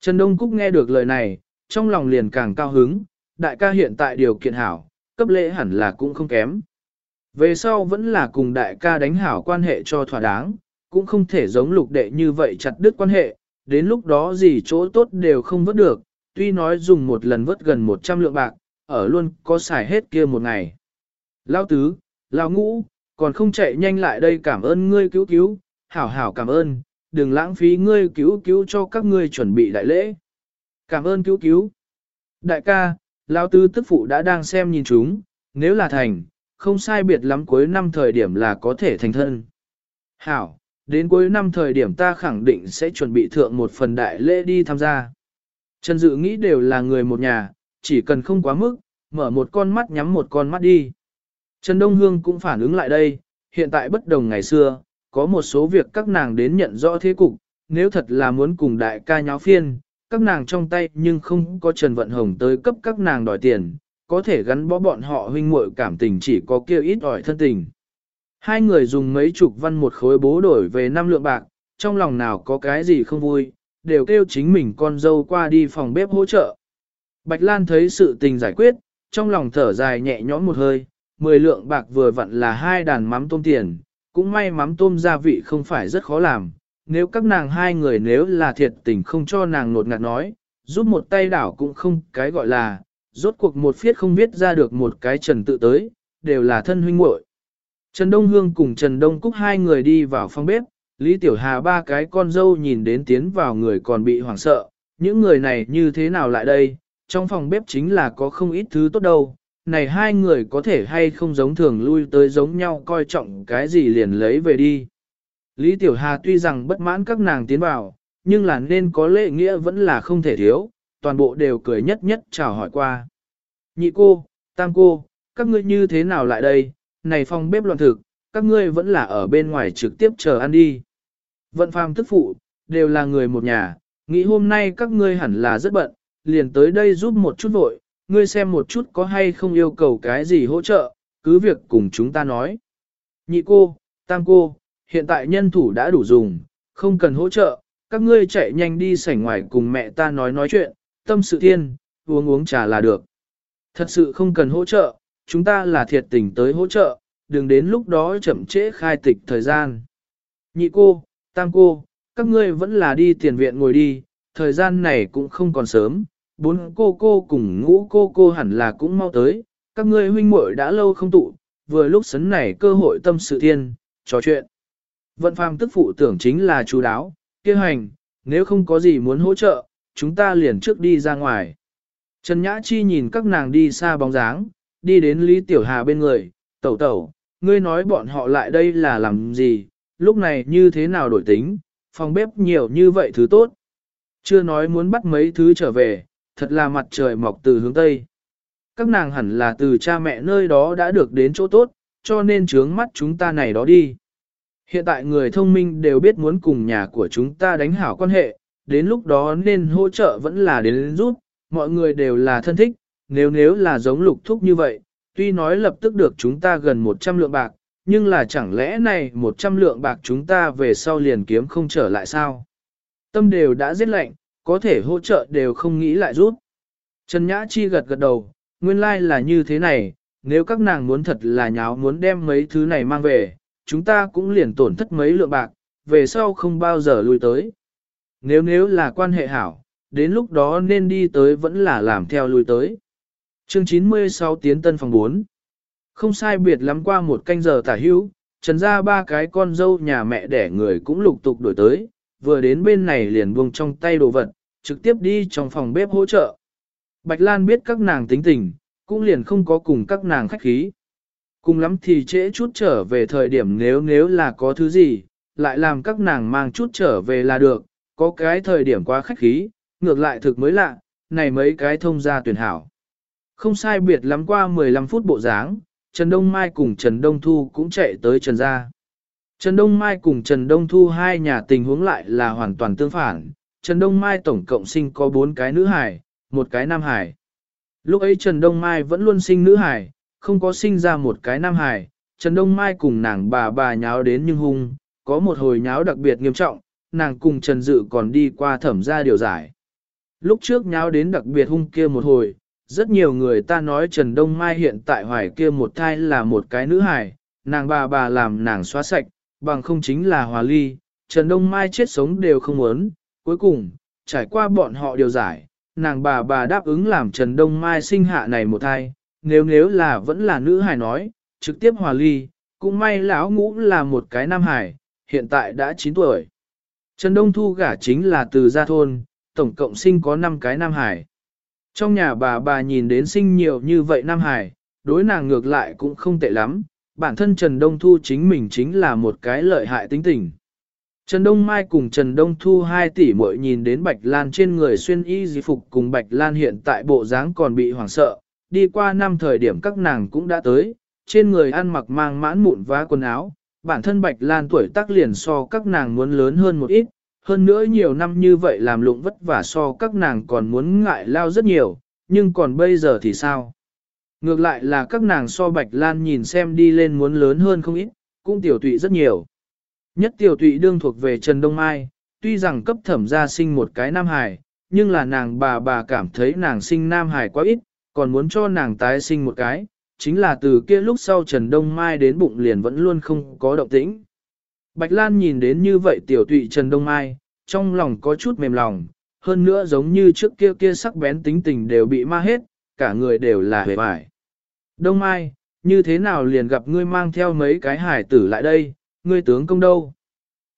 Trần Đông Cúc nghe được lời này, trong lòng liền càng cao hứng, đại ca hiện tại điều kiện hảo, cấp lễ hẳn là cũng không kém. Về sau vẫn là cùng đại ca đánh hảo quan hệ cho thỏa đáng, cũng không thể giống lục đệ như vậy chặt đứt quan hệ, đến lúc đó gì chỗ tốt đều không vớt được, tuy nói dùng một lần vớt gần 100 lượng bạc, ở luôn có xài hết kia một ngày. Lao tứ, Lao ngũ, còn không chạy nhanh lại đây cảm ơn ngươi cứu cứu, hảo hảo cảm ơn, đừng lãng phí ngươi cứu cứu cho các ngươi chuẩn bị đại lễ. Cảm ơn cứu cứu. Đại ca, lão tứ tức phụ đã đang xem nhìn chúng, nếu là thành, không sai biệt lắm cuối năm thời điểm là có thể thành thân. Hảo, đến cuối năm thời điểm ta khẳng định sẽ chuẩn bị thượng một phần đại lễ đi tham gia. Trần Dự nghĩ đều là người một nhà, chỉ cần không quá mức, mở một con mắt nhắm một con mắt đi. Trần Đông Hương cũng phản ứng lại đây, hiện tại bất đồng ngày xưa, có một số việc các nàng đến nhận rõ thế cục, nếu thật là muốn cùng đại ca nháo phiên, các nàng trong tay nhưng không có Trần Vận Hồng tới cấp các nàng đòi tiền, có thể gắn bó bọn họ huynh muội cảm tình chỉ có kêu ít ỏi thân tình. Hai người dùng mấy chục văn một khối bố đổi về năm lượng bạc, trong lòng nào có cái gì không vui, đều kêu chính mình con dâu qua đi phòng bếp hỗ trợ. Bạch Lan thấy sự tình giải quyết, trong lòng thở dài nhẹ nhõm một hơi, mười lượng bạc vừa vặn là hai đàn mắm tôm tiền, cũng may mắm tôm gia vị không phải rất khó làm. Nếu các nàng hai người nếu là thiệt tình không cho nàng nột ngạt nói, giúp một tay đảo cũng không cái gọi là, rốt cuộc một phiết không viết ra được một cái trần tự tới, đều là thân huynh muội. Trần Đông Hương cùng Trần Đông Cúc hai người đi vào phòng bếp, Lý Tiểu Hà ba cái con dâu nhìn đến tiến vào người còn bị hoảng sợ, những người này như thế nào lại đây, trong phòng bếp chính là có không ít thứ tốt đâu, này hai người có thể hay không giống thường lui tới giống nhau coi trọng cái gì liền lấy về đi. Lý Tiểu Hà tuy rằng bất mãn các nàng tiến vào, nhưng là nên có lễ nghĩa vẫn là không thể thiếu, toàn bộ đều cười nhất nhất chào hỏi qua. Nhị cô, tam cô, các ngươi như thế nào lại đây, này phòng bếp loạn thực, các ngươi vẫn là ở bên ngoài trực tiếp chờ ăn đi. Vận phàm tức phụ, đều là người một nhà, nghĩ hôm nay các ngươi hẳn là rất bận, liền tới đây giúp một chút vội, ngươi xem một chút có hay không yêu cầu cái gì hỗ trợ, cứ việc cùng chúng ta nói. Nhị cô, tam cô, hiện tại nhân thủ đã đủ dùng, không cần hỗ trợ, các ngươi chạy nhanh đi sảnh ngoài cùng mẹ ta nói nói chuyện, tâm sự thiên, uống uống trà là được. Thật sự không cần hỗ trợ, chúng ta là thiệt tình tới hỗ trợ, đừng đến lúc đó chậm trễ khai tịch thời gian. Nhị cô, tam cô, các ngươi vẫn là đi tiền viện ngồi đi, thời gian này cũng không còn sớm, bốn cô cô cùng ngũ cô cô hẳn là cũng mau tới, các ngươi huynh muội đã lâu không tụ, vừa lúc sấn này cơ hội tâm sự thiên, trò chuyện. Vận phàm tức phụ tưởng chính là chú đáo, kia hành, nếu không có gì muốn hỗ trợ, chúng ta liền trước đi ra ngoài. Trần Nhã Chi nhìn các nàng đi xa bóng dáng, đi đến Lý Tiểu Hà bên người, tẩu tẩu, ngươi nói bọn họ lại đây là làm gì, lúc này như thế nào đổi tính, phòng bếp nhiều như vậy thứ tốt. Chưa nói muốn bắt mấy thứ trở về, thật là mặt trời mọc từ hướng Tây. Các nàng hẳn là từ cha mẹ nơi đó đã được đến chỗ tốt, cho nên trướng mắt chúng ta này đó đi. Hiện tại người thông minh đều biết muốn cùng nhà của chúng ta đánh hảo quan hệ, đến lúc đó nên hỗ trợ vẫn là đến giúp, mọi người đều là thân thích, nếu nếu là giống lục thúc như vậy, tuy nói lập tức được chúng ta gần 100 lượng bạc, nhưng là chẳng lẽ này 100 lượng bạc chúng ta về sau liền kiếm không trở lại sao? Tâm đều đã giết lệnh, có thể hỗ trợ đều không nghĩ lại rút. Trần Nhã Chi gật gật đầu, nguyên lai like là như thế này, nếu các nàng muốn thật là nháo muốn đem mấy thứ này mang về, chúng ta cũng liền tổn thất mấy lượng bạc, về sau không bao giờ lui tới. Nếu nếu là quan hệ hảo, đến lúc đó nên đi tới vẫn là làm theo lui tới. Chương 96 Tiến Tân phòng 4 Không sai biệt lắm qua một canh giờ tả hữu, trần ra ba cái con dâu nhà mẹ đẻ người cũng lục tục đổi tới, vừa đến bên này liền buông trong tay đồ vật, trực tiếp đi trong phòng bếp hỗ trợ. Bạch Lan biết các nàng tính tình, cũng liền không có cùng các nàng khách khí. Cùng lắm thì trễ chút trở về thời điểm nếu nếu là có thứ gì, lại làm các nàng mang chút trở về là được, có cái thời điểm quá khách khí, ngược lại thực mới lạ, này mấy cái thông gia tuyển hảo. Không sai biệt lắm qua 15 phút bộ dáng, Trần Đông Mai cùng Trần Đông Thu cũng chạy tới Trần gia. Trần Đông Mai cùng Trần Đông Thu hai nhà tình huống lại là hoàn toàn tương phản. Trần Đông Mai tổng cộng sinh có bốn cái nữ hải, một cái nam hải. Lúc ấy Trần Đông Mai vẫn luôn sinh nữ hải, không có sinh ra một cái nam hải. Trần Đông Mai cùng nàng bà bà nháo đến nhưng hung, có một hồi nháo đặc biệt nghiêm trọng, nàng cùng Trần Dự còn đi qua thẩm ra điều giải. Lúc trước nháo đến đặc biệt hung kia một hồi, rất nhiều người ta nói Trần Đông Mai hiện tại hoài kia một thai là một cái nữ hài, nàng bà bà làm nàng xóa sạch, bằng không chính là hòa ly, Trần Đông Mai chết sống đều không muốn, cuối cùng, trải qua bọn họ điều giải, nàng bà bà đáp ứng làm Trần Đông Mai sinh hạ này một thai, nếu nếu là vẫn là nữ hài nói, trực tiếp hòa ly, cũng may lão ngũ là một cái nam hài, hiện tại đã 9 tuổi. Trần Đông Thu gả chính là từ gia thôn, tổng cộng sinh có 5 cái nam hải. Trong nhà bà bà nhìn đến sinh nhiều như vậy nam hải, đối nàng ngược lại cũng không tệ lắm, bản thân Trần Đông Thu chính mình chính là một cái lợi hại tính tình. Trần Đông Mai cùng Trần Đông Thu hai tỷ muội nhìn đến Bạch Lan trên người xuyên y di phục cùng Bạch Lan hiện tại bộ dáng còn bị hoảng sợ, đi qua năm thời điểm các nàng cũng đã tới, trên người ăn mặc mang mãn mụn vá quần áo, bản thân Bạch Lan tuổi tác liền so các nàng muốn lớn hơn một ít, hơn nữa nhiều năm như vậy làm lụng vất vả so các nàng còn muốn ngại lao rất nhiều, nhưng còn bây giờ thì sao? Ngược lại là các nàng so Bạch Lan nhìn xem đi lên muốn lớn hơn không ít, cũng tiểu tụy rất nhiều. Nhất tiểu tụy đương thuộc về Trần Đông Mai, tuy rằng cấp thẩm gia sinh một cái nam hài, nhưng là nàng bà bà cảm thấy nàng sinh nam hài quá ít, còn muốn cho nàng tái sinh một cái, chính là từ kia lúc sau Trần Đông Mai đến bụng liền vẫn luôn không có động tĩnh. Bạch Lan nhìn đến như vậy tiểu tụy Trần Đông Mai, trong lòng có chút mềm lòng, hơn nữa giống như trước kia kia sắc bén tính tình đều bị ma hết, cả người đều là hề vải. Đông Mai, như thế nào liền gặp ngươi mang theo mấy cái hải tử lại đây, ngươi tướng công đâu?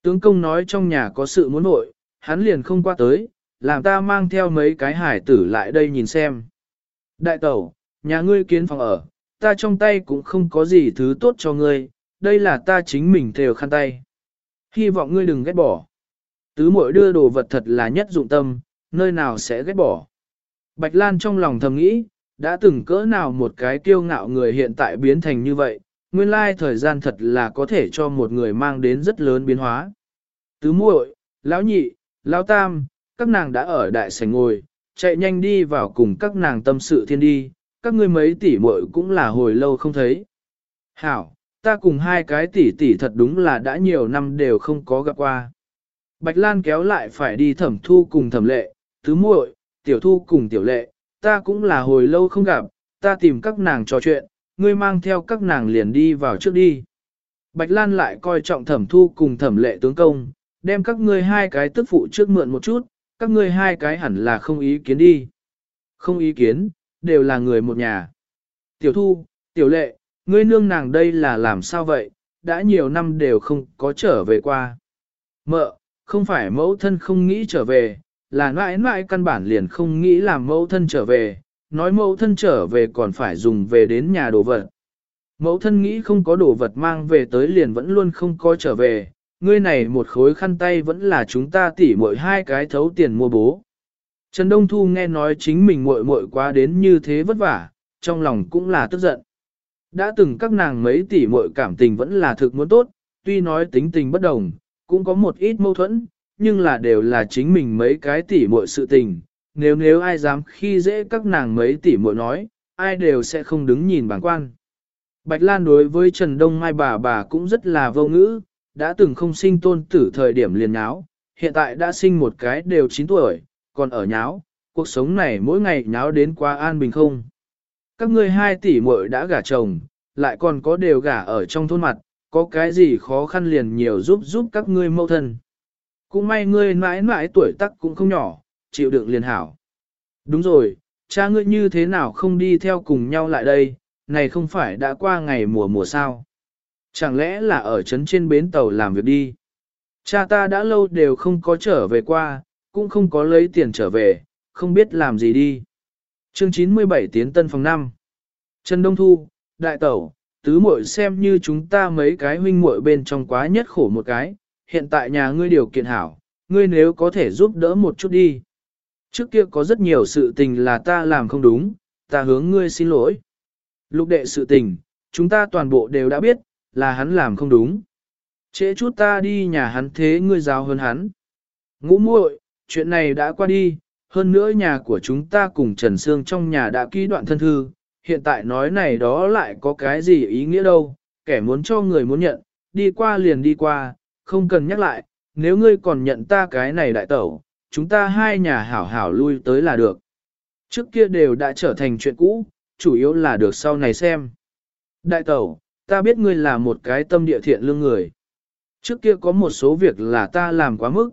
Tướng công nói trong nhà có sự muốn nội, hắn liền không qua tới, làm ta mang theo mấy cái hải tử lại đây nhìn xem. Đại tẩu, nhà ngươi kiến phòng ở, ta trong tay cũng không có gì thứ tốt cho ngươi, đây là ta chính mình thều khăn tay. Hy vọng ngươi đừng ghét bỏ. Tứ muội đưa đồ vật thật là nhất dụng tâm, nơi nào sẽ ghét bỏ. Bạch Lan trong lòng thầm nghĩ, đã từng cỡ nào một cái kiêu ngạo người hiện tại biến thành như vậy, nguyên lai thời gian thật là có thể cho một người mang đến rất lớn biến hóa. Tứ muội, lão nhị, lão tam, các nàng đã ở đại sảnh ngồi, chạy nhanh đi vào cùng các nàng tâm sự thiên đi, các ngươi mấy tỷ muội cũng là hồi lâu không thấy. Hảo, ta cùng hai cái tỷ tỷ thật đúng là đã nhiều năm đều không có gặp qua. Bạch Lan kéo lại phải đi thẩm thu cùng thẩm lệ, tứ muội, tiểu thu cùng tiểu lệ, ta cũng là hồi lâu không gặp, ta tìm các nàng trò chuyện, ngươi mang theo các nàng liền đi vào trước đi. Bạch Lan lại coi trọng thẩm thu cùng thẩm lệ tướng công, đem các ngươi hai cái tức phụ trước mượn một chút, các ngươi hai cái hẳn là không ý kiến đi. Không ý kiến, đều là người một nhà. Tiểu thu, tiểu lệ, ngươi nương nàng đây là làm sao vậy, đã nhiều năm đều không có trở về qua. Mợ, không phải mẫu thân không nghĩ trở về, là mãi mãi căn bản liền không nghĩ làm mẫu thân trở về, nói mẫu thân trở về còn phải dùng về đến nhà đồ vật. Mẫu thân nghĩ không có đồ vật mang về tới liền vẫn luôn không có trở về, ngươi này một khối khăn tay vẫn là chúng ta tỉ mỗi hai cái thấu tiền mua bố. Trần Đông Thu nghe nói chính mình muội muội quá đến như thế vất vả, trong lòng cũng là tức giận. Đã từng các nàng mấy tỷ muội cảm tình vẫn là thực muốn tốt, tuy nói tính tình bất đồng, cũng có một ít mâu thuẫn, nhưng là đều là chính mình mấy cái tỷ muội sự tình. Nếu nếu ai dám khi dễ các nàng mấy tỷ muội nói, ai đều sẽ không đứng nhìn bảng quan. Bạch Lan đối với Trần Đông Mai bà bà cũng rất là vô ngữ, đã từng không sinh tôn tử thời điểm liền nháo, hiện tại đã sinh một cái đều 9 tuổi, còn ở nháo, cuộc sống này mỗi ngày nháo đến quá an bình không. Các ngươi hai tỷ muội đã gả chồng, lại còn có đều gả ở trong thôn mặt, có cái gì khó khăn liền nhiều giúp giúp các ngươi mâu thân. Cũng may ngươi mãi mãi tuổi tác cũng không nhỏ, chịu đựng liền hảo. Đúng rồi, cha ngươi như thế nào không đi theo cùng nhau lại đây, này không phải đã qua ngày mùa mùa sao. Chẳng lẽ là ở trấn trên bến tàu làm việc đi. Cha ta đã lâu đều không có trở về qua, cũng không có lấy tiền trở về, không biết làm gì đi. Chương 97 Tiến Tân phòng 5 Trần Đông Thu, Đại Tẩu, Tứ muội xem như chúng ta mấy cái huynh muội bên trong quá nhất khổ một cái, hiện tại nhà ngươi điều kiện hảo, ngươi nếu có thể giúp đỡ một chút đi. Trước kia có rất nhiều sự tình là ta làm không đúng, ta hướng ngươi xin lỗi. Lục đệ sự tình, chúng ta toàn bộ đều đã biết, là hắn làm không đúng. Trễ chút ta đi nhà hắn thế ngươi giáo hơn hắn. Ngũ muội, chuyện này đã qua đi, hơn nữa nhà của chúng ta cùng Trần Sương trong nhà đã ký đoạn thân thư, hiện tại nói này đó lại có cái gì ý nghĩa đâu, kẻ muốn cho người muốn nhận, đi qua liền đi qua, không cần nhắc lại, nếu ngươi còn nhận ta cái này đại tẩu, chúng ta hai nhà hảo hảo lui tới là được. Trước kia đều đã trở thành chuyện cũ, chủ yếu là được sau này xem. Đại tẩu, ta biết ngươi là một cái tâm địa thiện lương người. Trước kia có một số việc là ta làm quá mức.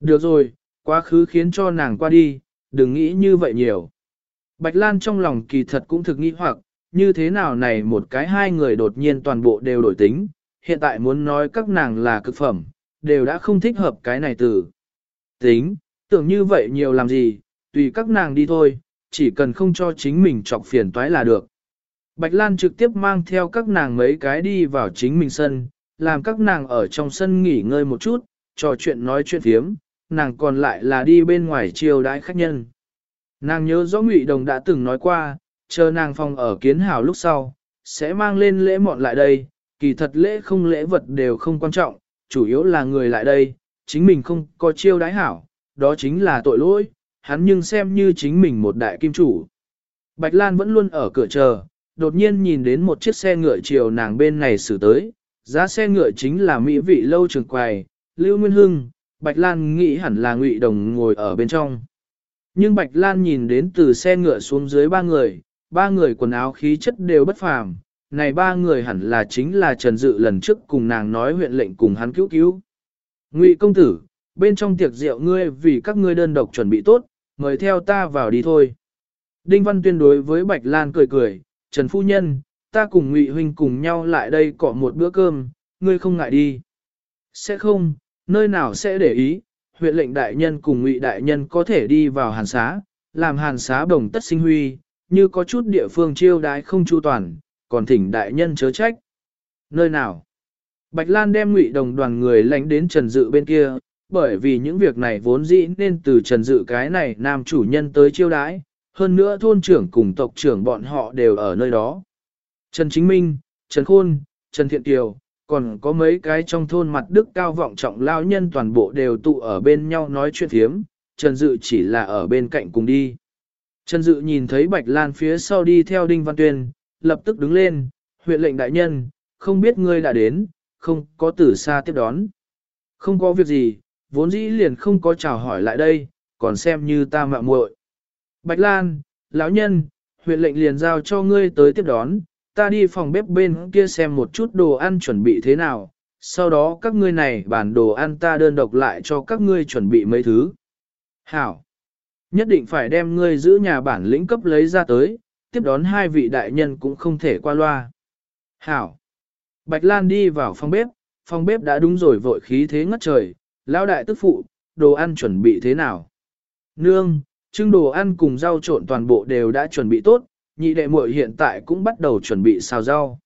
Được rồi, quá khứ khiến cho nàng qua đi, đừng nghĩ như vậy nhiều. Bạch Lan trong lòng kỳ thật cũng thực nghĩ hoặc, như thế nào này một cái hai người đột nhiên toàn bộ đều đổi tính, hiện tại muốn nói các nàng là cực phẩm, đều đã không thích hợp cái này từ. Tính, tưởng như vậy nhiều làm gì, tùy các nàng đi thôi, chỉ cần không cho chính mình chọc phiền toái là được. Bạch Lan trực tiếp mang theo các nàng mấy cái đi vào chính mình sân, làm các nàng ở trong sân nghỉ ngơi một chút, trò chuyện nói chuyện thiếm, nàng còn lại là đi bên ngoài chiêu đãi khách nhân. Nàng nhớ rõ Ngụy Đồng đã từng nói qua, chờ nàng phòng ở kiến hảo lúc sau, sẽ mang lên lễ mọn lại đây, kỳ thật lễ không lễ vật đều không quan trọng, chủ yếu là người lại đây, chính mình không có chiêu đái hảo, đó chính là tội lỗi, hắn nhưng xem như chính mình một đại kim chủ. Bạch Lan vẫn luôn ở cửa chờ, đột nhiên nhìn đến một chiếc xe ngựa chiều nàng bên này xử tới, giá xe ngựa chính là mỹ vị lâu trường quầy, Lưu Nguyên Hưng, Bạch Lan nghĩ hẳn là Ngụy Đồng ngồi ở bên trong. Nhưng Bạch Lan nhìn đến từ xe ngựa xuống dưới ba người, ba người quần áo khí chất đều bất phàm, này ba người hẳn là chính là Trần Dự lần trước cùng nàng nói huyện lệnh cùng hắn cứu cứu. Ngụy công tử, bên trong tiệc rượu ngươi vì các ngươi đơn độc chuẩn bị tốt, mời theo ta vào đi thôi. Đinh Văn Tuyên đối với Bạch Lan cười cười, Trần Phu Nhân, ta cùng Ngụy Huynh cùng nhau lại đây cọ một bữa cơm, ngươi không ngại đi. Sẽ không, nơi nào sẽ để ý, huyện lệnh đại nhân cùng Ngụy đại nhân có thể đi vào hàn xá, làm hàn xá đồng tất sinh huy, như có chút địa phương chiêu đái không chu toàn, còn thỉnh đại nhân chớ trách. Nơi nào? Bạch Lan đem ngụy đồng đoàn người lánh đến Trần Dự bên kia, bởi vì những việc này vốn dĩ nên từ Trần Dự cái này nam chủ nhân tới chiêu đái, hơn nữa thôn trưởng cùng tộc trưởng bọn họ đều ở nơi đó. Trần Chính Minh, Trần Khôn, Trần Thiện Kiều, còn có mấy cái trong thôn mặt đức cao vọng trọng lao nhân toàn bộ đều tụ ở bên nhau nói chuyện thiếm, Trần Dự chỉ là ở bên cạnh cùng đi. Trần Dự nhìn thấy Bạch Lan phía sau đi theo Đinh Văn Tuyên, lập tức đứng lên, huyện lệnh đại nhân, không biết ngươi đã đến, không có từ xa tiếp đón. Không có việc gì, vốn dĩ liền không có chào hỏi lại đây, còn xem như ta mạo muội. Bạch Lan, lão nhân, huyện lệnh liền giao cho ngươi tới tiếp đón, ta đi phòng bếp bên kia xem một chút đồ ăn chuẩn bị thế nào, sau đó các ngươi này bản đồ ăn ta đơn độc lại cho các ngươi chuẩn bị mấy thứ. Hảo! Nhất định phải đem ngươi giữ nhà bản lĩnh cấp lấy ra tới, tiếp đón hai vị đại nhân cũng không thể qua loa. Hảo! Bạch Lan đi vào phòng bếp, phòng bếp đã đúng rồi vội khí thế ngất trời, lão đại tức phụ, đồ ăn chuẩn bị thế nào? Nương, trưng đồ ăn cùng rau trộn toàn bộ đều đã chuẩn bị tốt, nhị đệ muội hiện tại cũng bắt đầu chuẩn bị xào rau.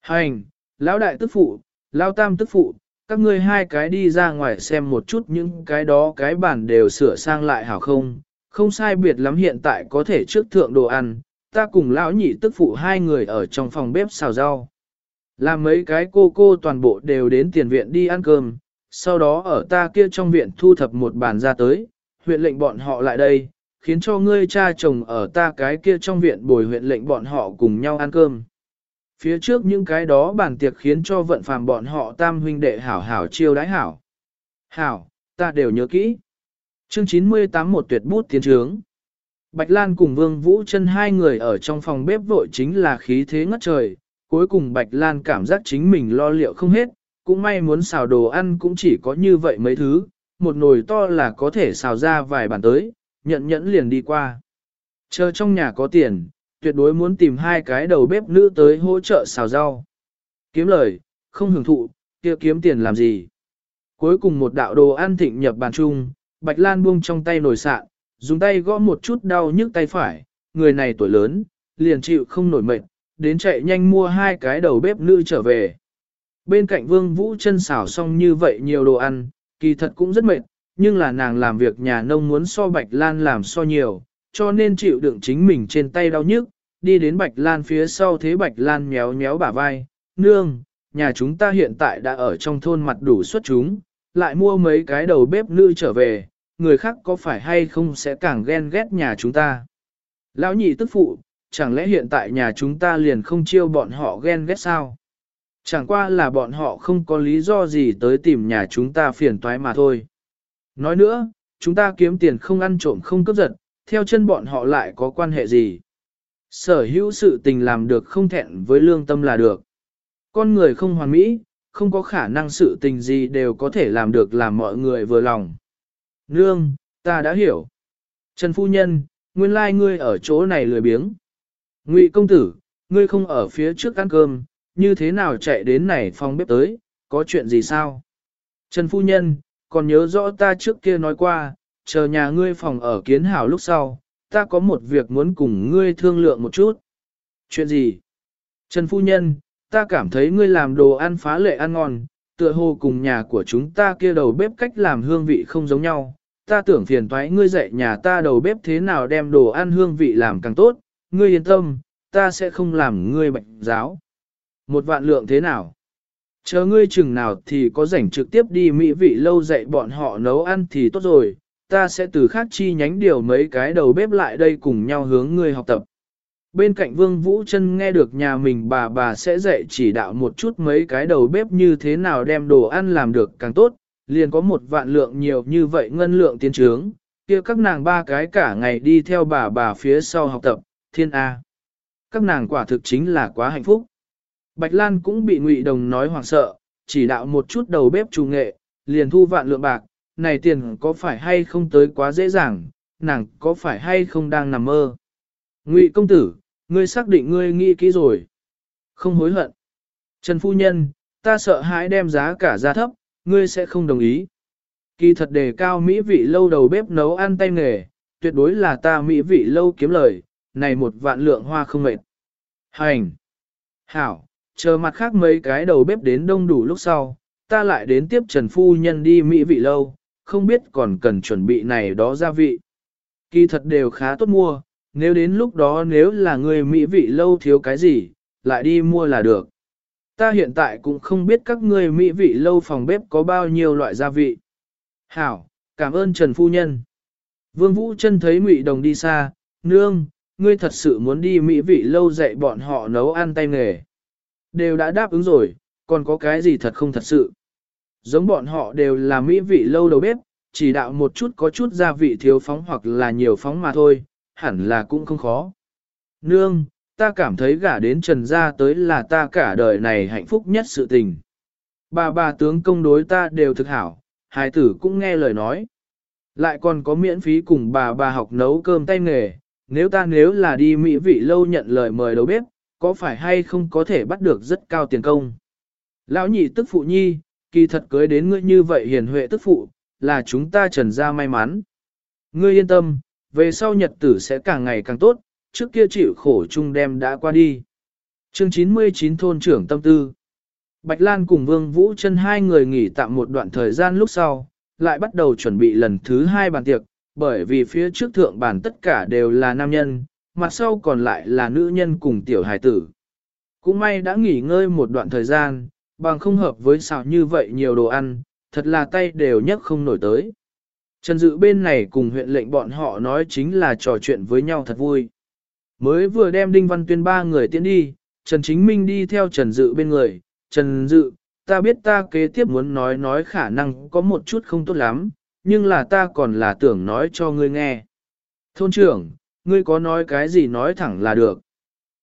Hành, lão đại tức phụ, lão tam tức phụ, các ngươi hai cái đi ra ngoài xem một chút những cái đó cái bản đều sửa sang lại hảo không, không sai biệt lắm hiện tại có thể trước thượng đồ ăn, ta cùng lão nhị tức phụ hai người ở trong phòng bếp xào rau. Làm mấy cái cô cô toàn bộ đều đến tiền viện đi ăn cơm, sau đó ở ta kia trong viện thu thập một bàn ra tới, huyện lệnh bọn họ lại đây, khiến cho ngươi cha chồng ở ta cái kia trong viện bồi huyện lệnh bọn họ cùng nhau ăn cơm. Phía trước những cái đó bàn tiệc khiến cho vận phàm bọn họ tam huynh đệ hảo hảo chiêu đái hảo. Hảo, ta đều nhớ kỹ. Chương 98 một tuyệt bút tiến trướng. Bạch Lan cùng Vương Vũ chân hai người ở trong phòng bếp vội chính là khí thế ngất trời, cuối cùng Bạch Lan cảm giác chính mình lo liệu không hết, cũng may muốn xào đồ ăn cũng chỉ có như vậy mấy thứ, một nồi to là có thể xào ra vài bàn tới, nhận nhẫn liền đi qua. Chờ trong nhà có tiền, tuyệt đối muốn tìm hai cái đầu bếp nữ tới hỗ trợ xào rau. Kiếm lời, không hưởng thụ, kia kiếm tiền làm gì. Cuối cùng một đạo đồ ăn thịnh nhập bàn chung, Bạch Lan buông trong tay nồi sạn, dùng tay gõ một chút đau nhức tay phải, người này tuổi lớn, liền chịu không nổi mệt, đến chạy nhanh mua hai cái đầu bếp nữ trở về. Bên cạnh Vương Vũ chân xào xong như vậy nhiều đồ ăn, kỳ thật cũng rất mệt, nhưng là nàng làm việc nhà nông muốn so Bạch Lan làm so nhiều, cho nên chịu đựng chính mình trên tay đau nhức, đi đến Bạch Lan phía sau thế Bạch Lan méo méo bả vai, nương, nhà chúng ta hiện tại đã ở trong thôn mặt đủ xuất chúng, lại mua mấy cái đầu bếp nữ trở về, người khác có phải hay không sẽ càng ghen ghét nhà chúng ta. Lão nhị tức phụ, chẳng lẽ hiện tại nhà chúng ta liền không chiêu bọn họ ghen ghét sao? Chẳng qua là bọn họ không có lý do gì tới tìm nhà chúng ta phiền toái mà thôi. Nói nữa, chúng ta kiếm tiền không ăn trộm không cướp giật, theo chân bọn họ lại có quan hệ gì. Sở hữu sự tình làm được không thẹn với lương tâm là được. Con người không hoàn mỹ, không có khả năng sự tình gì đều có thể làm được làm mọi người vừa lòng. Nương, ta đã hiểu. Trần Phu Nhân, nguyên lai ngươi ở chỗ này lười biếng. Ngụy công tử, ngươi không ở phía trước ăn cơm, như thế nào chạy đến này phòng bếp tới, có chuyện gì sao? Trần Phu Nhân, còn nhớ rõ ta trước kia nói qua, chờ nhà ngươi phòng ở kiến hảo lúc sau, ta có một việc muốn cùng ngươi thương lượng một chút. Chuyện gì? Trần Phu Nhân, ta cảm thấy ngươi làm đồ ăn phá lệ ăn ngon, tựa hồ cùng nhà của chúng ta kia đầu bếp cách làm hương vị không giống nhau. Ta tưởng phiền thoái ngươi dạy nhà ta đầu bếp thế nào đem đồ ăn hương vị làm càng tốt, ngươi yên tâm, ta sẽ không làm ngươi bệnh giáo. Một vạn lượng thế nào? Chờ ngươi chừng nào thì có rảnh trực tiếp đi mỹ vị lâu dạy bọn họ nấu ăn thì tốt rồi, ta sẽ từ khác chi nhánh điều mấy cái đầu bếp lại đây cùng nhau hướng ngươi học tập. Bên cạnh Vương Vũ Trân nghe được nhà mình bà bà sẽ dạy chỉ đạo một chút mấy cái đầu bếp như thế nào đem đồ ăn làm được càng tốt, liền có một vạn lượng nhiều như vậy ngân lượng tiến trướng, kia các nàng ba cái cả ngày đi theo bà bà phía sau học tập, thiên A. Các nàng quả thực chính là quá hạnh phúc. Bạch Lan cũng bị Ngụy Đồng nói hoảng sợ, chỉ đạo một chút đầu bếp chủ nghệ, liền thu vạn lượng bạc, này tiền có phải hay không tới quá dễ dàng, nàng có phải hay không đang nằm mơ. Ngụy công tử, ngươi xác định ngươi nghĩ kỹ rồi. Không hối hận. Trần Phu Nhân, ta sợ hãi đem giá cả ra thấp, ngươi sẽ không đồng ý. Kỳ thật đề cao mỹ vị lâu đầu bếp nấu ăn tay nghề, tuyệt đối là ta mỹ vị lâu kiếm lời, này một vạn lượng hoa không mệt. Hành! Hảo, chờ mặt khác mấy cái đầu bếp đến đông đủ lúc sau, ta lại đến tiếp Trần Phu Nhân đi mỹ vị lâu, không biết còn cần chuẩn bị này đó gia vị. Kỳ thật đều khá tốt mua, nếu đến lúc đó nếu là người mỹ vị lâu thiếu cái gì, lại đi mua là được. Ta hiện tại cũng không biết các ngươi mỹ vị lâu phòng bếp có bao nhiêu loại gia vị. Hảo, cảm ơn Trần Phu Nhân. Vương Vũ chân thấy Ngụy Đồng đi xa, nương, ngươi thật sự muốn đi mỹ vị lâu dạy bọn họ nấu ăn tay nghề. Đều đã đáp ứng rồi, còn có cái gì thật không thật sự. Giống bọn họ đều là mỹ vị lâu đầu bếp, chỉ đạo một chút có chút gia vị thiếu phóng hoặc là nhiều phóng mà thôi, hẳn là cũng không khó. Nương, ta cảm thấy gả đến trần gia tới là ta cả đời này hạnh phúc nhất sự tình. Bà bà tướng công đối ta đều thực hảo, hài tử cũng nghe lời nói. Lại còn có miễn phí cùng bà bà học nấu cơm tay nghề, nếu ta nếu là đi mỹ vị lâu nhận lời mời đầu bếp, có phải hay không có thể bắt được rất cao tiền công. Lão nhị tức phụ nhi, kỳ thật cưới đến ngươi như vậy hiền huệ tức phụ, là chúng ta trần ra may mắn. Ngươi yên tâm, về sau nhật tử sẽ càng ngày càng tốt, trước kia chịu khổ chung đem đã qua đi. Chương 99 thôn trưởng tâm tư Bạch Lan cùng Vương Vũ chân hai người nghỉ tạm một đoạn thời gian lúc sau, lại bắt đầu chuẩn bị lần thứ hai bàn tiệc, bởi vì phía trước thượng bàn tất cả đều là nam nhân, mặt sau còn lại là nữ nhân cùng tiểu hài tử. Cũng may đã nghỉ ngơi một đoạn thời gian, bằng không hợp với xào như vậy nhiều đồ ăn, thật là tay đều nhấc không nổi tới. Trần Dự bên này cùng huyện lệnh bọn họ nói chính là trò chuyện với nhau thật vui. Mới vừa đem Đinh Văn Tuyên ba người tiến đi, Trần Chính Minh đi theo Trần Dự bên người. Trần Dự, ta biết ta kế tiếp muốn nói nói khả năng có một chút không tốt lắm, nhưng là ta còn là tưởng nói cho ngươi nghe. Thôn trưởng, ngươi có nói cái gì nói thẳng là được.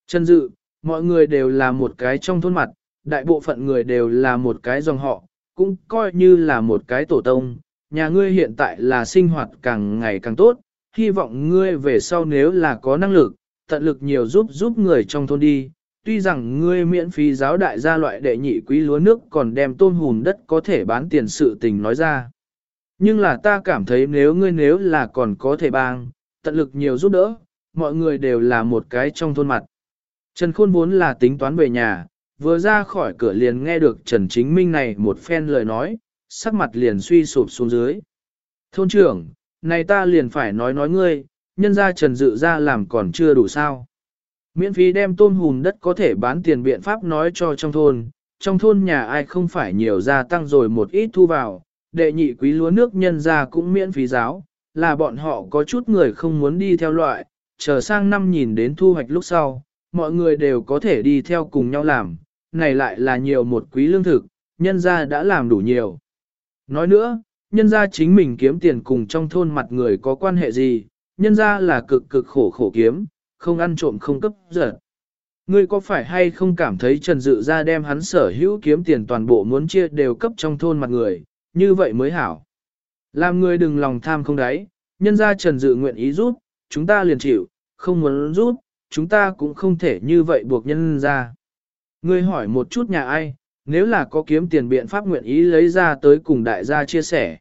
Trần Dự, mọi người đều là một cái trong thôn mặt, đại bộ phận người đều là một cái dòng họ, cũng coi như là một cái tổ tông. Nhà ngươi hiện tại là sinh hoạt càng ngày càng tốt, hy vọng ngươi về sau nếu là có năng lực, tận lực nhiều giúp giúp người trong thôn đi. Tuy rằng ngươi miễn phí giáo đại gia loại đệ nhị quý lúa nước còn đem tôn hùn đất có thể bán tiền sự tình nói ra. Nhưng là ta cảm thấy nếu ngươi nếu là còn có thể bang, tận lực nhiều giúp đỡ, mọi người đều là một cái trong thôn mặt. Trần Khôn vốn là tính toán về nhà, vừa ra khỏi cửa liền nghe được Trần Chính Minh này một phen lời nói, sắc mặt liền suy sụp xuống dưới. Thôn trưởng, này ta liền phải nói nói ngươi, nhân ra Trần Dự ra làm còn chưa đủ sao. Miễn phí đem tôm hùn đất có thể bán tiền biện pháp nói cho trong thôn, trong thôn nhà ai không phải nhiều gia tăng rồi một ít thu vào, đệ nhị quý lúa nước nhân ra cũng miễn phí giáo, là bọn họ có chút người không muốn đi theo loại, chờ sang năm nhìn đến thu hoạch lúc sau, mọi người đều có thể đi theo cùng nhau làm, này lại là nhiều một quý lương thực, nhân ra đã làm đủ nhiều. Nói nữa, nhân ra chính mình kiếm tiền cùng trong thôn mặt người có quan hệ gì, nhân ra là cực cực khổ khổ kiếm, không ăn trộm không cấp giật. Ngươi có phải hay không cảm thấy Trần Dự ra đem hắn sở hữu kiếm tiền toàn bộ muốn chia đều cấp trong thôn mặt người, như vậy mới hảo. Làm người đừng lòng tham không đáy, nhân ra Trần Dự nguyện ý rút, chúng ta liền chịu, không muốn rút, chúng ta cũng không thể như vậy buộc nhân ra. Ngươi hỏi một chút nhà ai, nếu là có kiếm tiền biện pháp nguyện ý lấy ra tới cùng đại gia chia sẻ.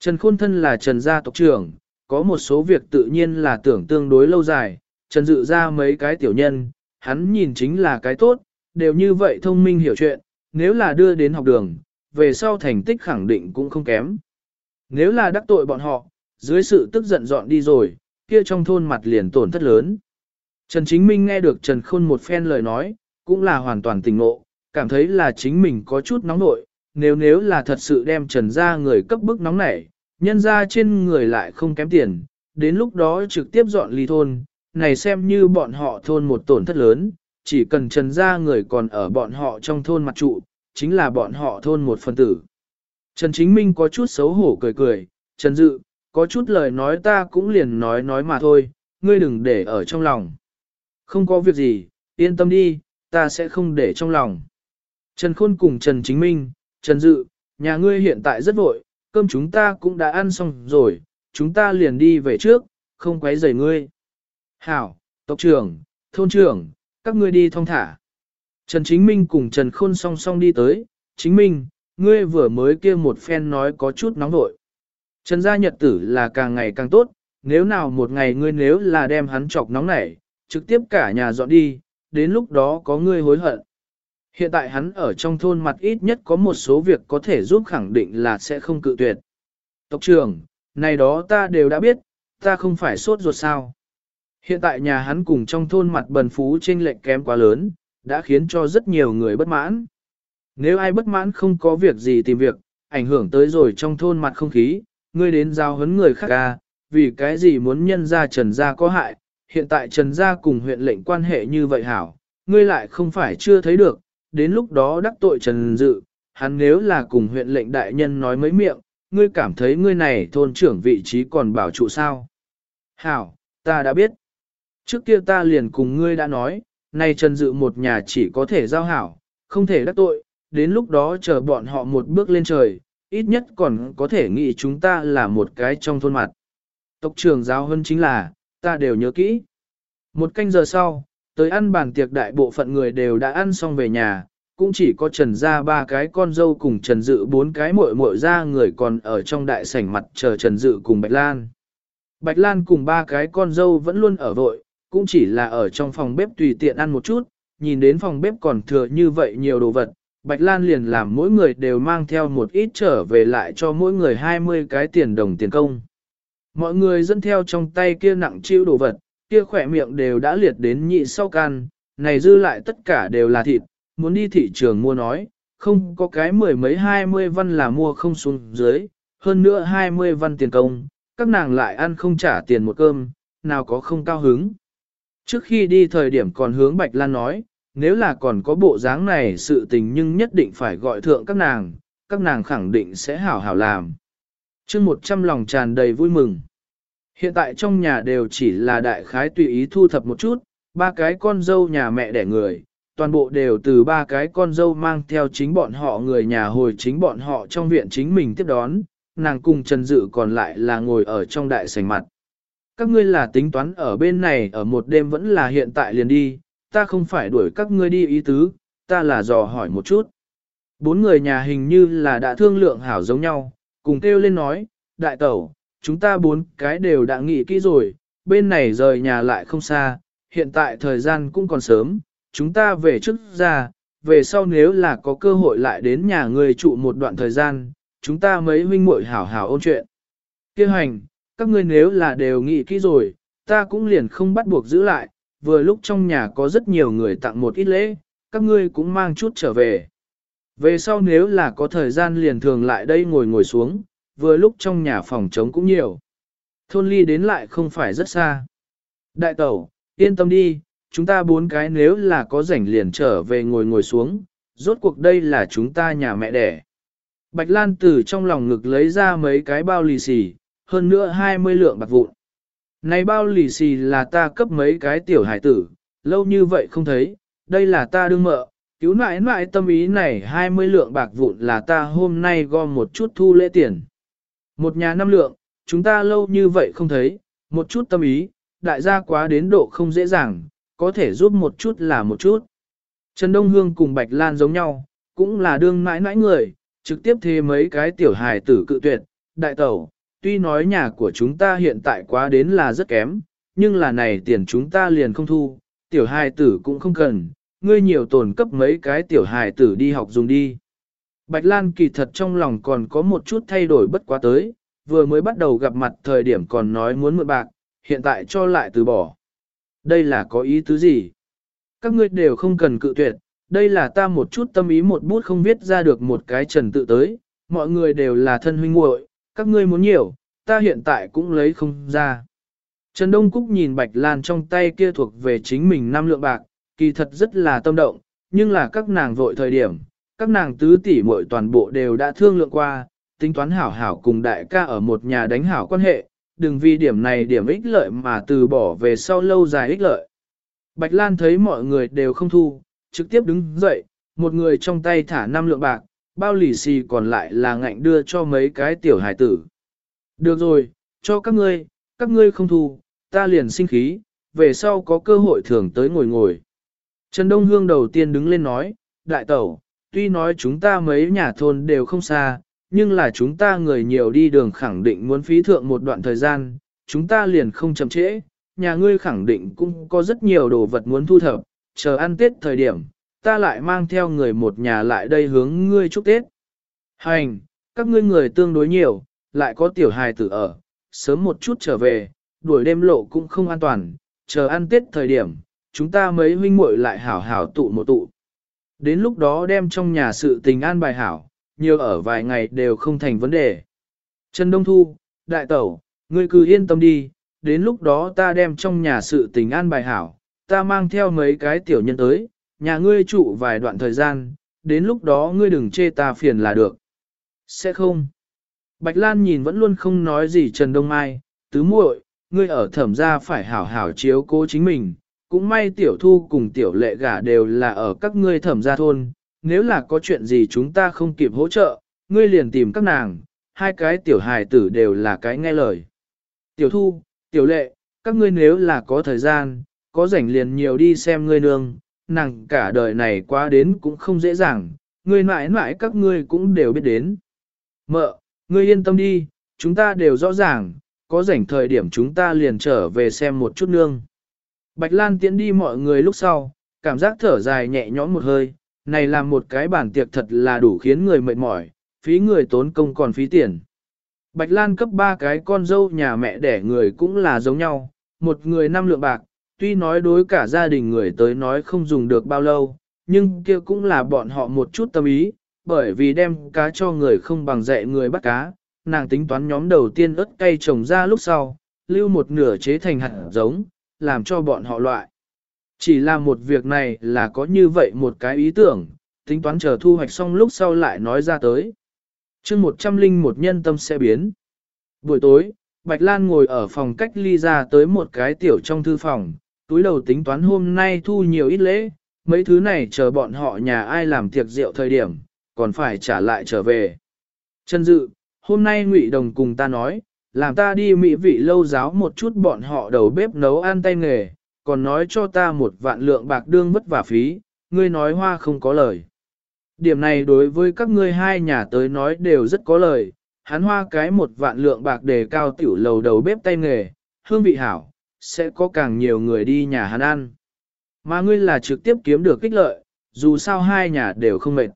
Trần Khôn Thân là Trần gia tộc trưởng, có một số việc tự nhiên là tưởng tương đối lâu dài, Trần Dự ra mấy cái tiểu nhân, hắn nhìn chính là cái tốt, đều như vậy thông minh hiểu chuyện, nếu là đưa đến học đường, về sau thành tích khẳng định cũng không kém. Nếu là đắc tội bọn họ, dưới sự tức giận dọn đi rồi, kia trong thôn mặt liền tổn thất lớn. Trần Chính Minh nghe được Trần Khôn một phen lời nói, cũng là hoàn toàn tình ngộ, cảm thấy là chính mình có chút nóng nội, nếu nếu là thật sự đem Trần ra người cấp bức nóng nảy, nhân ra trên người lại không kém tiền, đến lúc đó trực tiếp dọn ly thôn, này xem như bọn họ thôn một tổn thất lớn, chỉ cần Trần ra người còn ở bọn họ trong thôn mặt trụ, chính là bọn họ thôn một phần tử. Trần Chính Minh có chút xấu hổ cười cười, Trần Dự, có chút lời nói ta cũng liền nói nói mà thôi, ngươi đừng để ở trong lòng. Không có việc gì, yên tâm đi, ta sẽ không để trong lòng. Trần Khôn cùng Trần Chính Minh, Trần Dự, nhà ngươi hiện tại rất vội, cơm chúng ta cũng đã ăn xong rồi, chúng ta liền đi về trước, không quấy rầy ngươi. Hảo, tộc trưởng, thôn trưởng, các ngươi đi thong thả. Trần Chính Minh cùng Trần Khôn song song đi tới, Chính Minh, ngươi vừa mới kia một phen nói có chút nóng vội. Trần gia nhật tử là càng ngày càng tốt, nếu nào một ngày ngươi nếu là đem hắn chọc nóng nảy, trực tiếp cả nhà dọn đi, đến lúc đó có ngươi hối hận. Hiện tại hắn ở trong thôn mặt ít nhất có một số việc có thể giúp khẳng định là sẽ không cự tuyệt. Tộc trưởng, này đó ta đều đã biết, ta không phải sốt ruột sao. Hiện tại nhà hắn cùng trong thôn mặt bần phú trên lệnh kém quá lớn, đã khiến cho rất nhiều người bất mãn. Nếu ai bất mãn không có việc gì tìm việc, ảnh hưởng tới rồi trong thôn mặt không khí, ngươi đến giao hấn người khác ca, à, vì cái gì muốn nhân ra trần gia có hại, hiện tại trần gia cùng huyện lệnh quan hệ như vậy hảo, ngươi lại không phải chưa thấy được, đến lúc đó đắc tội trần dự, hắn nếu là cùng huyện lệnh đại nhân nói mấy miệng, ngươi cảm thấy ngươi này thôn trưởng vị trí còn bảo trụ sao. Hảo, ta đã biết. Trước kia ta liền cùng ngươi đã nói, nay trần dự một nhà chỉ có thể giao hảo, không thể đắc tội, đến lúc đó chờ bọn họ một bước lên trời, ít nhất còn có thể nghĩ chúng ta là một cái trong thôn mặt. Tộc trưởng giáo hơn chính là, ta đều nhớ kỹ. Một canh giờ sau, tới ăn bàn tiệc đại bộ phận người đều đã ăn xong về nhà, cũng chỉ có Trần ra ba cái con dâu cùng Trần Dự bốn cái muội muội ra người còn ở trong đại sảnh mặt chờ Trần Dự cùng Bạch Lan. Bạch Lan cùng ba cái con dâu vẫn luôn ở vội, cũng chỉ là ở trong phòng bếp tùy tiện ăn một chút, nhìn đến phòng bếp còn thừa như vậy nhiều đồ vật, Bạch Lan liền làm mỗi người đều mang theo một ít trở về lại cho mỗi người 20 cái tiền đồng tiền công. Mọi người dẫn theo trong tay kia nặng chịu đồ vật, kia khỏe miệng đều đã liệt đến nhị sau can, này dư lại tất cả đều là thịt, muốn đi thị trường mua nói, không có cái mười mấy hai mươi văn là mua không xuống dưới, hơn nữa hai mươi văn tiền công, các nàng lại ăn không trả tiền một cơm, nào có không cao hứng. Trước khi đi thời điểm còn hướng Bạch Lan nói, nếu là còn có bộ dáng này sự tình nhưng nhất định phải gọi thượng các nàng, các nàng khẳng định sẽ hảo hảo làm. chương một trăm lòng tràn đầy vui mừng. Hiện tại trong nhà đều chỉ là đại khái tùy ý thu thập một chút, ba cái con dâu nhà mẹ đẻ người, toàn bộ đều từ ba cái con dâu mang theo chính bọn họ người nhà hồi chính bọn họ trong viện chính mình tiếp đón, nàng cùng Trần Dự còn lại là ngồi ở trong đại sảnh mặt. Các ngươi là tính toán ở bên này ở một đêm vẫn là hiện tại liền đi, ta không phải đuổi các ngươi đi ý tứ, ta là dò hỏi một chút. Bốn người nhà hình như là đã thương lượng hảo giống nhau, cùng kêu lên nói, đại tẩu, chúng ta bốn cái đều đã nghĩ kỹ rồi, bên này rời nhà lại không xa, hiện tại thời gian cũng còn sớm, chúng ta về trước ra, về sau nếu là có cơ hội lại đến nhà người trụ một đoạn thời gian, chúng ta mấy huynh muội hảo hảo ôn chuyện. Kêu hành, các ngươi nếu là đều nghĩ kỹ rồi, ta cũng liền không bắt buộc giữ lại, vừa lúc trong nhà có rất nhiều người tặng một ít lễ, các ngươi cũng mang chút trở về. Về sau nếu là có thời gian liền thường lại đây ngồi ngồi xuống, vừa lúc trong nhà phòng trống cũng nhiều. Thôn ly đến lại không phải rất xa. Đại tẩu, yên tâm đi, chúng ta bốn cái nếu là có rảnh liền trở về ngồi ngồi xuống, rốt cuộc đây là chúng ta nhà mẹ đẻ. Bạch Lan từ trong lòng ngực lấy ra mấy cái bao lì xì, hơn nữa 20 lượng bạc vụn. Này bao lì xì là ta cấp mấy cái tiểu hải tử, lâu như vậy không thấy, đây là ta đương mợ, cứu nại nại tâm ý này 20 lượng bạc vụn là ta hôm nay gom một chút thu lễ tiền. Một nhà năm lượng, chúng ta lâu như vậy không thấy, một chút tâm ý, đại gia quá đến độ không dễ dàng, có thể giúp một chút là một chút. Trần Đông Hương cùng Bạch Lan giống nhau, cũng là đương mãi mãi người, trực tiếp thế mấy cái tiểu hài tử cự tuyệt, đại tẩu, tuy nói nhà của chúng ta hiện tại quá đến là rất kém, nhưng là này tiền chúng ta liền không thu, tiểu hài tử cũng không cần, ngươi nhiều tồn cấp mấy cái tiểu hài tử đi học dùng đi. Bạch Lan kỳ thật trong lòng còn có một chút thay đổi bất quá tới, vừa mới bắt đầu gặp mặt thời điểm còn nói muốn mượn bạc, hiện tại cho lại từ bỏ. Đây là có ý tứ gì? Các ngươi đều không cần cự tuyệt, đây là ta một chút tâm ý một bút không viết ra được một cái trần tự tới, mọi người đều là thân huynh muội, các ngươi muốn nhiều, ta hiện tại cũng lấy không ra. Trần Đông Cúc nhìn Bạch Lan trong tay kia thuộc về chính mình năm lượng bạc, kỳ thật rất là tâm động, nhưng là các nàng vội thời điểm, các nàng tứ tỷ muội toàn bộ đều đã thương lượng qua, tính toán hảo hảo cùng đại ca ở một nhà đánh hảo quan hệ, đừng vì điểm này điểm ích lợi mà từ bỏ về sau lâu dài ích lợi. Bạch Lan thấy mọi người đều không thu, trực tiếp đứng dậy, một người trong tay thả năm lượng bạc, bao lì xì còn lại là ngạnh đưa cho mấy cái tiểu hải tử. Được rồi, cho các ngươi, các ngươi không thu, ta liền sinh khí, về sau có cơ hội thường tới ngồi ngồi. Trần Đông Hương đầu tiên đứng lên nói, đại tẩu, tuy nói chúng ta mấy nhà thôn đều không xa, nhưng là chúng ta người nhiều đi đường khẳng định muốn phí thượng một đoạn thời gian, chúng ta liền không chậm trễ, nhà ngươi khẳng định cũng có rất nhiều đồ vật muốn thu thập, chờ ăn Tết thời điểm, ta lại mang theo người một nhà lại đây hướng ngươi chúc Tết. Hành, các ngươi người tương đối nhiều, lại có tiểu hài tử ở, sớm một chút trở về, đuổi đêm lộ cũng không an toàn, chờ ăn Tết thời điểm, chúng ta mấy huynh muội lại hảo hảo tụ một tụ. Đến lúc đó đem trong nhà sự tình an bài hảo, nhiều ở vài ngày đều không thành vấn đề. Trần Đông Thu, đại tẩu, ngươi cứ yên tâm đi, đến lúc đó ta đem trong nhà sự tình an bài hảo, ta mang theo mấy cái tiểu nhân tới, nhà ngươi trụ vài đoạn thời gian, đến lúc đó ngươi đừng chê ta phiền là được. Sẽ không. Bạch Lan nhìn vẫn luôn không nói gì Trần Đông Mai, tứ muội, ngươi ở thẩm gia phải hảo hảo chiếu cố chính mình, cũng may tiểu thu cùng tiểu lệ gả đều là ở các ngươi thẩm gia thôn, nếu là có chuyện gì chúng ta không kịp hỗ trợ, ngươi liền tìm các nàng, hai cái tiểu hài tử đều là cái nghe lời. Tiểu thu, tiểu lệ, các ngươi nếu là có thời gian, có rảnh liền nhiều đi xem ngươi nương, nàng cả đời này qua đến cũng không dễ dàng, ngươi mãi mãi các ngươi cũng đều biết đến. Mợ, ngươi yên tâm đi, chúng ta đều rõ ràng, có rảnh thời điểm chúng ta liền trở về xem một chút nương. Bạch Lan tiễn đi mọi người lúc sau, cảm giác thở dài nhẹ nhõm một hơi, này làm một cái bản tiệc thật là đủ khiến người mệt mỏi, phí người tốn công còn phí tiền. Bạch Lan cấp ba cái con dâu nhà mẹ đẻ người cũng là giống nhau, một người năm lượng bạc, tuy nói đối cả gia đình người tới nói không dùng được bao lâu, nhưng kia cũng là bọn họ một chút tâm ý, bởi vì đem cá cho người không bằng dạy người bắt cá, nàng tính toán nhóm đầu tiên ớt cây trồng ra lúc sau, lưu một nửa chế thành hạt giống, làm cho bọn họ loại. Chỉ là một việc này là có như vậy một cái ý tưởng, tính toán chờ thu hoạch xong lúc sau lại nói ra tới. chương một trăm linh một nhân tâm sẽ biến. Buổi tối, Bạch Lan ngồi ở phòng cách ly ra tới một cái tiểu trong thư phòng, túi đầu tính toán hôm nay thu nhiều ít lễ, mấy thứ này chờ bọn họ nhà ai làm tiệc rượu thời điểm, còn phải trả lại trở về. Trần Dự, hôm nay Ngụy Đồng cùng ta nói, làm ta đi mỹ vị lâu giáo một chút bọn họ đầu bếp nấu ăn tay nghề, còn nói cho ta một vạn lượng bạc đương vất vả phí, ngươi nói hoa không có lời. Điểm này đối với các ngươi hai nhà tới nói đều rất có lời, hắn hoa cái một vạn lượng bạc đề cao tiểu lầu đầu bếp tay nghề, hương vị hảo, sẽ có càng nhiều người đi nhà hắn ăn. Mà ngươi là trực tiếp kiếm được kích lợi, dù sao hai nhà đều không mệt.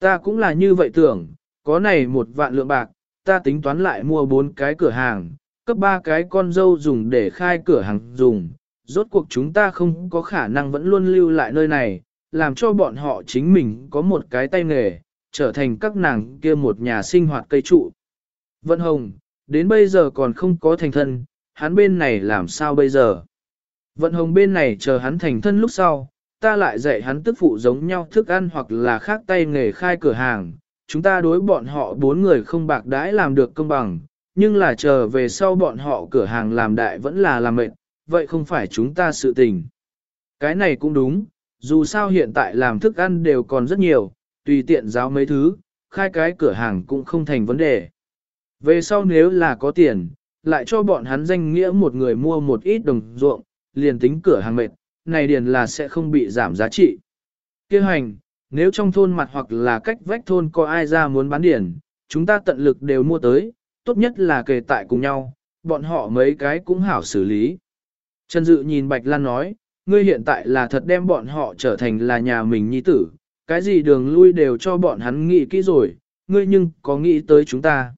Ta cũng là như vậy tưởng, có này một vạn lượng bạc, ta tính toán lại mua bốn cái cửa hàng, cấp ba cái con dâu dùng để khai cửa hàng dùng. Rốt cuộc chúng ta không có khả năng vẫn luôn lưu lại nơi này, làm cho bọn họ chính mình có một cái tay nghề, trở thành các nàng kia một nhà sinh hoạt cây trụ. Vận Hồng, đến bây giờ còn không có thành thân, hắn bên này làm sao bây giờ? Vận Hồng bên này chờ hắn thành thân lúc sau, ta lại dạy hắn tức phụ giống nhau thức ăn hoặc là khác tay nghề khai cửa hàng, chúng ta đối bọn họ bốn người không bạc đãi làm được công bằng, nhưng là chờ về sau bọn họ cửa hàng làm đại vẫn là làm mệt. vậy không phải chúng ta sự tình. Cái này cũng đúng, dù sao hiện tại làm thức ăn đều còn rất nhiều, tùy tiện giáo mấy thứ, khai cái cửa hàng cũng không thành vấn đề. Về sau nếu là có tiền, lại cho bọn hắn danh nghĩa một người mua một ít đồng ruộng, liền tính cửa hàng mệt, này điền là sẽ không bị giảm giá trị. Kêu hành, nếu trong thôn mặt hoặc là cách vách thôn có ai ra muốn bán điền, chúng ta tận lực đều mua tới, tốt nhất là kề tại cùng nhau, bọn họ mấy cái cũng hảo xử lý. Trần Dự nhìn Bạch Lan nói, ngươi hiện tại là thật đem bọn họ trở thành là nhà mình nhi tử, cái gì đường lui đều cho bọn hắn nghĩ kỹ rồi, ngươi nhưng có nghĩ tới chúng ta.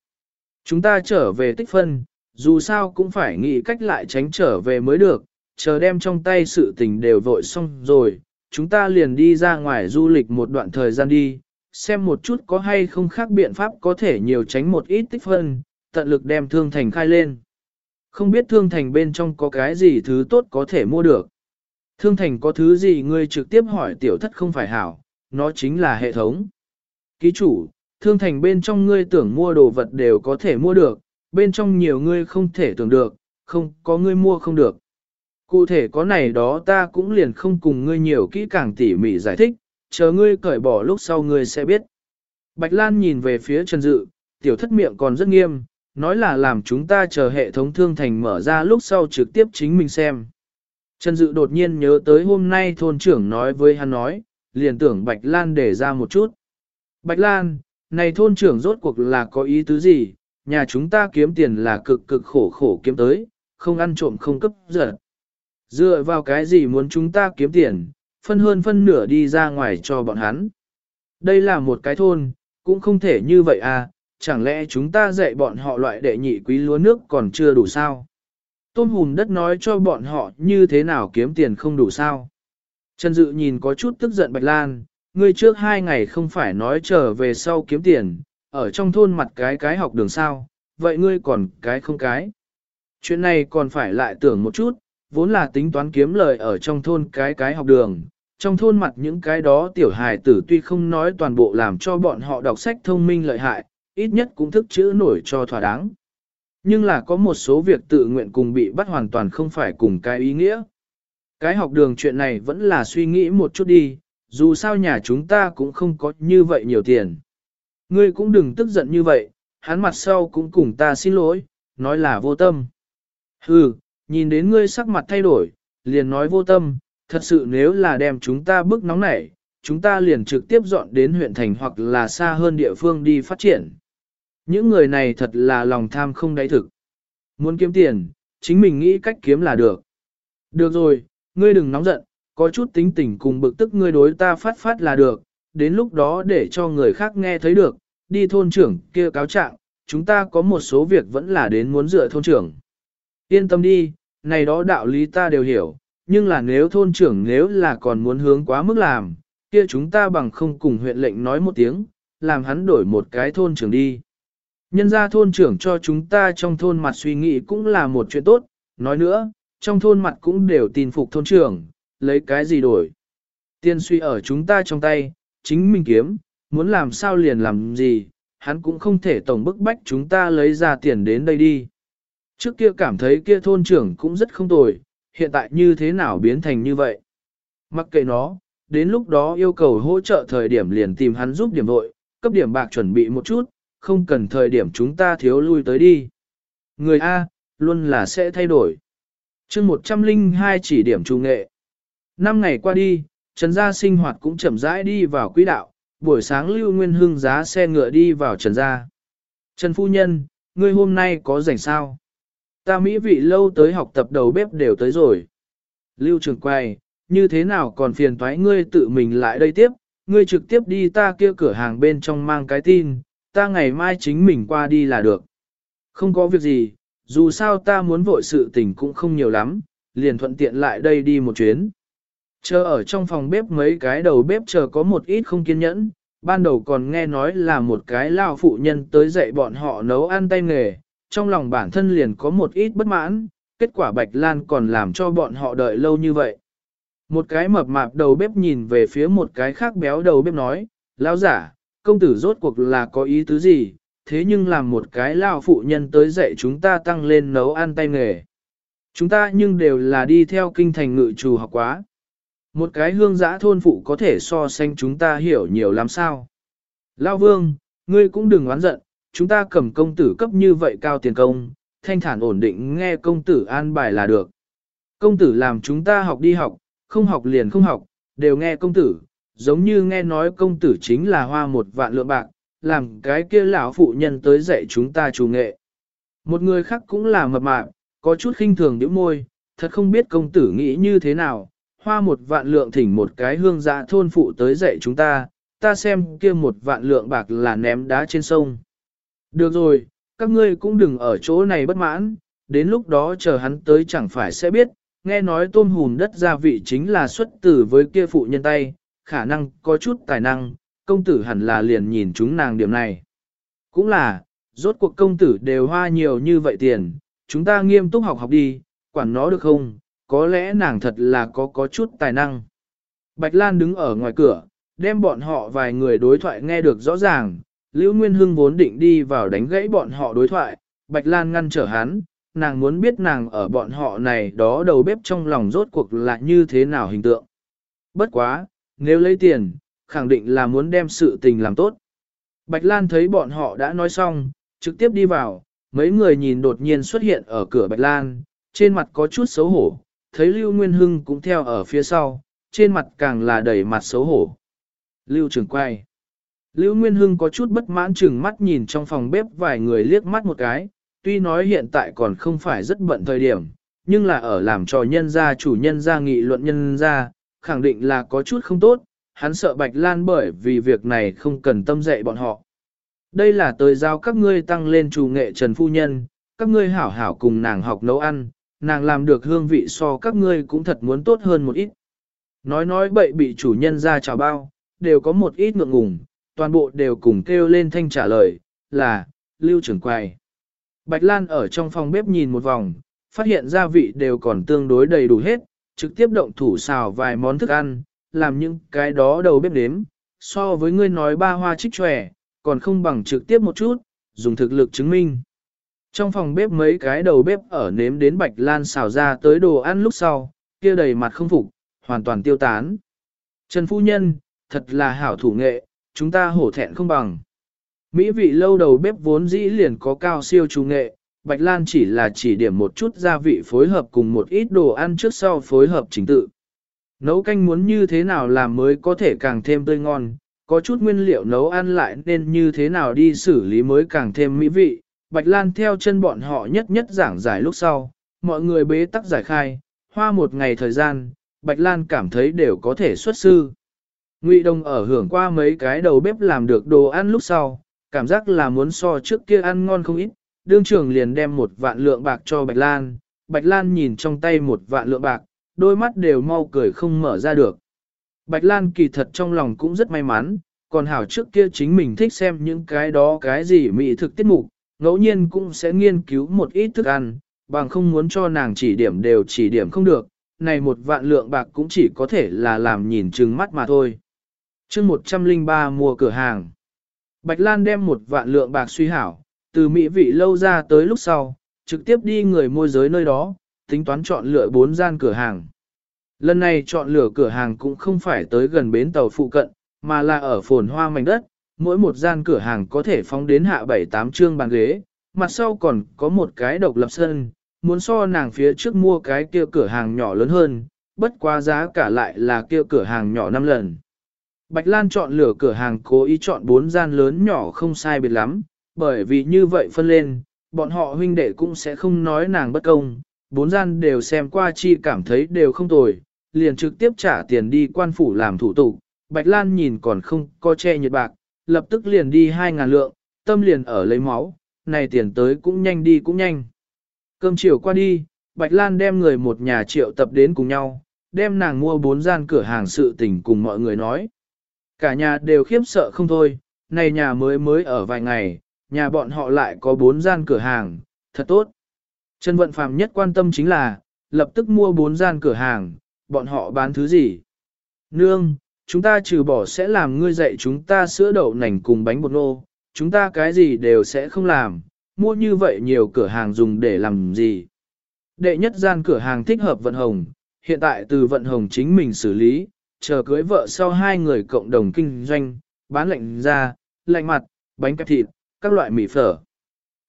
Chúng ta trở về tích phân, dù sao cũng phải nghĩ cách lại tránh trở về mới được, chờ đem trong tay sự tình đều vội xong rồi, chúng ta liền đi ra ngoài du lịch một đoạn thời gian đi, xem một chút có hay không khác biện pháp có thể nhiều tránh một ít tích phân, tận lực đem thương thành khai lên. Không biết thương thành bên trong có cái gì thứ tốt có thể mua được. Thương thành có thứ gì ngươi trực tiếp hỏi tiểu thất không phải hảo, nó chính là hệ thống. Ký chủ, thương thành bên trong ngươi tưởng mua đồ vật đều có thể mua được, bên trong nhiều ngươi không thể tưởng được, không có ngươi mua không được. Cụ thể có này đó ta cũng liền không cùng ngươi nhiều kỹ càng tỉ mỉ giải thích, chờ ngươi cởi bỏ lúc sau ngươi sẽ biết. Bạch Lan nhìn về phía Trần Dự, tiểu thất miệng còn rất nghiêm, nói là làm chúng ta chờ hệ thống thương thành mở ra lúc sau trực tiếp chính mình xem. Trần Dự đột nhiên nhớ tới hôm nay thôn trưởng nói với hắn nói, liền tưởng Bạch Lan để ra một chút. Bạch Lan, này thôn trưởng rốt cuộc là có ý tứ gì, nhà chúng ta kiếm tiền là cực cực khổ khổ kiếm tới, không ăn trộm không cấp giật. Dựa vào cái gì muốn chúng ta kiếm tiền, phân hơn phân nửa đi ra ngoài cho bọn hắn. Đây là một cái thôn, cũng không thể như vậy à, chẳng lẽ chúng ta dạy bọn họ loại đệ nhị quý lúa nước còn chưa đủ sao? Tôn hùm đất nói cho bọn họ như thế nào kiếm tiền không đủ sao? Trần Dự nhìn có chút tức giận Bạch Lan, ngươi trước hai ngày không phải nói trở về sau kiếm tiền, ở trong thôn mặt cái cái học đường sao, vậy ngươi còn cái không cái. Chuyện này còn phải lại tưởng một chút, vốn là tính toán kiếm lời ở trong thôn cái cái học đường, trong thôn mặt những cái đó tiểu hài tử tuy không nói toàn bộ làm cho bọn họ đọc sách thông minh lợi hại, ít nhất cũng thức chữ nổi cho thỏa đáng. Nhưng là có một số việc tự nguyện cùng bị bắt hoàn toàn không phải cùng cái ý nghĩa. Cái học đường chuyện này vẫn là suy nghĩ một chút đi, dù sao nhà chúng ta cũng không có như vậy nhiều tiền. Ngươi cũng đừng tức giận như vậy, hắn mặt sau cũng cùng ta xin lỗi, nói là vô tâm. Hừ, nhìn đến ngươi sắc mặt thay đổi, liền nói vô tâm, thật sự nếu là đem chúng ta bức nóng nảy, chúng ta liền trực tiếp dọn đến huyện thành hoặc là xa hơn địa phương đi phát triển. Những người này thật là lòng tham không đáy thực. Muốn kiếm tiền, chính mình nghĩ cách kiếm là được. Được rồi, ngươi đừng nóng giận, có chút tính tình cùng bực tức ngươi đối ta phát phát là được, đến lúc đó để cho người khác nghe thấy được, đi thôn trưởng kia cáo trạng, chúng ta có một số việc vẫn là đến muốn dựa thôn trưởng. Yên tâm đi, này đó đạo lý ta đều hiểu, nhưng là nếu thôn trưởng nếu là còn muốn hướng quá mức làm, kia chúng ta bằng không cùng huyện lệnh nói một tiếng, làm hắn đổi một cái thôn trưởng đi. Nhân ra thôn trưởng cho chúng ta trong thôn mặt suy nghĩ cũng là một chuyện tốt, nói nữa, trong thôn mặt cũng đều tin phục thôn trưởng, lấy cái gì đổi. Tiên suy ở chúng ta trong tay, chính mình kiếm, muốn làm sao liền làm gì, hắn cũng không thể tổng bức bách chúng ta lấy ra tiền đến đây đi. Trước kia cảm thấy kia thôn trưởng cũng rất không tồi, hiện tại như thế nào biến thành như vậy. Mặc kệ nó, đến lúc đó yêu cầu hỗ trợ thời điểm liền tìm hắn giúp điểm đội, cấp điểm bạc chuẩn bị một chút, không cần thời điểm chúng ta thiếu lui tới đi. Người A, luôn là sẽ thay đổi. chương 102 chỉ điểm trung nghệ. Năm ngày qua đi, Trần Gia sinh hoạt cũng chậm rãi đi vào quỹ đạo, buổi sáng Lưu Nguyên Hưng giá xe ngựa đi vào Trần Gia. Trần Phu Nhân, ngươi hôm nay có rảnh sao? Ta Mỹ vị lâu tới học tập đầu bếp đều tới rồi. Lưu Trường quay, như thế nào còn phiền toái ngươi tự mình lại đây tiếp, ngươi trực tiếp đi ta kia cửa hàng bên trong mang cái tin, ta ngày mai chính mình qua đi là được. Không có việc gì, dù sao ta muốn vội sự tình cũng không nhiều lắm, liền thuận tiện lại đây đi một chuyến. Chờ ở trong phòng bếp mấy cái đầu bếp chờ có một ít không kiên nhẫn, ban đầu còn nghe nói là một cái lao phụ nhân tới dạy bọn họ nấu ăn tay nghề, trong lòng bản thân liền có một ít bất mãn, kết quả Bạch Lan còn làm cho bọn họ đợi lâu như vậy. Một cái mập mạp đầu bếp nhìn về phía một cái khác béo đầu bếp nói, lão giả, công tử rốt cuộc là có ý tứ gì, thế nhưng làm một cái lao phụ nhân tới dạy chúng ta tăng lên nấu ăn tay nghề. Chúng ta nhưng đều là đi theo kinh thành ngự trù học quá. Một cái hương giã thôn phụ có thể so sánh chúng ta hiểu nhiều lắm sao. Lao vương, ngươi cũng đừng oán giận, chúng ta cầm công tử cấp như vậy cao tiền công, thanh thản ổn định nghe công tử an bài là được. Công tử làm chúng ta học đi học, không học liền không học, đều nghe công tử, giống như nghe nói công tử chính là hoa một vạn lượng bạc, làm cái kia lão phụ nhân tới dạy chúng ta chủ nghệ. Một người khác cũng là mập mạp, có chút khinh thường điểm môi, thật không biết công tử nghĩ như thế nào, hoa một vạn lượng thỉnh một cái hương dạ thôn phụ tới dạy chúng ta, ta xem kia một vạn lượng bạc là ném đá trên sông. Được rồi, các ngươi cũng đừng ở chỗ này bất mãn, đến lúc đó chờ hắn tới chẳng phải sẽ biết, nghe nói tôm hùm đất gia vị chính là xuất tử với kia phụ nhân tay, khả năng có chút tài năng, công tử hẳn là liền nhìn chúng nàng điểm này. Cũng là, rốt cuộc công tử đều hoa nhiều như vậy tiền, chúng ta nghiêm túc học học đi, quản nó được không, có lẽ nàng thật là có có chút tài năng. Bạch Lan đứng ở ngoài cửa, đem bọn họ vài người đối thoại nghe được rõ ràng, Lưu Nguyên Hưng vốn định đi vào đánh gãy bọn họ đối thoại, Bạch Lan ngăn trở hắn, nàng muốn biết nàng ở bọn họ này đó đầu bếp trong lòng rốt cuộc là như thế nào hình tượng. Bất quá, nếu lấy tiền, khẳng định là muốn đem sự tình làm tốt. Bạch Lan thấy bọn họ đã nói xong, trực tiếp đi vào, mấy người nhìn đột nhiên xuất hiện ở cửa Bạch Lan, trên mặt có chút xấu hổ, thấy Lưu Nguyên Hưng cũng theo ở phía sau, trên mặt càng là đầy mặt xấu hổ. Lưu Trường quay. Lưu Nguyên Hưng có chút bất mãn chừng mắt nhìn trong phòng bếp vài người liếc mắt một cái, tuy nói hiện tại còn không phải rất bận thời điểm, nhưng là ở làm trò nhân gia chủ nhân gia nghị luận nhân gia, khẳng định là có chút không tốt, hắn sợ Bạch Lan bởi vì việc này không cần tâm dạy bọn họ. Đây là tới giao các ngươi tăng lên chủ nghệ Trần Phu Nhân, các ngươi hảo hảo cùng nàng học nấu ăn, nàng làm được hương vị so các ngươi cũng thật muốn tốt hơn một ít. Nói nói bậy bị chủ nhân ra chào bao, đều có một ít ngượng ngùng, toàn bộ đều cùng kêu lên thanh trả lời, là, lưu trưởng quầy. Bạch Lan ở trong phòng bếp nhìn một vòng, phát hiện gia vị đều còn tương đối đầy đủ hết, trực tiếp động thủ xào vài món thức ăn, làm những cái đó đầu bếp đếm, so với ngươi nói ba hoa trích tròe, còn không bằng trực tiếp một chút, dùng thực lực chứng minh. Trong phòng bếp mấy cái đầu bếp ở nếm đến Bạch Lan xào ra tới đồ ăn lúc sau, kia đầy mặt không phục, hoàn toàn tiêu tán. Trần Phu Nhân, thật là hảo thủ nghệ, chúng ta hổ thẹn không bằng. Mỹ vị lâu đầu bếp vốn dĩ liền có cao siêu chủ nghệ, Bạch Lan chỉ là chỉ điểm một chút gia vị phối hợp cùng một ít đồ ăn trước sau phối hợp chính tự. Nấu canh muốn như thế nào làm mới có thể càng thêm tươi ngon, có chút nguyên liệu nấu ăn lại nên như thế nào đi xử lý mới càng thêm mỹ vị. Bạch Lan theo chân bọn họ nhất nhất giảng giải lúc sau, mọi người bế tắc giải khai, hoa một ngày thời gian, Bạch Lan cảm thấy đều có thể xuất sư. Ngụy Đông ở hưởng qua mấy cái đầu bếp làm được đồ ăn lúc sau, cảm giác là muốn so trước kia ăn ngon không ít, đương trưởng liền đem một vạn lượng bạc cho Bạch Lan, Bạch Lan nhìn trong tay một vạn lượng bạc, đôi mắt đều mau cười không mở ra được. Bạch Lan kỳ thật trong lòng cũng rất may mắn, còn hảo trước kia chính mình thích xem những cái đó cái gì mỹ thực tiết mục, ngẫu nhiên cũng sẽ nghiên cứu một ít thức ăn, bằng không muốn cho nàng chỉ điểm đều chỉ điểm không được, này một vạn lượng bạc cũng chỉ có thể là làm nhìn chừng mắt mà thôi. chương 103 mua cửa hàng. Bạch Lan đem một vạn lượng bạc suy hảo, từ mỹ vị lâu ra tới lúc sau, trực tiếp đi người môi giới nơi đó, tính toán chọn lựa bốn gian cửa hàng. Lần này chọn lựa cửa hàng cũng không phải tới gần bến tàu phụ cận, mà là ở phồn hoa mảnh đất, mỗi một gian cửa hàng có thể phóng đến hạ 7-8 trương bàn ghế, mặt sau còn có một cái độc lập sân, muốn so nàng phía trước mua cái kia cửa hàng nhỏ lớn hơn, bất quá giá cả lại là kia cửa hàng nhỏ 5 lần. Bạch Lan chọn lựa cửa hàng cố ý chọn bốn gian lớn nhỏ không sai biệt lắm, bởi vì như vậy phân lên, bọn họ huynh đệ cũng sẽ không nói nàng bất công, bốn gian đều xem qua chi cảm thấy đều không tồi, liền trực tiếp trả tiền đi quan phủ làm thủ tục. Bạch Lan nhìn còn không có che nhiệt bạc, lập tức liền đi hai ngàn lượng, tâm liền ở lấy máu, này tiền tới cũng nhanh đi cũng nhanh. Cơm chiều qua đi, Bạch Lan đem người một nhà triệu tập đến cùng nhau, đem nàng mua bốn gian cửa hàng sự tình cùng mọi người nói. Cả nhà đều khiếp sợ không thôi, này nhà mới mới ở vài ngày, nhà bọn họ lại có bốn gian cửa hàng, thật tốt. Trần Vận Phàm nhất quan tâm chính là, lập tức mua bốn gian cửa hàng, bọn họ bán thứ gì? Nương, chúng ta trừ bỏ sẽ làm ngươi dạy chúng ta sữa đậu nành cùng bánh bột nô, chúng ta cái gì đều sẽ không làm, mua như vậy nhiều cửa hàng dùng để làm gì. Đệ nhất gian cửa hàng thích hợp vận hồng, hiện tại từ vận hồng chính mình xử lý, chờ cưới vợ sau hai người cộng đồng kinh doanh, bán lạnh ra, lạnh mặt, bánh kẹp thịt, các loại mì phở.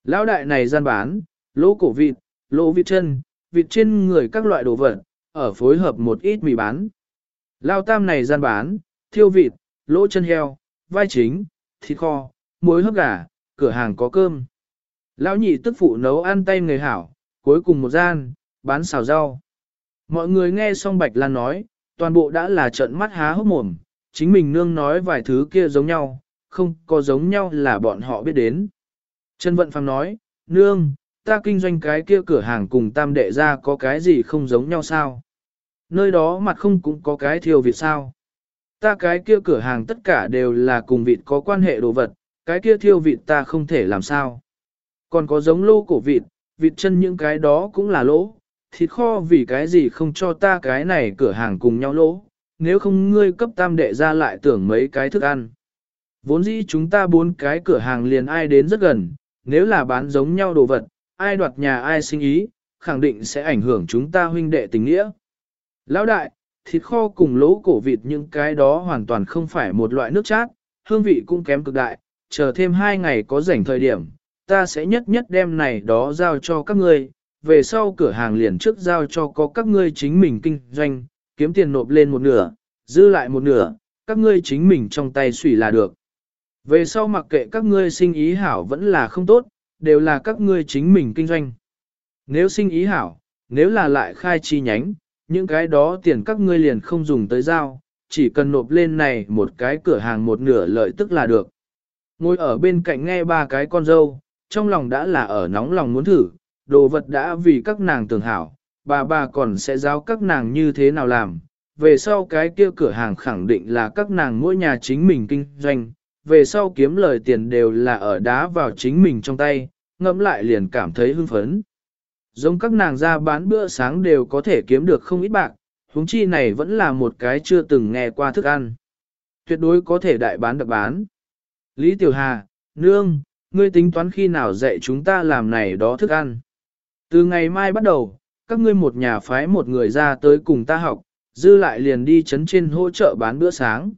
Lão đại này gian bán, lỗ cổ vịt, lỗ vịt chân, vịt trên người các loại đồ vật, ở phối hợp một ít mì bán. Lao tam này gian bán, thiêu vịt, lỗ chân heo, vai chính, thịt kho, muối hấp gà, cửa hàng có cơm. Lão nhị tức phụ nấu ăn tay người hảo, cuối cùng một gian, bán xào rau. Mọi người nghe xong Bạch Lan nói, toàn bộ đã là trận mắt há hốc mồm, chính mình nương nói vài thứ kia giống nhau, không có giống nhau là bọn họ biết đến. Trần Vận Phàm nói, nương, ta kinh doanh cái kia cửa hàng cùng tam đệ ra có cái gì không giống nhau sao? Nơi đó mặt không cũng có cái thiêu vịt sao? Ta cái kia cửa hàng tất cả đều là cùng vịt có quan hệ đồ vật, cái kia thiêu vịt ta không thể làm sao. Còn có giống lô cổ vịt, vịt chân những cái đó cũng là lỗ, thịt kho vì cái gì không cho ta cái này cửa hàng cùng nhau lỗ, nếu không ngươi cấp tam đệ ra lại tưởng mấy cái thức ăn. Vốn dĩ chúng ta bốn cái cửa hàng liền ai đến rất gần, nếu là bán giống nhau đồ vật, ai đoạt nhà ai sinh ý, khẳng định sẽ ảnh hưởng chúng ta huynh đệ tình nghĩa. Lão đại, thịt kho cùng lỗ cổ vịt những cái đó hoàn toàn không phải một loại nước chát, hương vị cũng kém cực đại, chờ thêm hai ngày có rảnh thời điểm, ta sẽ nhất nhất đem này đó giao cho các ngươi, về sau cửa hàng liền trước giao cho có các ngươi chính mình kinh doanh, kiếm tiền nộp lên một nửa, dư lại một nửa, các ngươi chính mình trong tay xủy là được. Về sau mặc kệ các ngươi sinh ý hảo vẫn là không tốt, đều là các ngươi chính mình kinh doanh. Nếu sinh ý hảo, nếu là lại khai chi nhánh, những cái đó tiền các ngươi liền không dùng tới giao, chỉ cần nộp lên này một cái cửa hàng một nửa lợi tức là được. Ngồi ở bên cạnh nghe ba cái con dâu, trong lòng đã là ở nóng lòng muốn thử, đồ vật đã vì các nàng tưởng hảo, bà bà còn sẽ giáo các nàng như thế nào làm. Về sau cái kia cửa hàng khẳng định là các nàng mỗi nhà chính mình kinh doanh, về sau kiếm lời tiền đều là ở đá vào chính mình trong tay, ngẫm lại liền cảm thấy hưng phấn. Giống các nàng ra bán bữa sáng đều có thể kiếm được không ít bạc, huống chi này vẫn là một cái chưa từng nghe qua thức ăn. Tuyệt đối có thể đại bán đặc bán. Lý Tiểu Hà, Nương, ngươi tính toán khi nào dạy chúng ta làm này đó thức ăn. Từ ngày mai bắt đầu, các ngươi một nhà phái một người ra tới cùng ta học, dư lại liền đi chấn trên hỗ trợ bán bữa sáng.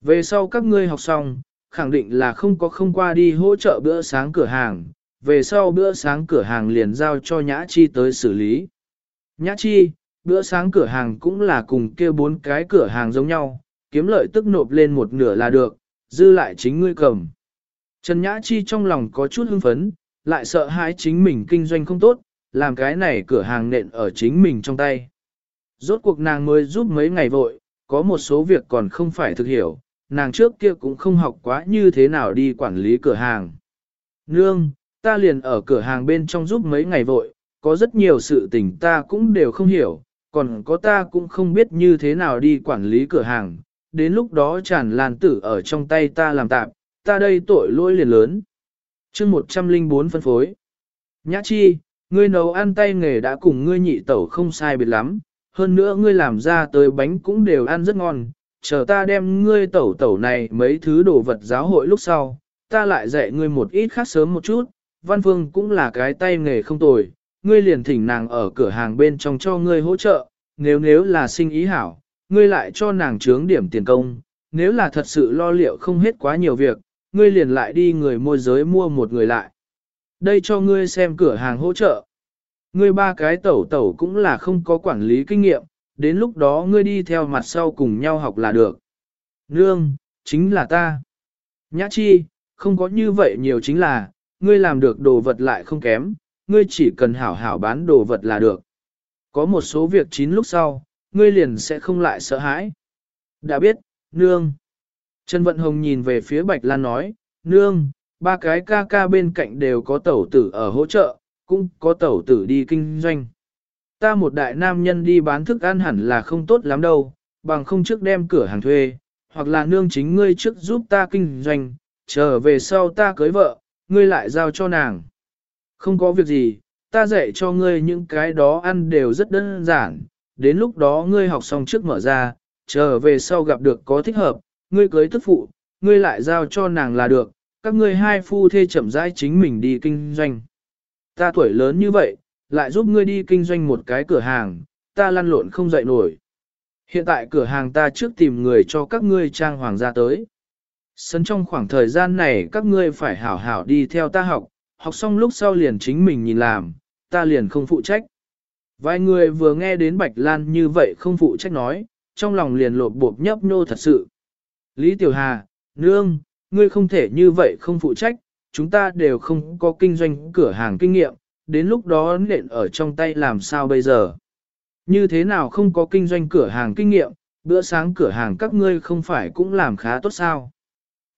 Về sau các ngươi học xong, khẳng định là không có không qua đi hỗ trợ bữa sáng cửa hàng, về sau bữa sáng cửa hàng liền giao cho Nhã Chi tới xử lý. Nhã Chi, bữa sáng cửa hàng cũng là cùng kia bốn cái cửa hàng giống nhau, kiếm lợi tức nộp lên một nửa là được, dư lại chính ngươi cầm. Trần Nhã Chi trong lòng có chút hưng phấn, lại sợ hãi chính mình kinh doanh không tốt, làm cái này cửa hàng nện ở chính mình trong tay. Rốt cuộc nàng mới giúp mấy ngày vội, có một số việc còn không phải thực hiểu, nàng trước kia cũng không học quá như thế nào đi quản lý cửa hàng. Nương, ta liền ở cửa hàng bên trong giúp mấy ngày vội, có rất nhiều sự tình ta cũng đều không hiểu, còn có ta cũng không biết như thế nào đi quản lý cửa hàng, đến lúc đó tràn lan tử ở trong tay ta làm tạm, ta đây tội lỗi liền lớn. chương 104 phân phối. Nhã chi, ngươi nấu ăn tay nghề đã cùng ngươi nhị tẩu không sai biệt lắm, hơn nữa ngươi làm ra tới bánh cũng đều ăn rất ngon, chờ ta đem ngươi tẩu tẩu này mấy thứ đồ vật giáo hội lúc sau, ta lại dạy ngươi một ít khác sớm một chút, văn phương cũng là cái tay nghề không tồi, ngươi liền thỉnh nàng ở cửa hàng bên trong cho ngươi hỗ trợ, nếu nếu là sinh ý hảo, ngươi lại cho nàng trướng điểm tiền công, nếu là thật sự lo liệu không hết quá nhiều việc, ngươi liền lại đi người môi giới mua một người lại. Đây cho ngươi xem cửa hàng hỗ trợ. Ngươi ba cái tẩu tẩu cũng là không có quản lý kinh nghiệm, đến lúc đó ngươi đi theo mặt sau cùng nhau học là được. Nương, chính là ta. Nhã chi, không có như vậy nhiều chính là, ngươi làm được đồ vật lại không kém, ngươi chỉ cần hảo hảo bán đồ vật là được. Có một số việc chín lúc sau, ngươi liền sẽ không lại sợ hãi. Đã biết, nương. Trần Vận Hồng nhìn về phía Bạch Lan nói, nương, ba cái ca ca bên cạnh đều có tẩu tử ở hỗ trợ, cũng có tẩu tử đi kinh doanh. Ta một đại nam nhân đi bán thức ăn hẳn là không tốt lắm đâu, bằng không trước đem cửa hàng thuê, hoặc là nương chính ngươi trước giúp ta kinh doanh, trở về sau ta cưới vợ, ngươi lại giao cho nàng. Không có việc gì, ta dạy cho ngươi những cái đó ăn đều rất đơn giản, đến lúc đó ngươi học xong trước mở ra, chờ về sau gặp được có thích hợp, ngươi cưới tức phụ, ngươi lại giao cho nàng là được, các ngươi hai phu thê chậm rãi chính mình đi kinh doanh. Ta tuổi lớn như vậy, lại giúp ngươi đi kinh doanh một cái cửa hàng, ta lăn lộn không dậy nổi. Hiện tại cửa hàng ta trước tìm người cho các ngươi trang hoàng gia tới. Sân trong khoảng thời gian này các ngươi phải hảo hảo đi theo ta học, học xong lúc sau liền chính mình nhìn làm, ta liền không phụ trách. Vài người vừa nghe đến Bạch Lan như vậy không phụ trách nói, trong lòng liền lột bộp nhấp nhô thật sự. Lý Tiểu Hà, Nương, ngươi không thể như vậy không phụ trách, chúng ta đều không có kinh doanh cửa hàng kinh nghiệm, đến lúc đó nện ở trong tay làm sao bây giờ. Như thế nào không có kinh doanh cửa hàng kinh nghiệm, bữa sáng cửa hàng các ngươi không phải cũng làm khá tốt sao.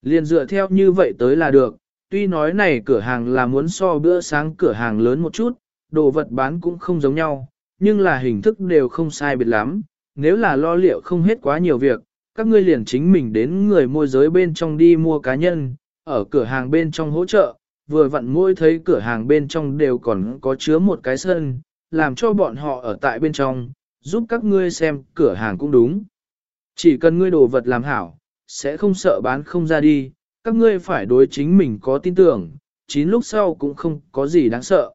Liền dựa theo như vậy tới là được, tuy nói này cửa hàng là muốn so bữa sáng cửa hàng lớn một chút, đồ vật bán cũng không giống nhau, nhưng là hình thức đều không sai biệt lắm, nếu là lo liệu không hết quá nhiều việc, các ngươi liền chính mình đến người môi giới bên trong đi mua cá nhân, ở cửa hàng bên trong hỗ trợ, vừa vặn môi thấy cửa hàng bên trong đều còn có chứa một cái sân, làm cho bọn họ ở tại bên trong, giúp các ngươi xem cửa hàng cũng đúng. Chỉ cần ngươi đồ vật làm hảo, sẽ không sợ bán không ra đi, các ngươi phải đối chính mình có tin tưởng, chín lúc sau cũng không có gì đáng sợ.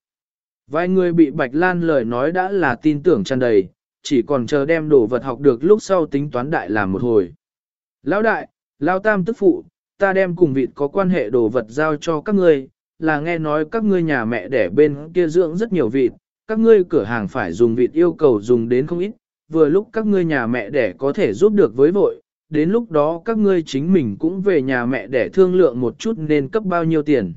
Vài người bị Bạch Lan lời nói đã là tin tưởng tràn đầy, chỉ còn chờ đem đồ vật học được lúc sau tính toán đại làm một hồi. Lão đại, Lão tam tức phụ, ta đem cùng vịt có quan hệ đồ vật giao cho các ngươi, là nghe nói các ngươi nhà mẹ đẻ bên kia dưỡng rất nhiều vịt, các ngươi cửa hàng phải dùng vịt yêu cầu dùng đến không ít, vừa lúc các ngươi nhà mẹ đẻ có thể giúp được với vội, đến lúc đó các ngươi chính mình cũng về nhà mẹ để thương lượng một chút nên cấp bao nhiêu tiền.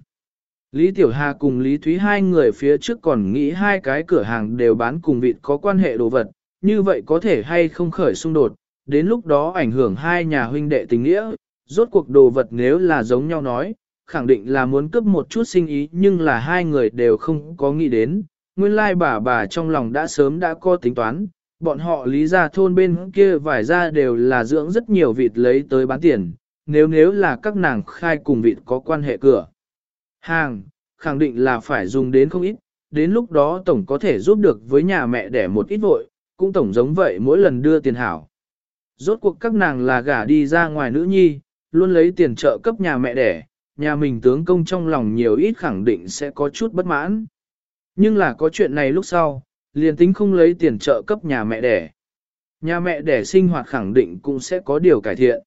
Lý Tiểu Hà cùng Lý Thúy hai người phía trước còn nghĩ hai cái cửa hàng đều bán cùng vịt có quan hệ đồ vật, như vậy có thể hay không khởi xung đột, đến lúc đó ảnh hưởng hai nhà huynh đệ tình nghĩa, rốt cuộc đồ vật nếu là giống nhau nói, khẳng định là muốn cướp một chút sinh ý nhưng là hai người đều không có nghĩ đến, nguyên lai bà bà trong lòng đã sớm đã có tính toán, bọn họ lý ra thôn bên kia vải ra đều là dưỡng rất nhiều vịt lấy tới bán tiền, nếu nếu là các nàng khai cùng vịt có quan hệ cửa. Hàng, khẳng định là phải dùng đến không ít, đến lúc đó tổng có thể giúp được với nhà mẹ để một ít vội, cũng tổng giống vậy mỗi lần đưa tiền hảo. Rốt cuộc các nàng là gả đi ra ngoài nữ nhi, luôn lấy tiền trợ cấp nhà mẹ đẻ, nhà mình tướng công trong lòng nhiều ít khẳng định sẽ có chút bất mãn. Nhưng là có chuyện này lúc sau, liền tính không lấy tiền trợ cấp nhà mẹ đẻ. Nhà mẹ đẻ sinh hoạt khẳng định cũng sẽ có điều cải thiện.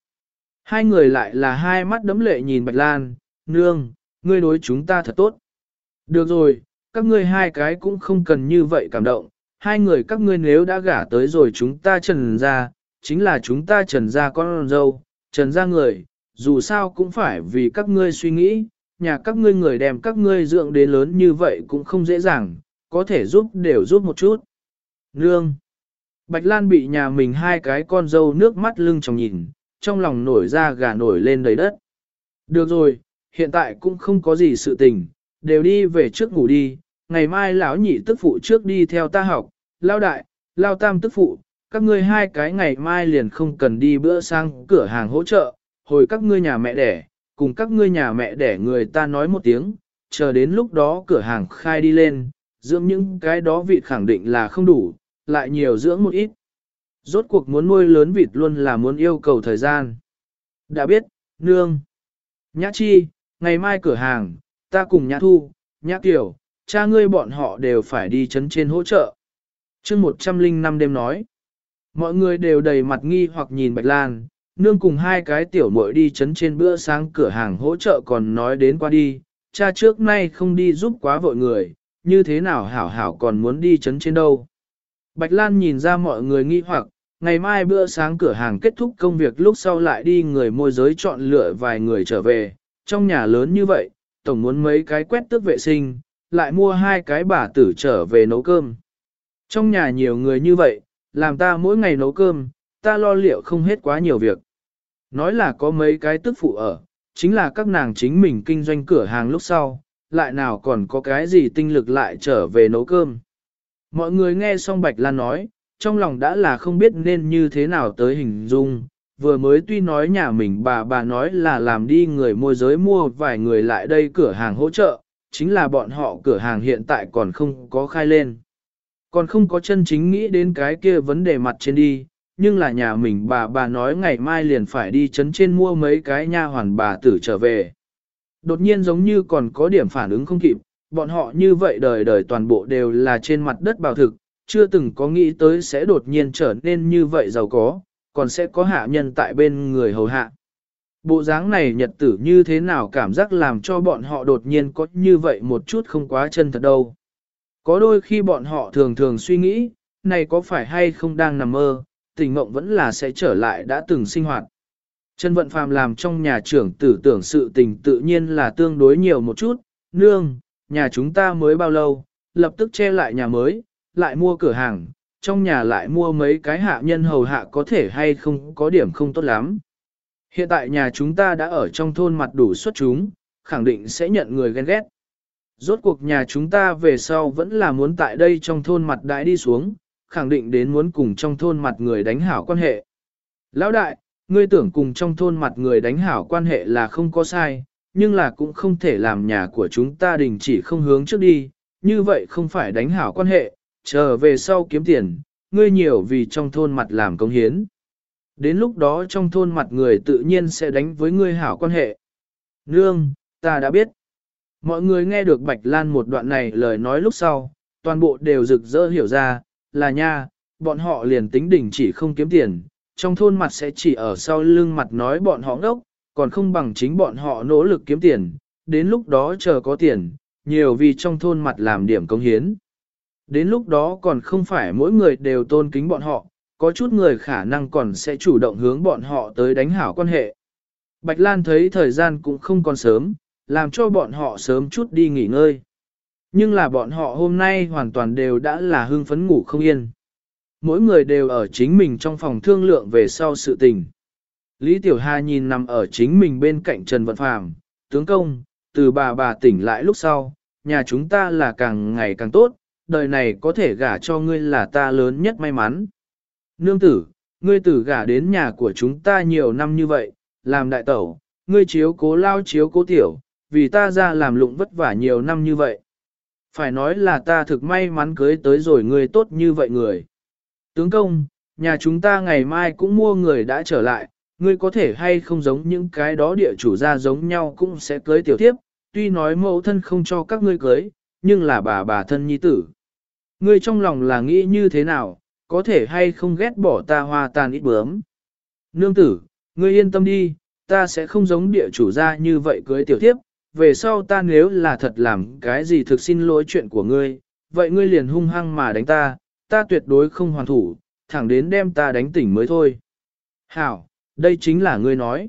Hai người lại là hai mắt đấm lệ nhìn Bạch Lan, nương, ngươi đối chúng ta thật tốt. Được rồi, các ngươi hai cái cũng không cần như vậy cảm động, hai người các ngươi nếu đã gả tới rồi chúng ta trần ra, chính là chúng ta trần ra con dâu, trần ra người, dù sao cũng phải vì các ngươi suy nghĩ, nhà các ngươi người đem các ngươi dưỡng đến lớn như vậy cũng không dễ dàng, có thể giúp đều giúp một chút. Nương Bạch Lan bị nhà mình hai cái con dâu nước mắt lưng trong nhìn, trong lòng nổi ra gà nổi lên đầy đất. Được rồi, hiện tại cũng không có gì sự tình, đều đi về trước ngủ đi, ngày mai lão nhị tức phụ trước đi theo ta học, lao đại, lao tam tức phụ, các ngươi hai cái ngày mai liền không cần đi bữa sang cửa hàng hỗ trợ, hồi các ngươi nhà mẹ đẻ, cùng các ngươi nhà mẹ đẻ người ta nói một tiếng, chờ đến lúc đó cửa hàng khai đi lên, dưỡng những cái đó vịt khẳng định là không đủ, lại nhiều dưỡng một ít. Rốt cuộc muốn nuôi lớn vịt luôn là muốn yêu cầu thời gian. Đã biết, nương. Nhã chi, ngày mai cửa hàng, ta cùng nhã thu, nhã tiểu, cha ngươi bọn họ đều phải đi chấn trên hỗ trợ. chương 105 đêm nói. Mọi người đều đầy mặt nghi hoặc nhìn Bạch Lan, nương cùng hai cái tiểu muội đi chấn trên bữa sáng cửa hàng hỗ trợ còn nói đến qua đi, cha trước nay không đi giúp quá vội người, như thế nào hảo hảo còn muốn đi chấn trên đâu. Bạch Lan nhìn ra mọi người nghi hoặc, ngày mai bữa sáng cửa hàng kết thúc công việc lúc sau lại đi người môi giới chọn lựa vài người trở về, trong nhà lớn như vậy, tổng muốn mấy cái quét tước vệ sinh, lại mua hai cái bà tử trở về nấu cơm. Trong nhà nhiều người như vậy, làm ta mỗi ngày nấu cơm, ta lo liệu không hết quá nhiều việc. Nói là có mấy cái tức phụ ở, chính là các nàng chính mình kinh doanh cửa hàng lúc sau, lại nào còn có cái gì tinh lực lại trở về nấu cơm. Mọi người nghe xong Bạch Lan nói, trong lòng đã là không biết nên như thế nào tới hình dung, vừa mới tuy nói nhà mình bà bà nói là làm đi người môi giới mua vài người lại đây cửa hàng hỗ trợ, chính là bọn họ cửa hàng hiện tại còn không có khai lên. Còn không có chân chính nghĩ đến cái kia vấn đề mặt trên đi, nhưng là nhà mình bà bà nói ngày mai liền phải đi chấn trên mua mấy cái nha hoàn bà tử trở về. Đột nhiên giống như còn có điểm phản ứng không kịp, bọn họ như vậy đời đời toàn bộ đều là trên mặt đất bảo thực, chưa từng có nghĩ tới sẽ đột nhiên trở nên như vậy giàu có, còn sẽ có hạ nhân tại bên người hầu hạ. Bộ dáng này nhật tử như thế nào cảm giác làm cho bọn họ đột nhiên có như vậy một chút không quá chân thật đâu. Có đôi khi bọn họ thường thường suy nghĩ, này có phải hay không đang nằm mơ, tình mộng vẫn là sẽ trở lại đã từng sinh hoạt. Trần Vận Phàm làm trong nhà trưởng tử tưởng sự tình tự nhiên là tương đối nhiều một chút, nương, nhà chúng ta mới bao lâu, lập tức che lại nhà mới, lại mua cửa hàng, trong nhà lại mua mấy cái hạ nhân hầu hạ có thể hay không có điểm không tốt lắm. Hiện tại nhà chúng ta đã ở trong thôn mặt đủ xuất chúng, khẳng định sẽ nhận người ghen ghét. Rốt cuộc nhà chúng ta về sau vẫn là muốn tại đây trong thôn mặt đãi đi xuống, khẳng định đến muốn cùng trong thôn mặt người đánh hảo quan hệ. Lão đại, ngươi tưởng cùng trong thôn mặt người đánh hảo quan hệ là không có sai, nhưng là cũng không thể làm nhà của chúng ta đình chỉ không hướng trước đi, như vậy không phải đánh hảo quan hệ, chờ về sau kiếm tiền, ngươi nhiều vì trong thôn mặt làm công hiến. Đến lúc đó trong thôn mặt người tự nhiên sẽ đánh với ngươi hảo quan hệ. Nương, ta đã biết. Mọi người nghe được Bạch Lan một đoạn này lời nói lúc sau, toàn bộ đều rực rỡ hiểu ra, là nha, bọn họ liền tính đỉnh chỉ không kiếm tiền, trong thôn mặt sẽ chỉ ở sau lưng mặt nói bọn họ ngốc, còn không bằng chính bọn họ nỗ lực kiếm tiền, đến lúc đó chờ có tiền, nhiều vì trong thôn mặt làm điểm công hiến. Đến lúc đó còn không phải mỗi người đều tôn kính bọn họ, có chút người khả năng còn sẽ chủ động hướng bọn họ tới đánh hảo quan hệ. Bạch Lan thấy thời gian cũng không còn sớm, làm cho bọn họ sớm chút đi nghỉ ngơi. Nhưng là bọn họ hôm nay hoàn toàn đều đã là hưng phấn ngủ không yên. Mỗi người đều ở chính mình trong phòng thương lượng về sau sự tình. Lý Tiểu Hà nhìn nằm ở chính mình bên cạnh Trần Vận Phàm, tướng công, từ bà bà tỉnh lại lúc sau, nhà chúng ta là càng ngày càng tốt, đời này có thể gả cho ngươi là ta lớn nhất may mắn. Nương tử, ngươi tử gả đến nhà của chúng ta nhiều năm như vậy, làm đại tẩu, ngươi chiếu cố lao chiếu cố tiểu, vì ta ra làm lụng vất vả nhiều năm như vậy. Phải nói là ta thực may mắn cưới tới rồi ngươi tốt như vậy người. Tướng công, nhà chúng ta ngày mai cũng mua người đã trở lại, ngươi có thể hay không giống những cái đó địa chủ ra giống nhau cũng sẽ cưới tiểu thiếp, tuy nói mẫu thân không cho các ngươi cưới, nhưng là bà bà thân nhi tử. Ngươi trong lòng là nghĩ như thế nào, có thể hay không ghét bỏ ta hoa tàn ít bướm. Nương tử, ngươi yên tâm đi, ta sẽ không giống địa chủ ra như vậy cưới tiểu thiếp, về sau ta nếu là thật làm cái gì thực xin lỗi chuyện của ngươi, vậy ngươi liền hung hăng mà đánh ta, ta tuyệt đối không hoàn thủ, thẳng đến đem ta đánh tỉnh mới thôi. Hảo, đây chính là ngươi nói.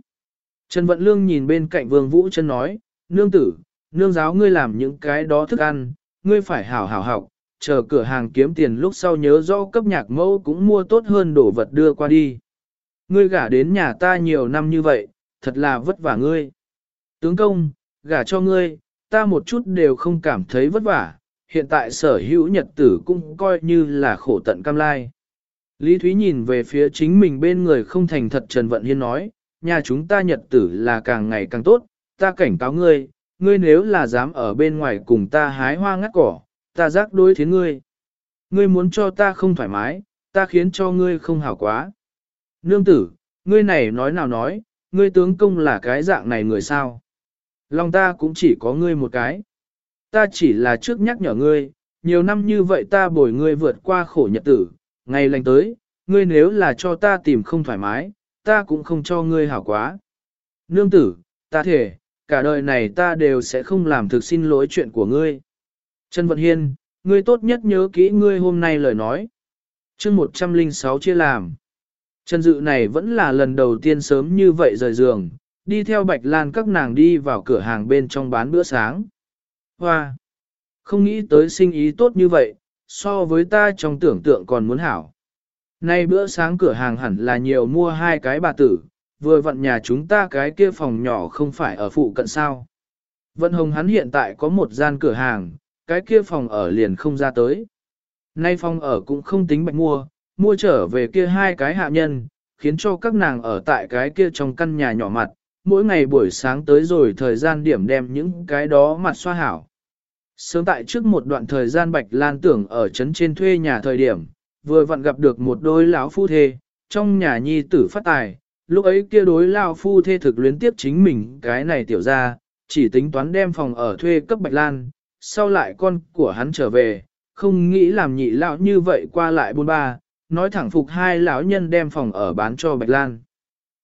Trần Vận Lương nhìn bên cạnh Vương Vũ chân nói, nương tử, nương giáo ngươi làm những cái đó thức ăn, ngươi phải hảo hảo học, chờ cửa hàng kiếm tiền lúc sau nhớ rõ cấp nhạc mẫu cũng mua tốt hơn đồ vật đưa qua đi. Ngươi gả đến nhà ta nhiều năm như vậy, thật là vất vả ngươi. Tướng công, gả cho ngươi, ta một chút đều không cảm thấy vất vả, hiện tại sở hữu nhật tử cũng coi như là khổ tận cam lai. Lý Thúy nhìn về phía chính mình bên người không thành thật Trần Vận Hiên nói, nhà chúng ta nhật tử là càng ngày càng tốt, ta cảnh cáo ngươi, ngươi nếu là dám ở bên ngoài cùng ta hái hoa ngắt cỏ, ta giác đối thiến ngươi. Ngươi muốn cho ta không thoải mái, ta khiến cho ngươi không hảo quá. Nương tử, ngươi này nói nào nói, ngươi tướng công là cái dạng này người sao? Lòng ta cũng chỉ có ngươi một cái. Ta chỉ là trước nhắc nhở ngươi, nhiều năm như vậy ta bồi ngươi vượt qua khổ nhật tử, ngày lành tới, ngươi nếu là cho ta tìm không thoải mái, ta cũng không cho ngươi hảo quá. Nương tử, ta thể, cả đời này ta đều sẽ không làm thực xin lỗi chuyện của ngươi. Trần Vận Hiên, ngươi tốt nhất nhớ kỹ ngươi hôm nay lời nói. chương 106 chia làm. Trần Dự này vẫn là lần đầu tiên sớm như vậy rời giường, đi theo Bạch Lan các nàng đi vào cửa hàng bên trong bán bữa sáng. Hoa! Không nghĩ tới sinh ý tốt như vậy, so với ta trong tưởng tượng còn muốn hảo. Nay bữa sáng cửa hàng hẳn là nhiều mua hai cái bà tử, vừa vặn nhà chúng ta cái kia phòng nhỏ không phải ở phụ cận sao. Vận Hồng hắn hiện tại có một gian cửa hàng, cái kia phòng ở liền không ra tới. Nay phòng ở cũng không tính bạch mua, mua trở về kia hai cái hạ nhân, khiến cho các nàng ở tại cái kia trong căn nhà nhỏ mặt, mỗi ngày buổi sáng tới rồi thời gian điểm đem những cái đó mặt xoa hảo. Sớm tại trước một đoạn thời gian Bạch Lan tưởng ở trấn trên thuê nhà thời điểm, vừa vặn gặp được một đôi lão phu thê, trong nhà nhi tử phát tài, lúc ấy kia đối lão phu thê thực luyến tiếp chính mình cái này tiểu ra, chỉ tính toán đem phòng ở thuê cấp Bạch Lan, sau lại con của hắn trở về, không nghĩ làm nhị lão như vậy qua lại buôn ba, nói thẳng phục hai lão nhân đem phòng ở bán cho Bạch Lan.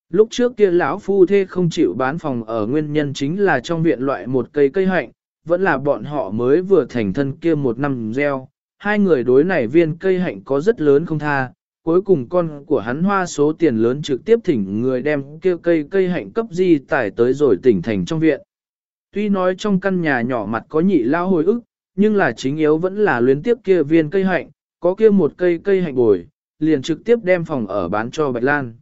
Lúc trước kia lão phu thê không chịu bán phòng ở nguyên nhân chính là trong viện loại một cây cây hạnh, vẫn là bọn họ mới vừa thành thân kia một năm gieo. Hai người đối này viên cây hạnh có rất lớn không tha, cuối cùng con của hắn hoa số tiền lớn trực tiếp thỉnh người đem kia cây cây hạnh cấp di tải tới rồi tỉnh thành trong viện. Tuy nói trong căn nhà nhỏ mặt có nhị lao hồi ức, nhưng là chính yếu vẫn là luyến tiếp kia viên cây hạnh, có kia một cây cây hạnh bồi, liền trực tiếp đem phòng ở bán cho Bạch Lan.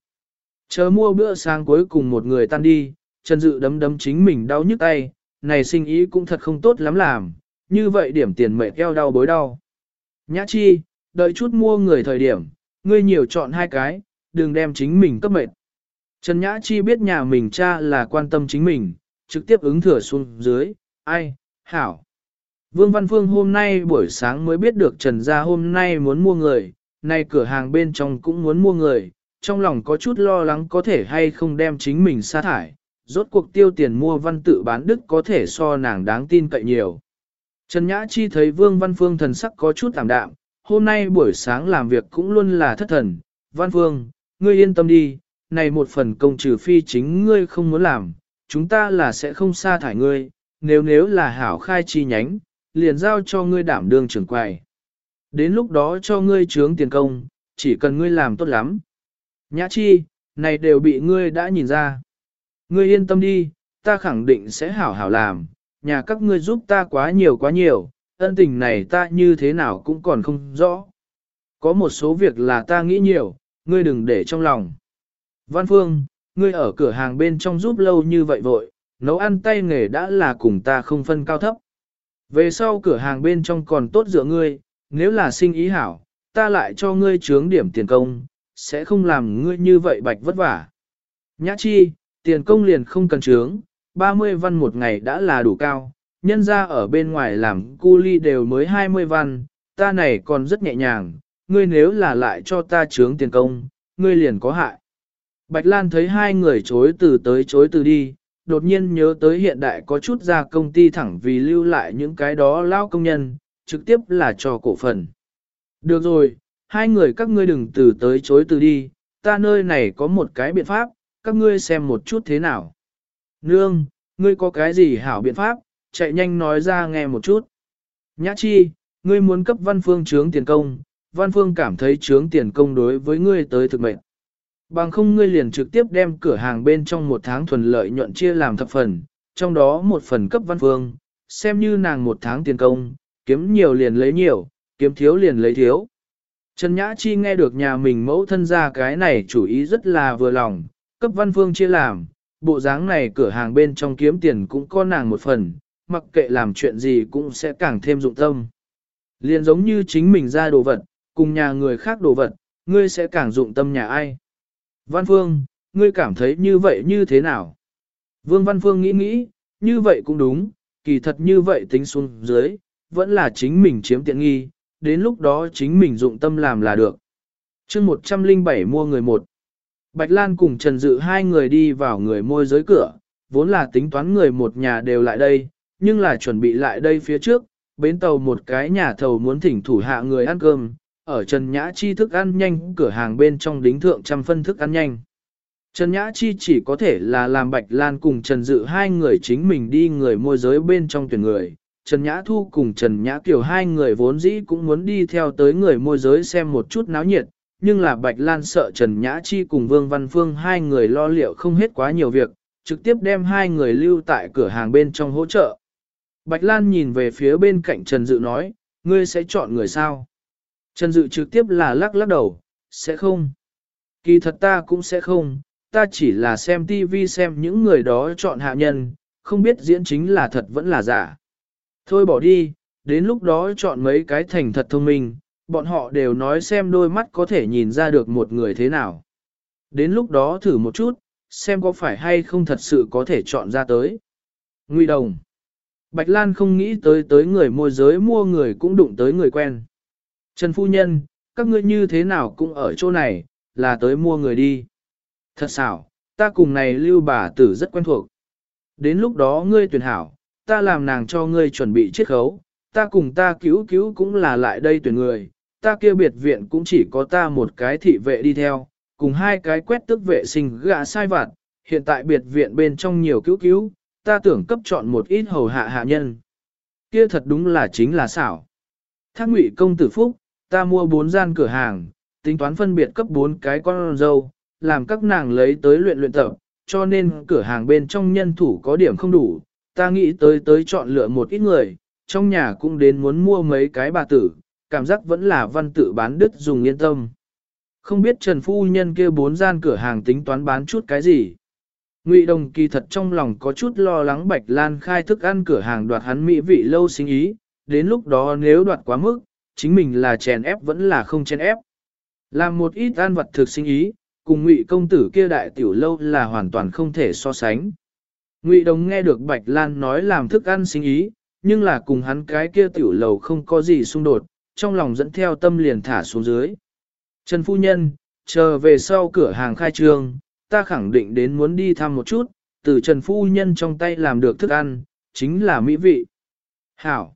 Chờ mua bữa sáng cuối cùng một người tan đi, Trần Dự đấm đấm chính mình đau nhức tay, này sinh ý cũng thật không tốt lắm làm, như vậy điểm tiền mệt eo đau bối đau. Nhã chi, đợi chút mua người thời điểm, ngươi nhiều chọn hai cái, đừng đem chính mình cấp mệt. Trần Nhã Chi biết nhà mình cha là quan tâm chính mình, trực tiếp ứng thừa xuống dưới, ai, hảo. Vương Văn Phương hôm nay buổi sáng mới biết được Trần Gia hôm nay muốn mua người, nay cửa hàng bên trong cũng muốn mua người, trong lòng có chút lo lắng có thể hay không đem chính mình sa thải, rốt cuộc tiêu tiền mua văn tự bán đức có thể so nàng đáng tin cậy nhiều. Trần Nhã Chi thấy Vương Văn Phương thần sắc có chút tạm đạm, hôm nay buổi sáng làm việc cũng luôn là thất thần. Văn Phương, ngươi yên tâm đi, này một phần công trừ phi chính ngươi không muốn làm, chúng ta là sẽ không sa thải ngươi, nếu nếu là hảo khai chi nhánh, liền giao cho ngươi đảm đương trưởng quầy. Đến lúc đó cho ngươi trướng tiền công, chỉ cần ngươi làm tốt lắm. Nhã chi, này đều bị ngươi đã nhìn ra. Ngươi yên tâm đi, ta khẳng định sẽ hảo hảo làm, nhà các ngươi giúp ta quá nhiều quá nhiều, ân tình này ta như thế nào cũng còn không rõ. Có một số việc là ta nghĩ nhiều, ngươi đừng để trong lòng. Văn Phương, ngươi ở cửa hàng bên trong giúp lâu như vậy vội, nấu ăn tay nghề đã là cùng ta không phân cao thấp. Về sau cửa hàng bên trong còn tốt dựa ngươi, nếu là sinh ý hảo, ta lại cho ngươi trướng điểm tiền công, sẽ không làm ngươi như vậy bạch vất vả. Nhã chi, tiền công liền không cần trướng, 30 văn một ngày đã là đủ cao, nhân ra ở bên ngoài làm cu ly đều mới 20 văn, ta này còn rất nhẹ nhàng, ngươi nếu là lại cho ta trướng tiền công, ngươi liền có hại. Bạch Lan thấy hai người chối từ tới chối từ đi, đột nhiên nhớ tới hiện đại có chút ra công ty thẳng vì lưu lại những cái đó lao công nhân, trực tiếp là cho cổ phần. Được rồi, hai người các ngươi đừng từ tới chối từ đi, ta nơi này có một cái biện pháp, các ngươi xem một chút thế nào. Nương, ngươi có cái gì hảo biện pháp, chạy nhanh nói ra nghe một chút. Nhã chi, ngươi muốn cấp văn phương trướng tiền công, văn phương cảm thấy trướng tiền công đối với ngươi tới thực mệnh. Bằng không ngươi liền trực tiếp đem cửa hàng bên trong một tháng thuần lợi nhuận chia làm thập phần, trong đó một phần cấp văn phương, xem như nàng một tháng tiền công, kiếm nhiều liền lấy nhiều, kiếm thiếu liền lấy thiếu. Trần Nhã Chi nghe được nhà mình mẫu thân ra cái này chủ ý rất là vừa lòng, cấp văn phương chia làm, bộ dáng này cửa hàng bên trong kiếm tiền cũng có nàng một phần, mặc kệ làm chuyện gì cũng sẽ càng thêm dụng tâm. Liền giống như chính mình ra đồ vật, cùng nhà người khác đồ vật, ngươi sẽ càng dụng tâm nhà ai. Văn Phương, ngươi cảm thấy như vậy như thế nào? Vương Văn Phương nghĩ nghĩ, như vậy cũng đúng, kỳ thật như vậy tính xuống dưới, vẫn là chính mình chiếm tiện nghi, đến lúc đó chính mình dụng tâm làm là được. chương 107 mua người một. Bạch Lan cùng Trần Dự hai người đi vào người môi giới cửa, vốn là tính toán người một nhà đều lại đây, nhưng là chuẩn bị lại đây phía trước, bến tàu một cái nhà thầu muốn thỉnh thủ hạ người ăn cơm, ở Trần Nhã Chi thức ăn nhanh cửa hàng bên trong đính thượng trăm phân thức ăn nhanh. Trần Nhã Chi chỉ có thể là làm Bạch Lan cùng Trần Dự hai người chính mình đi người môi giới bên trong tuyển người. Trần Nhã Thu cùng Trần Nhã Kiều hai người vốn dĩ cũng muốn đi theo tới người môi giới xem một chút náo nhiệt, nhưng là Bạch Lan sợ Trần Nhã Chi cùng Vương Văn Phương hai người lo liệu không hết quá nhiều việc, trực tiếp đem hai người lưu tại cửa hàng bên trong hỗ trợ. Bạch Lan nhìn về phía bên cạnh Trần Dự nói, ngươi sẽ chọn người sao? Trần Dự trực tiếp là lắc lắc đầu, sẽ không. Kỳ thật ta cũng sẽ không, ta chỉ là xem TV xem những người đó chọn hạ nhân, không biết diễn chính là thật vẫn là giả. Thôi bỏ đi, đến lúc đó chọn mấy cái thành thật thông minh, bọn họ đều nói xem đôi mắt có thể nhìn ra được một người thế nào. Đến lúc đó thử một chút, xem có phải hay không thật sự có thể chọn ra tới. Nguy đồng. Bạch Lan không nghĩ tới tới người môi giới mua người cũng đụng tới người quen. Trần Phu Nhân, các ngươi như thế nào cũng ở chỗ này, là tới mua người đi. Thật xảo, ta cùng này lưu bà tử rất quen thuộc. Đến lúc đó ngươi tuyển hảo, ta làm nàng cho ngươi chuẩn bị chiết khấu, ta cùng ta cứu cứu cũng là lại đây tuyển người, ta kia biệt viện cũng chỉ có ta một cái thị vệ đi theo, cùng hai cái quét tức vệ sinh gạ sai vặt, hiện tại biệt viện bên trong nhiều cứu cứu, ta tưởng cấp chọn một ít hầu hạ hạ nhân. Kia thật đúng là chính là xảo. Thác ngụy công tử phúc, ta mua bốn gian cửa hàng, tính toán phân biệt cấp bốn cái con dâu, làm các nàng lấy tới luyện luyện tập, cho nên cửa hàng bên trong nhân thủ có điểm không đủ, ta nghĩ tới tới chọn lựa một ít người, trong nhà cũng đến muốn mua mấy cái bà tử, cảm giác vẫn là văn tự bán đứt dùng yên tâm. Không biết Trần Phu Nhân kia bốn gian cửa hàng tính toán bán chút cái gì. Ngụy Đồng kỳ thật trong lòng có chút lo lắng Bạch Lan khai thức ăn cửa hàng đoạt hắn mỹ vị lâu sinh ý, đến lúc đó nếu đoạt quá mức, chính mình là chèn ép vẫn là không chèn ép. Làm một ít ăn vật thực sinh ý, cùng Ngụy công tử kia đại tiểu lâu là hoàn toàn không thể so sánh. Ngụy Đồng nghe được Bạch Lan nói làm thức ăn sinh ý, nhưng là cùng hắn cái kia tiểu lầu không có gì xung đột, trong lòng dẫn theo tâm liền thả xuống dưới. Trần Phu Nhân, chờ về sau cửa hàng khai trương, ta khẳng định đến muốn đi thăm một chút, từ Trần Phu Nhân trong tay làm được thức ăn, chính là mỹ vị. Hảo!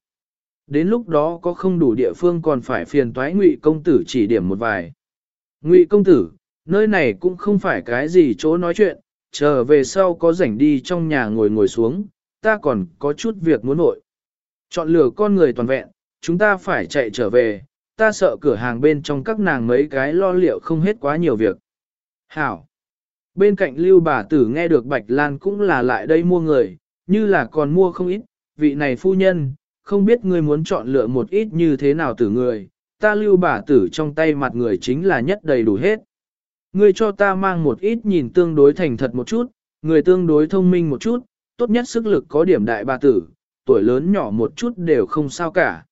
Đến lúc đó có không đủ địa phương còn phải phiền toái ngụy công tử chỉ điểm một vài. Ngụy công tử, nơi này cũng không phải cái gì chỗ nói chuyện, chờ về sau có rảnh đi trong nhà ngồi ngồi xuống, ta còn có chút việc muốn nội. Chọn lựa con người toàn vẹn, chúng ta phải chạy trở về, ta sợ cửa hàng bên trong các nàng mấy cái lo liệu không hết quá nhiều việc. Hảo! Bên cạnh lưu bà tử nghe được Bạch Lan cũng là lại đây mua người, như là còn mua không ít, vị này phu nhân, không biết ngươi muốn chọn lựa một ít như thế nào tử người, ta lưu bà tử trong tay mặt người chính là nhất đầy đủ hết. Ngươi cho ta mang một ít nhìn tương đối thành thật một chút, người tương đối thông minh một chút, tốt nhất sức lực có điểm đại bà tử, tuổi lớn nhỏ một chút đều không sao cả.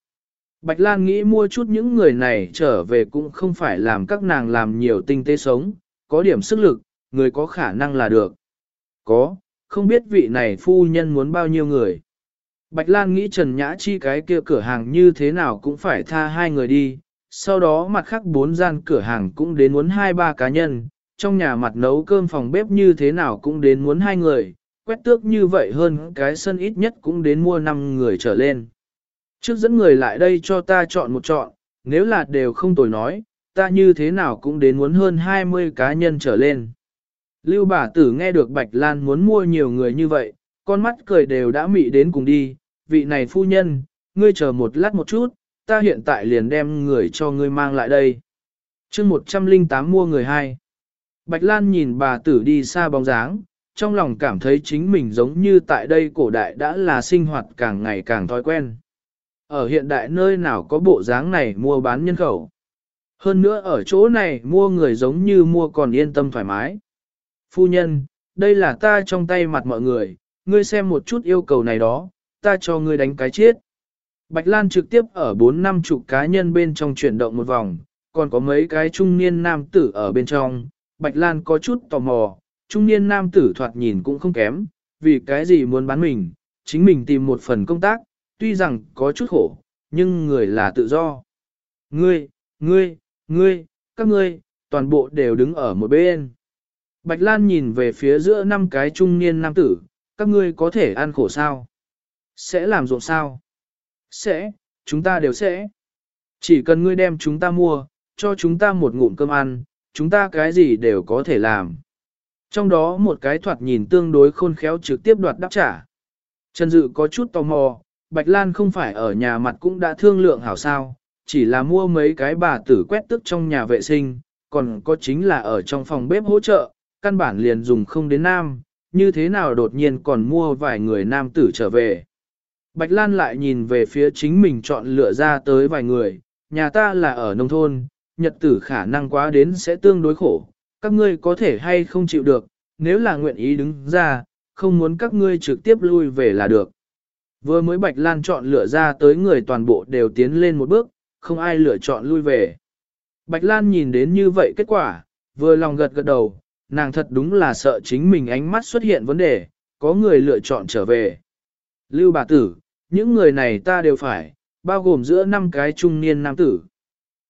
Bạch Lan nghĩ mua chút những người này trở về cũng không phải làm các nàng làm nhiều tinh tế sống, có điểm sức lực, người có khả năng là được. Có, không biết vị này phu nhân muốn bao nhiêu người. Bạch Lan nghĩ Trần Nhã Chi cái kia cửa hàng như thế nào cũng phải tha hai người đi, sau đó mặt khác bốn gian cửa hàng cũng đến muốn hai ba cá nhân, trong nhà mặt nấu cơm phòng bếp như thế nào cũng đến muốn hai người, quét tước như vậy hơn cái sân ít nhất cũng đến mua năm người trở lên. Trước dẫn người lại đây cho ta chọn một chọn, nếu là đều không tồi nói, ta như thế nào cũng đến muốn hơn 20 cá nhân trở lên. Lưu bà tử nghe được Bạch Lan muốn mua nhiều người như vậy, con mắt cười đều đã mị đến cùng đi, vị này phu nhân, ngươi chờ một lát một chút, ta hiện tại liền đem người cho ngươi mang lại đây. chương 108 mua người hai. Bạch Lan nhìn bà tử đi xa bóng dáng, trong lòng cảm thấy chính mình giống như tại đây cổ đại đã là sinh hoạt càng ngày càng thói quen. Ở hiện đại nơi nào có bộ dáng này mua bán nhân khẩu. Hơn nữa ở chỗ này mua người giống như mua còn yên tâm thoải mái. Phu nhân, đây là ta trong tay mặt mọi người, ngươi xem một chút yêu cầu này đó, ta cho ngươi đánh cái chết. Bạch Lan trực tiếp ở bốn năm chục cá nhân bên trong chuyển động một vòng, còn có mấy cái trung niên nam tử ở bên trong. Bạch Lan có chút tò mò, trung niên nam tử thoạt nhìn cũng không kém, vì cái gì muốn bán mình, chính mình tìm một phần công tác, tuy rằng có chút khổ, nhưng người là tự do. Ngươi, ngươi, ngươi, các ngươi, toàn bộ đều đứng ở một bên. Bạch Lan nhìn về phía giữa năm cái trung niên nam tử, các ngươi có thể ăn khổ sao? Sẽ làm ruộng sao? Sẽ, chúng ta đều sẽ. Chỉ cần ngươi đem chúng ta mua, cho chúng ta một ngụm cơm ăn, chúng ta cái gì đều có thể làm. Trong đó một cái thoạt nhìn tương đối khôn khéo trực tiếp đoạt đáp trả. Trần Dự có chút tò mò, Bạch Lan không phải ở nhà mặt cũng đã thương lượng hảo sao, chỉ là mua mấy cái bà tử quét tức trong nhà vệ sinh, còn có chính là ở trong phòng bếp hỗ trợ, căn bản liền dùng không đến nam, như thế nào đột nhiên còn mua vài người nam tử trở về. Bạch Lan lại nhìn về phía chính mình chọn lựa ra tới vài người, nhà ta là ở nông thôn, nhật tử khả năng quá đến sẽ tương đối khổ, các ngươi có thể hay không chịu được, nếu là nguyện ý đứng ra, không muốn các ngươi trực tiếp lui về là được. Vừa mới Bạch Lan chọn lựa ra tới người toàn bộ đều tiến lên một bước, không ai lựa chọn lui về. Bạch Lan nhìn đến như vậy kết quả, vừa lòng gật gật đầu, nàng thật đúng là sợ chính mình ánh mắt xuất hiện vấn đề, có người lựa chọn trở về. Lưu bà tử, những người này ta đều phải, bao gồm giữa năm cái trung niên nam tử.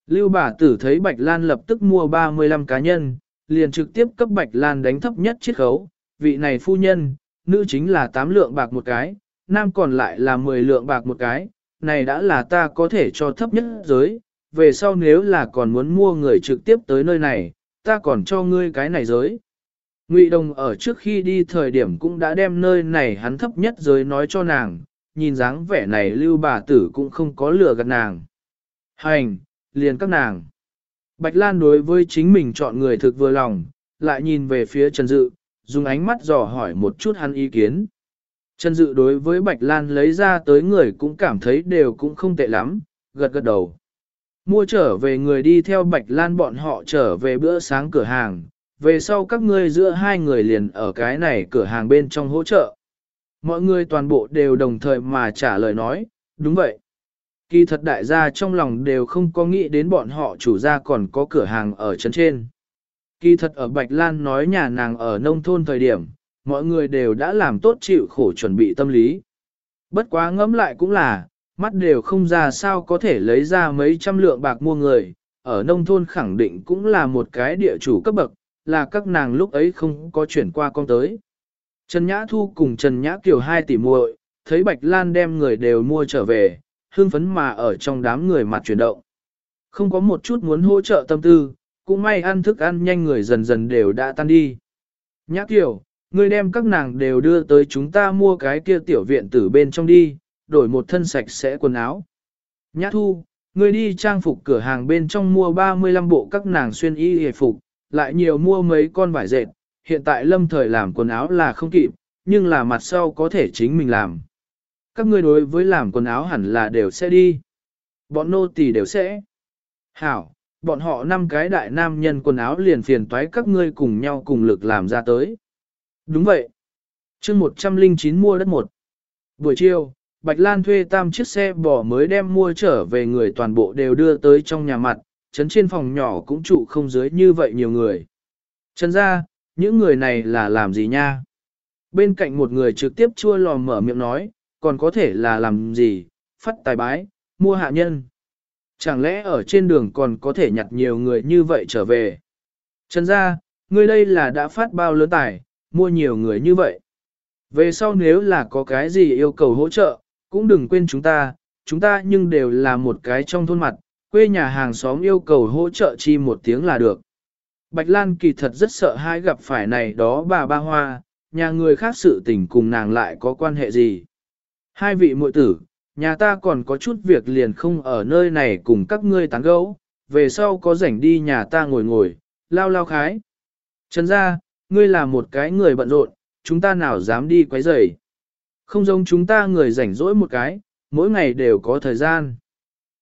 Lưu bà tử thấy Bạch Lan lập tức mua 35 cá nhân, liền trực tiếp cấp Bạch Lan đánh thấp nhất chiết khấu, vị này phu nhân, nữ chính là 8 lượng bạc một cái, nam còn lại là 10 lượng bạc một cái, này đã là ta có thể cho thấp nhất giới, về sau nếu là còn muốn mua người trực tiếp tới nơi này, ta còn cho ngươi cái này giới. Ngụy Đồng ở trước khi đi thời điểm cũng đã đem nơi này hắn thấp nhất giới nói cho nàng, nhìn dáng vẻ này lưu bà tử cũng không có lừa gạt nàng. Hành, liền các nàng. Bạch Lan đối với chính mình chọn người thực vừa lòng, lại nhìn về phía Trần Dự, dùng ánh mắt dò hỏi một chút hắn ý kiến. Trần Dự đối với Bạch Lan lấy ra tới người cũng cảm thấy đều cũng không tệ lắm, gật gật đầu. Mua trở về người đi theo Bạch Lan bọn họ trở về bữa sáng cửa hàng, về sau các ngươi giữa hai người liền ở cái này cửa hàng bên trong hỗ trợ. Mọi người toàn bộ đều đồng thời mà trả lời nói, đúng vậy. Kỳ thật đại gia trong lòng đều không có nghĩ đến bọn họ chủ gia còn có cửa hàng ở chân trên. Kỳ thật ở Bạch Lan nói nhà nàng ở nông thôn thời điểm, mọi người đều đã làm tốt chịu khổ chuẩn bị tâm lý. Bất quá ngẫm lại cũng là, mắt đều không ra sao có thể lấy ra mấy trăm lượng bạc mua người, ở nông thôn khẳng định cũng là một cái địa chủ cấp bậc, là các nàng lúc ấy không có chuyển qua con tới. Trần Nhã Thu cùng Trần Nhã Kiều hai tỷ muội, thấy Bạch Lan đem người đều mua trở về, hương phấn mà ở trong đám người mặt chuyển động. Không có một chút muốn hỗ trợ tâm tư, cũng may ăn thức ăn nhanh người dần dần đều đã tan đi. Nhã Kiều, ngươi đem các nàng đều đưa tới chúng ta mua cái kia tiểu viện tử bên trong đi, đổi một thân sạch sẽ quần áo. Nhã Thu, ngươi đi trang phục cửa hàng bên trong mua 35 bộ các nàng xuyên y hề phục, lại nhiều mua mấy con vải dệt, hiện tại lâm thời làm quần áo là không kịp, nhưng là mặt sau có thể chính mình làm. Các ngươi đối với làm quần áo hẳn là đều sẽ đi. Bọn nô tỳ đều sẽ. Hảo, bọn họ năm cái đại nam nhân quần áo liền phiền toái các ngươi cùng nhau cùng lực làm ra tới. Đúng vậy. chương 109 mua đất một. Buổi chiều, Bạch Lan thuê tam chiếc xe bỏ mới đem mua trở về người toàn bộ đều đưa tới trong nhà mặt, chấn trên phòng nhỏ cũng trụ không dưới như vậy nhiều người. chấn ra, những người này là làm gì nha? Bên cạnh một người trực tiếp chua lòm mở miệng nói, còn có thể là làm gì, phát tài bái, mua hạ nhân. Chẳng lẽ ở trên đường còn có thể nhặt nhiều người như vậy trở về? Trần ra, ngươi đây là đã phát bao lớn tài, mua nhiều người như vậy. Về sau nếu là có cái gì yêu cầu hỗ trợ, cũng đừng quên chúng ta, chúng ta nhưng đều là một cái trong thôn mặt, quê nhà hàng xóm yêu cầu hỗ trợ chi một tiếng là được. Bạch Lan kỳ thật rất sợ hai gặp phải này đó bà ba hoa, nhà người khác sự tình cùng nàng lại có quan hệ gì. Hai vị muội tử, nhà ta còn có chút việc liền không ở nơi này cùng các ngươi tán gẫu, về sau có rảnh đi nhà ta ngồi ngồi, lao lao khái. Trần ra, ngươi là một cái người bận rộn, chúng ta nào dám đi quấy rầy. Không giống chúng ta người rảnh rỗi một cái, mỗi ngày đều có thời gian.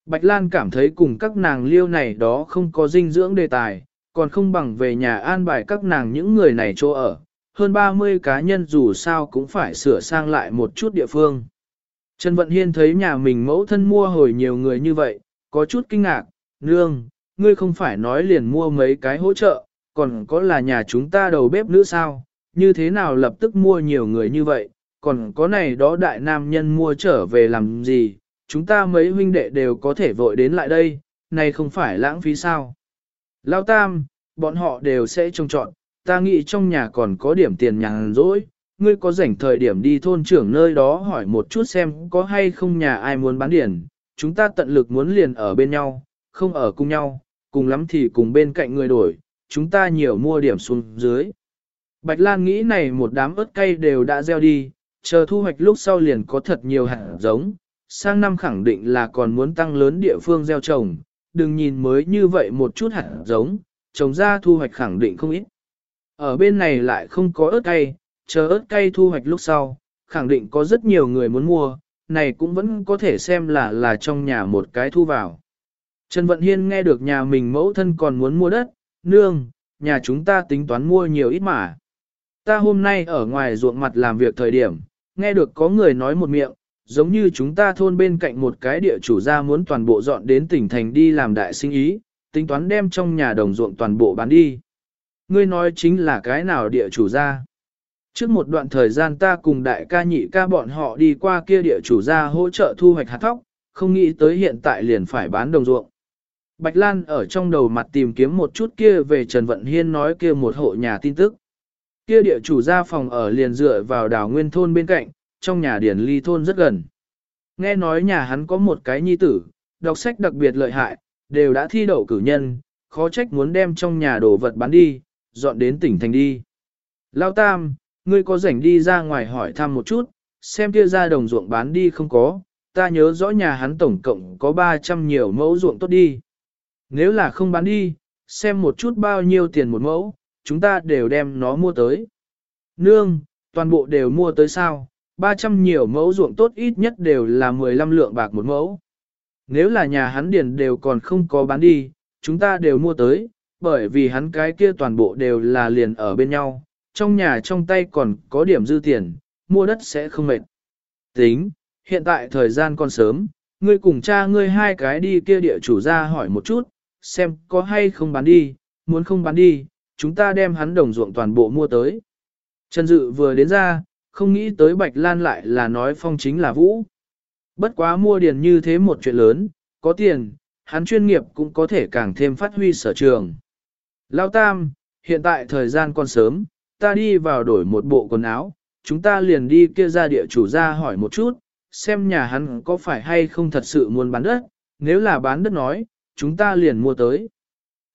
Bạch Lan cảm thấy cùng các nàng liêu này đó không có dinh dưỡng đề tài, còn không bằng về nhà an bài các nàng những người này chỗ ở. Hơn 30 cá nhân dù sao cũng phải sửa sang lại một chút địa phương. Trần Vận Hiên thấy nhà mình mẫu thân mua hồi nhiều người như vậy, có chút kinh ngạc, nương, ngươi không phải nói liền mua mấy cái hỗ trợ, còn có là nhà chúng ta đầu bếp nữa sao, như thế nào lập tức mua nhiều người như vậy, còn có này đó đại nam nhân mua trở về làm gì, chúng ta mấy huynh đệ đều có thể vội đến lại đây, này không phải lãng phí sao. Lao tam, bọn họ đều sẽ trông chọn, ta nghĩ trong nhà còn có điểm tiền nhàn rỗi, ngươi có rảnh thời điểm đi thôn trưởng nơi đó hỏi một chút xem có hay không nhà ai muốn bán điển, chúng ta tận lực muốn liền ở bên nhau, không ở cùng nhau, cùng lắm thì cùng bên cạnh người đổi, chúng ta nhiều mua điểm xuống dưới. Bạch Lan nghĩ này một đám ớt cay đều đã gieo đi, chờ thu hoạch lúc sau liền có thật nhiều hạt giống, sang năm khẳng định là còn muốn tăng lớn địa phương gieo trồng, đừng nhìn mới như vậy một chút hạt giống, trồng ra thu hoạch khẳng định không ít. Ở bên này lại không có ớt cay, chờ ớt cay thu hoạch lúc sau, khẳng định có rất nhiều người muốn mua, này cũng vẫn có thể xem là là trong nhà một cái thu vào. Trần Vận Hiên nghe được nhà mình mẫu thân còn muốn mua đất, nương, nhà chúng ta tính toán mua nhiều ít mà. Ta hôm nay ở ngoài ruộng mặt làm việc thời điểm, nghe được có người nói một miệng, giống như chúng ta thôn bên cạnh một cái địa chủ gia muốn toàn bộ dọn đến tỉnh thành đi làm đại sinh ý, tính toán đem trong nhà đồng ruộng toàn bộ bán đi. Ngươi nói chính là cái nào địa chủ gia? Trước một đoạn thời gian ta cùng đại ca nhị ca bọn họ đi qua kia địa chủ gia hỗ trợ thu hoạch hạt thóc, không nghĩ tới hiện tại liền phải bán đồng ruộng. Bạch Lan ở trong đầu mặt tìm kiếm một chút kia về Trần Vận Hiên nói kia một hộ nhà tin tức. Kia địa chủ gia phòng ở liền dựa vào đảo nguyên thôn bên cạnh, trong nhà điển ly thôn rất gần. Nghe nói nhà hắn có một cái nhi tử, đọc sách đặc biệt lợi hại, đều đã thi đậu cử nhân, khó trách muốn đem trong nhà đồ vật bán đi, dọn đến tỉnh thành đi. Lao Tam, ngươi có rảnh đi ra ngoài hỏi thăm một chút, xem kia ra đồng ruộng bán đi không có, ta nhớ rõ nhà hắn tổng cộng có 300 nhiều mẫu ruộng tốt đi. Nếu là không bán đi, xem một chút bao nhiêu tiền một mẫu, chúng ta đều đem nó mua tới. Nương, toàn bộ đều mua tới sao, 300 nhiều mẫu ruộng tốt ít nhất đều là 15 lượng bạc một mẫu. Nếu là nhà hắn điền đều còn không có bán đi, chúng ta đều mua tới, bởi vì hắn cái kia toàn bộ đều là liền ở bên nhau, trong nhà trong tay còn có điểm dư tiền, mua đất sẽ không mệt. Tính, hiện tại thời gian còn sớm, ngươi cùng cha ngươi hai cái đi kia địa chủ ra hỏi một chút, xem có hay không bán đi, muốn không bán đi, chúng ta đem hắn đồng ruộng toàn bộ mua tới. Trần Dự vừa đến ra, không nghĩ tới Bạch Lan lại là nói phong chính là Vũ. Bất quá mua điền như thế một chuyện lớn, có tiền, hắn chuyên nghiệp cũng có thể càng thêm phát huy sở trường. Lao Tam, hiện tại thời gian còn sớm, ta đi vào đổi một bộ quần áo, chúng ta liền đi kia ra địa chủ ra hỏi một chút, xem nhà hắn có phải hay không thật sự muốn bán đất, nếu là bán đất nói, chúng ta liền mua tới.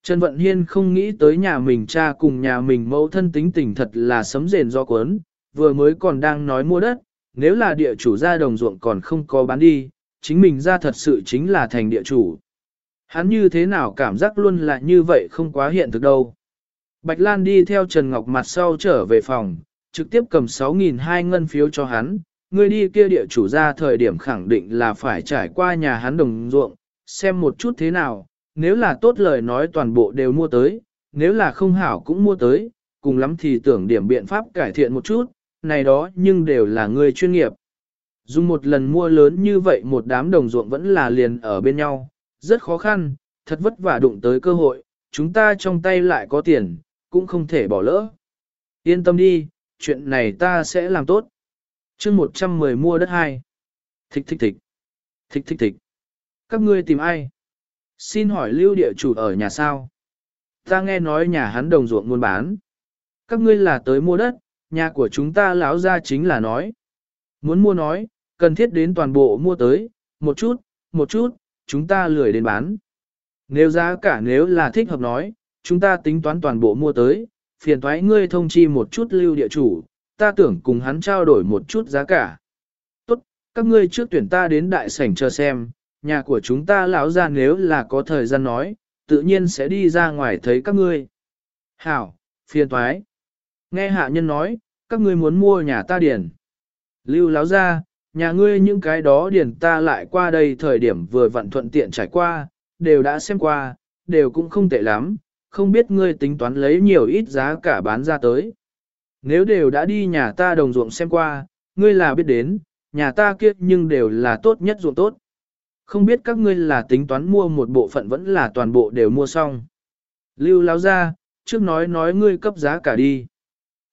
Trần Vận Hiên không nghĩ tới nhà mình cha cùng nhà mình mẫu thân tính tình thật là sấm rền do cuốn, vừa mới còn đang nói mua đất, nếu là địa chủ ra đồng ruộng còn không có bán đi, chính mình ra thật sự chính là thành địa chủ. Hắn như thế nào cảm giác luôn là như vậy không quá hiện thực đâu. Bạch Lan đi theo Trần Ngọc mặt sau trở về phòng, trực tiếp cầm 6.002 ngân phiếu cho hắn, người đi kia địa chủ ra thời điểm khẳng định là phải trải qua nhà hắn đồng ruộng, xem một chút thế nào, nếu là tốt lời nói toàn bộ đều mua tới, nếu là không hảo cũng mua tới, cùng lắm thì tưởng điểm biện pháp cải thiện một chút, này đó nhưng đều là người chuyên nghiệp. Dùng một lần mua lớn như vậy một đám đồng ruộng vẫn là liền ở bên nhau, rất khó khăn, thật vất vả đụng tới cơ hội, chúng ta trong tay lại có tiền, cũng không thể bỏ lỡ. Yên tâm đi, chuyện này ta sẽ làm tốt. chương 110 mua đất hai. Thích thích thích. Thích thích thích. Các ngươi tìm ai? Xin hỏi lưu địa chủ ở nhà sao? Ta nghe nói nhà hắn đồng ruộng muôn bán. Các ngươi là tới mua đất, nhà của chúng ta lão ra chính là nói. Muốn mua nói, cần thiết đến toàn bộ mua tới, một chút, một chút, chúng ta lười đến bán. Nếu giá cả nếu là thích hợp nói, chúng ta tính toán toàn bộ mua tới, phiền thoái ngươi thông chi một chút lưu địa chủ, ta tưởng cùng hắn trao đổi một chút giá cả. Tốt, các ngươi trước tuyển ta đến đại sảnh chờ xem, nhà của chúng ta lão ra nếu là có thời gian nói, tự nhiên sẽ đi ra ngoài thấy các ngươi. Hảo, phiền thoái. Nghe hạ nhân nói, các ngươi muốn mua nhà ta điền. Lưu lão ra, nhà ngươi những cái đó điền ta lại qua đây thời điểm vừa vặn thuận tiện trải qua, đều đã xem qua, đều cũng không tệ lắm, không biết ngươi tính toán lấy nhiều ít giá cả bán ra tới. Nếu đều đã đi nhà ta đồng ruộng xem qua, ngươi là biết đến, nhà ta kia nhưng đều là tốt nhất ruộng tốt. Không biết các ngươi là tính toán mua một bộ phận vẫn là toàn bộ đều mua xong. Lưu láo ra, trước nói nói ngươi cấp giá cả đi.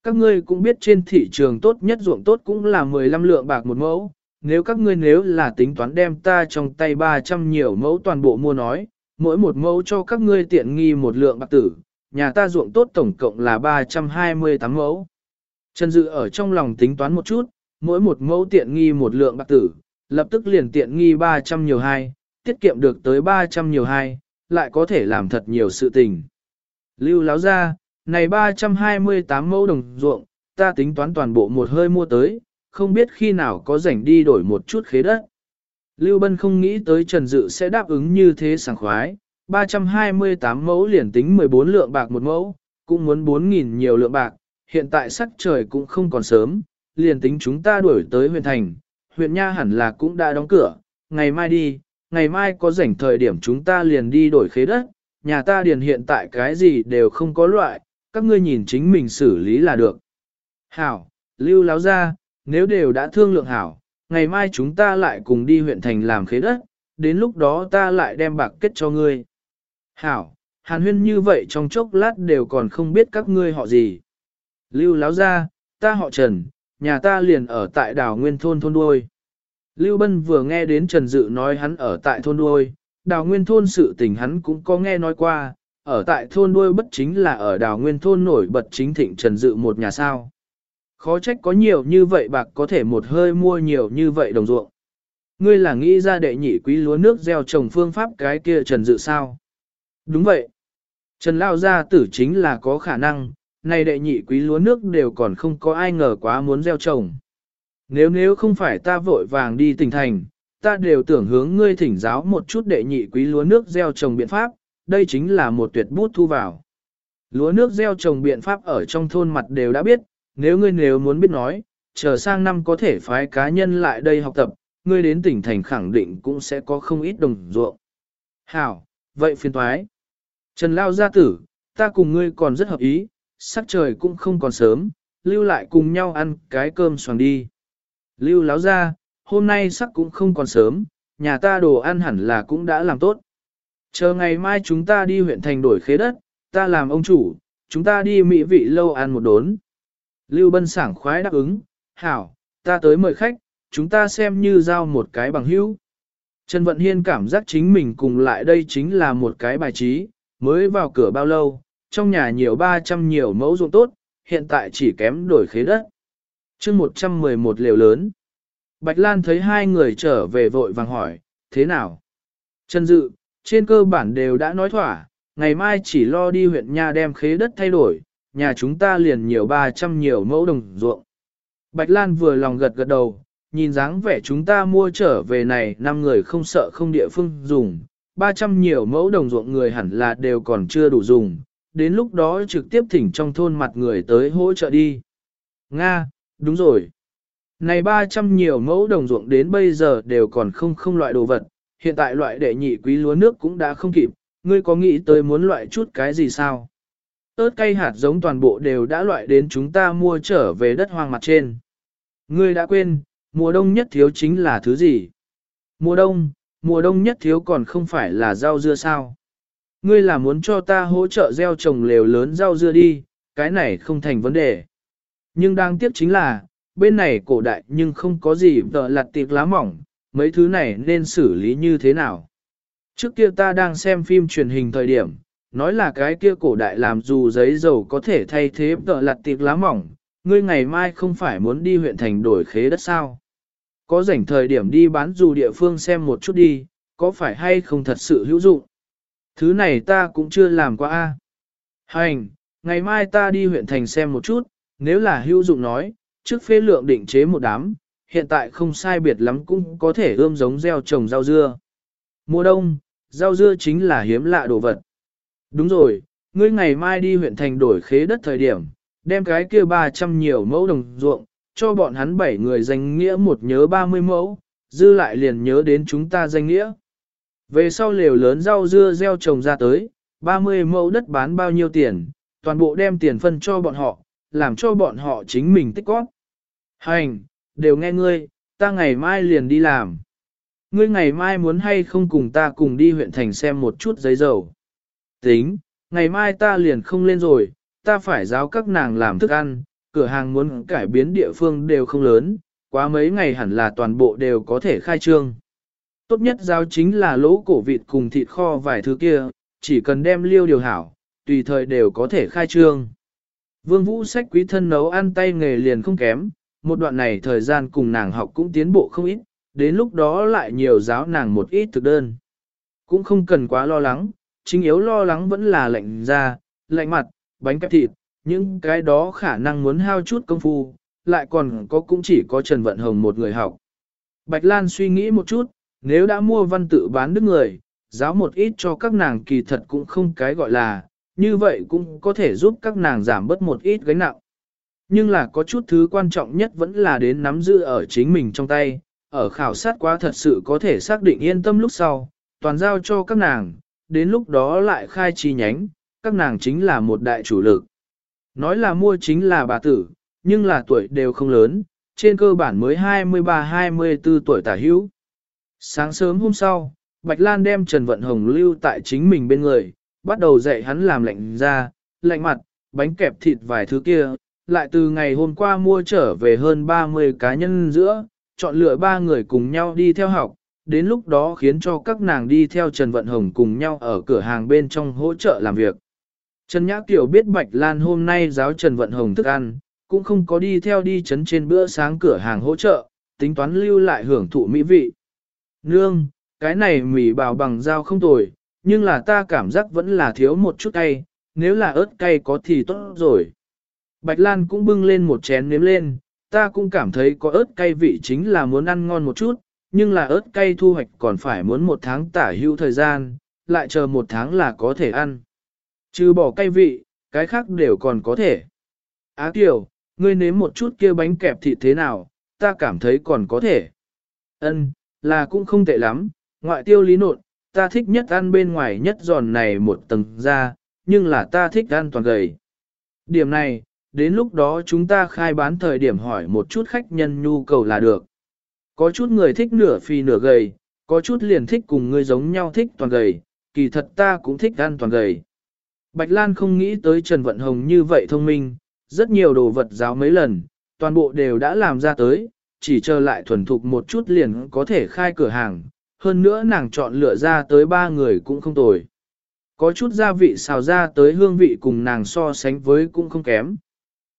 Các ngươi cũng biết trên thị trường tốt nhất ruộng tốt cũng là 15 lượng bạc một mẫu, nếu các ngươi nếu là tính toán đem ta trong tay 300 nhiều mẫu toàn bộ mua nói, mỗi một mẫu cho các ngươi tiện nghi một lượng bạc tử, nhà ta ruộng tốt tổng cộng là 328 mẫu. Trần Dự ở trong lòng tính toán một chút, mỗi một mẫu tiện nghi một lượng bạc tử, lập tức liền tiện nghi 300 nhiều hai, tiết kiệm được tới 300 nhiều hai, lại có thể làm thật nhiều sự tình. Lưu láo ra, này 328 mẫu đồng ruộng, ta tính toán toàn bộ một hơi mua tới, không biết khi nào có rảnh đi đổi một chút khế đất. Lưu Bân không nghĩ tới Trần Dự sẽ đáp ứng như thế sảng khoái, 328 mẫu liền tính 14 lượng bạc một mẫu, cũng muốn 4.000 nhiều lượng bạc, hiện tại sắc trời cũng không còn sớm, liền tính chúng ta đuổi tới huyện thành, huyện Nha hẳn là cũng đã đóng cửa, ngày mai đi, ngày mai có rảnh thời điểm chúng ta liền đi đổi khế đất, nhà ta điền hiện tại cái gì đều không có loại, các ngươi nhìn chính mình xử lý là được. Hảo, lưu láo ra, nếu đều đã thương lượng hảo, ngày mai chúng ta lại cùng đi huyện thành làm khế đất, đến lúc đó ta lại đem bạc kết cho ngươi. Hảo, hàn huyên như vậy trong chốc lát đều còn không biết các ngươi họ gì. Lưu láo ra, ta họ Trần, nhà ta liền ở tại đảo Nguyên thôn thôn đuôi. Lưu Bân vừa nghe đến Trần Dự nói hắn ở tại thôn đuôi, đào nguyên thôn sự tình hắn cũng có nghe nói qua, ở tại thôn đuôi bất chính là ở đào nguyên thôn nổi bật chính thịnh trần dự một nhà sao. Khó trách có nhiều như vậy bạc có thể một hơi mua nhiều như vậy đồng ruộng. Ngươi là nghĩ ra đệ nhị quý lúa nước gieo trồng phương pháp cái kia trần dự sao? Đúng vậy. Trần Lao gia tử chính là có khả năng, này đệ nhị quý lúa nước đều còn không có ai ngờ quá muốn gieo trồng. Nếu nếu không phải ta vội vàng đi tỉnh thành, ta đều tưởng hướng ngươi thỉnh giáo một chút đệ nhị quý lúa nước gieo trồng biện pháp, đây chính là một tuyệt bút thu vào. Lúa nước gieo trồng biện pháp ở trong thôn mặt đều đã biết, nếu ngươi nếu muốn biết nói, chờ sang năm có thể phái cá nhân lại đây học tập, ngươi đến tỉnh thành khẳng định cũng sẽ có không ít đồng ruộng. Hảo, vậy phiền thoái. Trần Lao gia tử, ta cùng ngươi còn rất hợp ý, sắc trời cũng không còn sớm, lưu lại cùng nhau ăn cái cơm xoàng đi. Lưu láo ra, hôm nay sắc cũng không còn sớm, nhà ta đồ ăn hẳn là cũng đã làm tốt. Chờ ngày mai chúng ta đi huyện thành đổi khế đất, ta làm ông chủ, chúng ta đi mỹ vị lâu ăn một đốn. Lưu Bân sảng khoái đáp ứng, hảo, ta tới mời khách, chúng ta xem như giao một cái bằng hữu. Trần Vận Hiên cảm giác chính mình cùng lại đây chính là một cái bài trí, mới vào cửa bao lâu, trong nhà nhiều 300 nhiều mẫu ruộng tốt, hiện tại chỉ kém đổi khế đất. chương 111 liều lớn. Bạch Lan thấy hai người trở về vội vàng hỏi, thế nào? Trần Dự, trên cơ bản đều đã nói thỏa, ngày mai chỉ lo đi huyện nhà đem khế đất thay đổi, nhà chúng ta liền nhiều 300 nhiều mẫu đồng ruộng. Bạch Lan vừa lòng gật gật đầu, nhìn dáng vẻ chúng ta mua trở về này năm người không sợ không địa phương dùng, 300 nhiều mẫu đồng ruộng người hẳn là đều còn chưa đủ dùng, đến lúc đó trực tiếp thỉnh trong thôn mặt người tới hỗ trợ đi. Nga, đúng rồi. Này 300 nhiều mẫu đồng ruộng đến bây giờ đều còn không không loại đồ vật, hiện tại loại đệ nhị quý lúa nước cũng đã không kịp, ngươi có nghĩ tới muốn loại chút cái gì sao? Tớt cây hạt giống toàn bộ đều đã loại đến chúng ta mua trở về đất hoang mặt trên. Ngươi đã quên, mùa đông nhất thiếu chính là thứ gì? Mùa đông, mùa đông nhất thiếu còn không phải là rau dưa sao? Ngươi là muốn cho ta hỗ trợ gieo trồng lều lớn rau dưa đi, cái này không thành vấn đề. Nhưng đáng tiếc chính là, bên này cổ đại nhưng không có gì tợ lặt tiệc lá mỏng, mấy thứ này nên xử lý như thế nào? Trước kia ta đang xem phim truyền hình thời điểm, nói là cái kia cổ đại làm dù giấy dầu có thể thay thế tợ lặt tiệc lá mỏng, ngươi ngày mai không phải muốn đi huyện thành đổi khế đất sao. Có rảnh thời điểm đi bán dù địa phương xem một chút đi, có phải hay không thật sự hữu dụng. Thứ này ta cũng chưa làm qua a. Hành, ngày mai ta đi huyện thành xem một chút, nếu là hữu dụng nói, trước phê lượng định chế một đám, hiện tại không sai biệt lắm cũng có thể ươm giống gieo trồng rau dưa. Mùa đông, rau dưa chính là hiếm lạ đồ vật. Đúng rồi, ngươi ngày mai đi huyện thành đổi khế đất thời điểm, đem cái kia 300 nhiều mẫu đồng ruộng, cho bọn hắn 7 người danh nghĩa một nhớ 30 mẫu, dư lại liền nhớ đến chúng ta danh nghĩa. Về sau lều lớn rau dưa gieo trồng ra tới, 30 mẫu đất bán bao nhiêu tiền, toàn bộ đem tiền phân cho bọn họ, làm cho bọn họ chính mình tích góp. Hành, đều nghe ngươi, ta ngày mai liền đi làm. Ngươi ngày mai muốn hay không cùng ta cùng đi huyện thành xem một chút giấy dầu. Tính, ngày mai ta liền không lên rồi, ta phải giáo các nàng làm thức ăn, cửa hàng muốn cải biến địa phương đều không lớn, quá mấy ngày hẳn là toàn bộ đều có thể khai trương. Tốt nhất giáo chính là lỗ cổ vịt cùng thịt kho vài thứ kia, chỉ cần đem liêu điều hảo, tùy thời đều có thể khai trương. Vương Vũ sách quý thân nấu ăn tay nghề liền không kém, một đoạn này thời gian cùng nàng học cũng tiến bộ không ít, đến lúc đó lại nhiều giáo nàng một ít thực đơn. Cũng không cần quá lo lắng, chính yếu lo lắng vẫn là lạnh da, lạnh mặt, bánh kẹp thịt, những cái đó khả năng muốn hao chút công phu, lại còn có cũng chỉ có Trần Vận Hồng một người học. Bạch Lan suy nghĩ một chút, nếu đã mua văn tự bán đức người, giáo một ít cho các nàng kỳ thật cũng không cái gọi là, như vậy cũng có thể giúp các nàng giảm bớt một ít gánh nặng. Nhưng là có chút thứ quan trọng nhất vẫn là đến nắm giữ ở chính mình trong tay, ở khảo sát quá thật sự có thể xác định yên tâm lúc sau, toàn giao cho các nàng, đến lúc đó lại khai chi nhánh, các nàng chính là một đại chủ lực. Nói là mua chính là bà tử, nhưng là tuổi đều không lớn, trên cơ bản mới 23-24 tuổi tả hữu. Sáng sớm hôm sau, Bạch Lan đem Trần Vận Hồng lưu tại chính mình bên người, bắt đầu dạy hắn làm lạnh da, lạnh mặt, bánh kẹp thịt vài thứ kia, lại từ ngày hôm qua mua trở về hơn 30 cá nhân giữa, chọn lựa ba người cùng nhau đi theo học, đến lúc đó khiến cho các nàng đi theo Trần Vận Hồng cùng nhau ở cửa hàng bên trong hỗ trợ làm việc. Trần Nhã Kiều biết Bạch Lan hôm nay giáo Trần Vận Hồng thức ăn, cũng không có đi theo đi chấn trên bữa sáng cửa hàng hỗ trợ, tính toán lưu lại hưởng thụ mỹ vị. Nương, cái này mì bào bằng dao không tồi, nhưng là ta cảm giác vẫn là thiếu một chút cay, nếu là ớt cay có thì tốt rồi. Bạch Lan cũng bưng lên một chén nếm lên, ta cũng cảm thấy có ớt cay vị chính là muốn ăn ngon một chút, nhưng là ớt cay thu hoạch còn phải muốn một tháng tả hữu thời gian, lại chờ một tháng là có thể ăn. Trừ bỏ cay vị, cái khác đều còn có thể. Á Kiều, ngươi nếm một chút kia bánh kẹp thịt thế nào, ta cảm thấy còn có thể. Ân, là cũng không tệ lắm, ngoại tiêu lý nộn, ta thích nhất ăn bên ngoài nhất giòn này một tầng ra, nhưng là ta thích ăn toàn gầy. Điểm này, đến lúc đó chúng ta khai bán thời điểm hỏi một chút khách nhân nhu cầu là được. Có chút người thích nửa phi nửa gầy, có chút liền thích cùng người giống nhau thích toàn gầy, kỳ thật ta cũng thích ăn toàn gầy. Bạch Lan không nghĩ tới Trần Vận Hồng như vậy thông minh, rất nhiều đồ vật giáo mấy lần, toàn bộ đều đã làm ra tới, chỉ chờ lại thuần thục một chút liền có thể khai cửa hàng, hơn nữa nàng chọn lựa ra tới ba người cũng không tồi. Có chút gia vị xào ra tới hương vị cùng nàng so sánh với cũng không kém.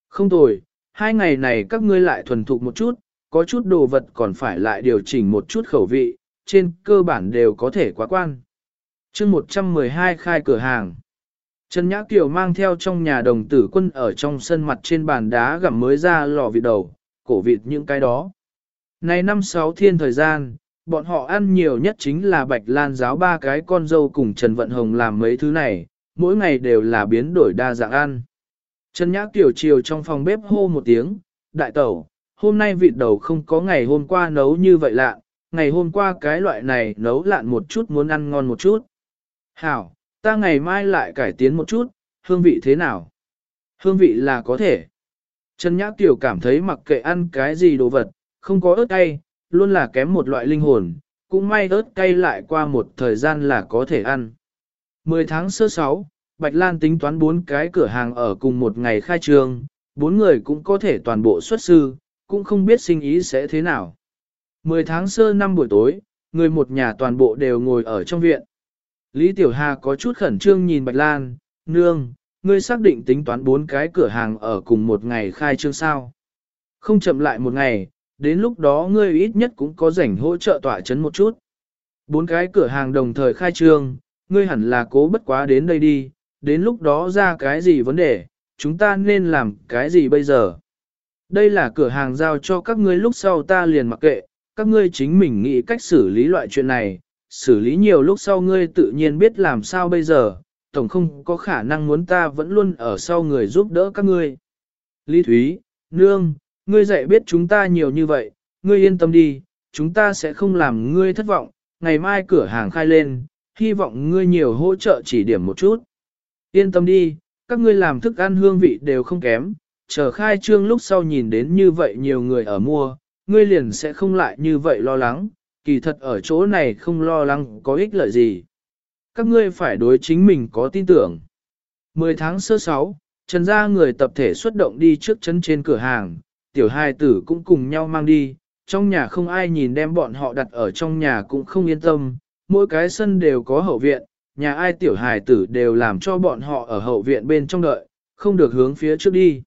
Không tồi, hai ngày này các ngươi lại thuần thục một chút, có chút đồ vật còn phải lại điều chỉnh một chút khẩu vị, trên cơ bản đều có thể quá quan. chương 112 khai cửa hàng. Trần Nhã Kiều mang theo trong nhà đồng tử quân ở trong sân mặt trên bàn đá gặm mới ra lò vịt đầu, cổ vịt những cái đó. Này năm sáu thiên thời gian, bọn họ ăn nhiều nhất chính là bạch lan giáo ba cái con dâu cùng Trần Vận Hồng làm mấy thứ này, mỗi ngày đều là biến đổi đa dạng ăn. Trần Nhã Kiều chiều trong phòng bếp hô một tiếng, đại tẩu, hôm nay vịt đầu không có ngày hôm qua nấu như vậy lạ, ngày hôm qua cái loại này nấu lạn một chút muốn ăn ngon một chút. Hảo, ta ngày mai lại cải tiến một chút, hương vị thế nào? Hương vị là có thể. Trần Nhã Tiểu cảm thấy mặc kệ ăn cái gì đồ vật, không có ớt cay, luôn là kém một loại linh hồn, cũng may ớt cay lại qua một thời gian là có thể ăn. 10 tháng sơ sáu, Bạch Lan tính toán bốn cái cửa hàng ở cùng một ngày khai trương, bốn người cũng có thể toàn bộ xuất sư, cũng không biết sinh ý sẽ thế nào. 10 tháng sơ năm buổi tối, người một nhà toàn bộ đều ngồi ở trong viện. Lý Tiểu Hà có chút khẩn trương nhìn Bạch Lan, nương, ngươi xác định tính toán bốn cái cửa hàng ở cùng một ngày khai trương sao. Không chậm lại một ngày, đến lúc đó ngươi ít nhất cũng có rảnh hỗ trợ tỏa chấn một chút. Bốn cái cửa hàng đồng thời khai trương, ngươi hẳn là cố bất quá đến đây đi, đến lúc đó ra cái gì vấn đề, chúng ta nên làm cái gì bây giờ. Đây là cửa hàng giao cho các ngươi lúc sau ta liền mặc kệ, các ngươi chính mình nghĩ cách xử lý loại chuyện này, xử lý nhiều lúc sau ngươi tự nhiên biết làm sao bây giờ, tổng không có khả năng muốn ta vẫn luôn ở sau người giúp đỡ các ngươi. Lý Thúy, Nương, ngươi dạy biết chúng ta nhiều như vậy, ngươi yên tâm đi, chúng ta sẽ không làm ngươi thất vọng, ngày mai cửa hàng khai lên, hy vọng ngươi nhiều hỗ trợ chỉ điểm một chút. Yên tâm đi, các ngươi làm thức ăn hương vị đều không kém, chờ khai trương lúc sau nhìn đến như vậy nhiều người ở mua, ngươi liền sẽ không lại như vậy lo lắng, kỳ thật ở chỗ này không lo lắng có ích lợi gì. Các ngươi phải đối chính mình có tin tưởng. 10 tháng sơ 6, Trần gia người tập thể xuất động đi trước chân trên cửa hàng, tiểu hai tử cũng cùng nhau mang đi, trong nhà không ai nhìn đem bọn họ đặt ở trong nhà cũng không yên tâm, mỗi cái sân đều có hậu viện, nhà ai tiểu hài tử đều làm cho bọn họ ở hậu viện bên trong đợi, không được hướng phía trước đi.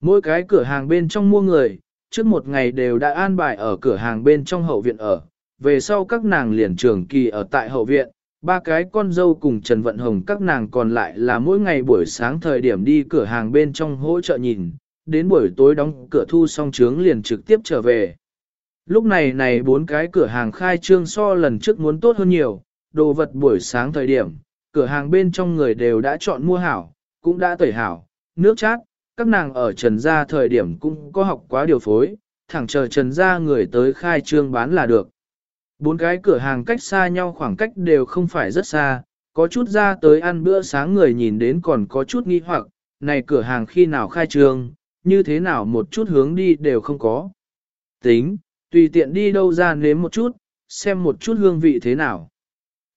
Mỗi cái cửa hàng bên trong mua người, trước một ngày đều đã an bài ở cửa hàng bên trong hậu viện ở, về sau các nàng liền trường kỳ ở tại hậu viện, ba cái con dâu cùng Trần Vận Hồng các nàng còn lại là mỗi ngày buổi sáng thời điểm đi cửa hàng bên trong hỗ trợ nhìn, đến buổi tối đóng cửa thu xong trướng liền trực tiếp trở về. Lúc này này bốn cái cửa hàng khai trương so lần trước muốn tốt hơn nhiều, đồ vật buổi sáng thời điểm, cửa hàng bên trong người đều đã chọn mua hảo, cũng đã tẩy hảo, nước chát, các nàng ở trần gia thời điểm cũng có học quá điều phối, thẳng chờ trần gia người tới khai trương bán là được. Bốn cái cửa hàng cách xa nhau khoảng cách đều không phải rất xa, có chút ra tới ăn bữa sáng người nhìn đến còn có chút nghi hoặc, này cửa hàng khi nào khai trương, như thế nào một chút hướng đi đều không có. Tính, tùy tiện đi đâu ra nếm một chút, xem một chút hương vị thế nào.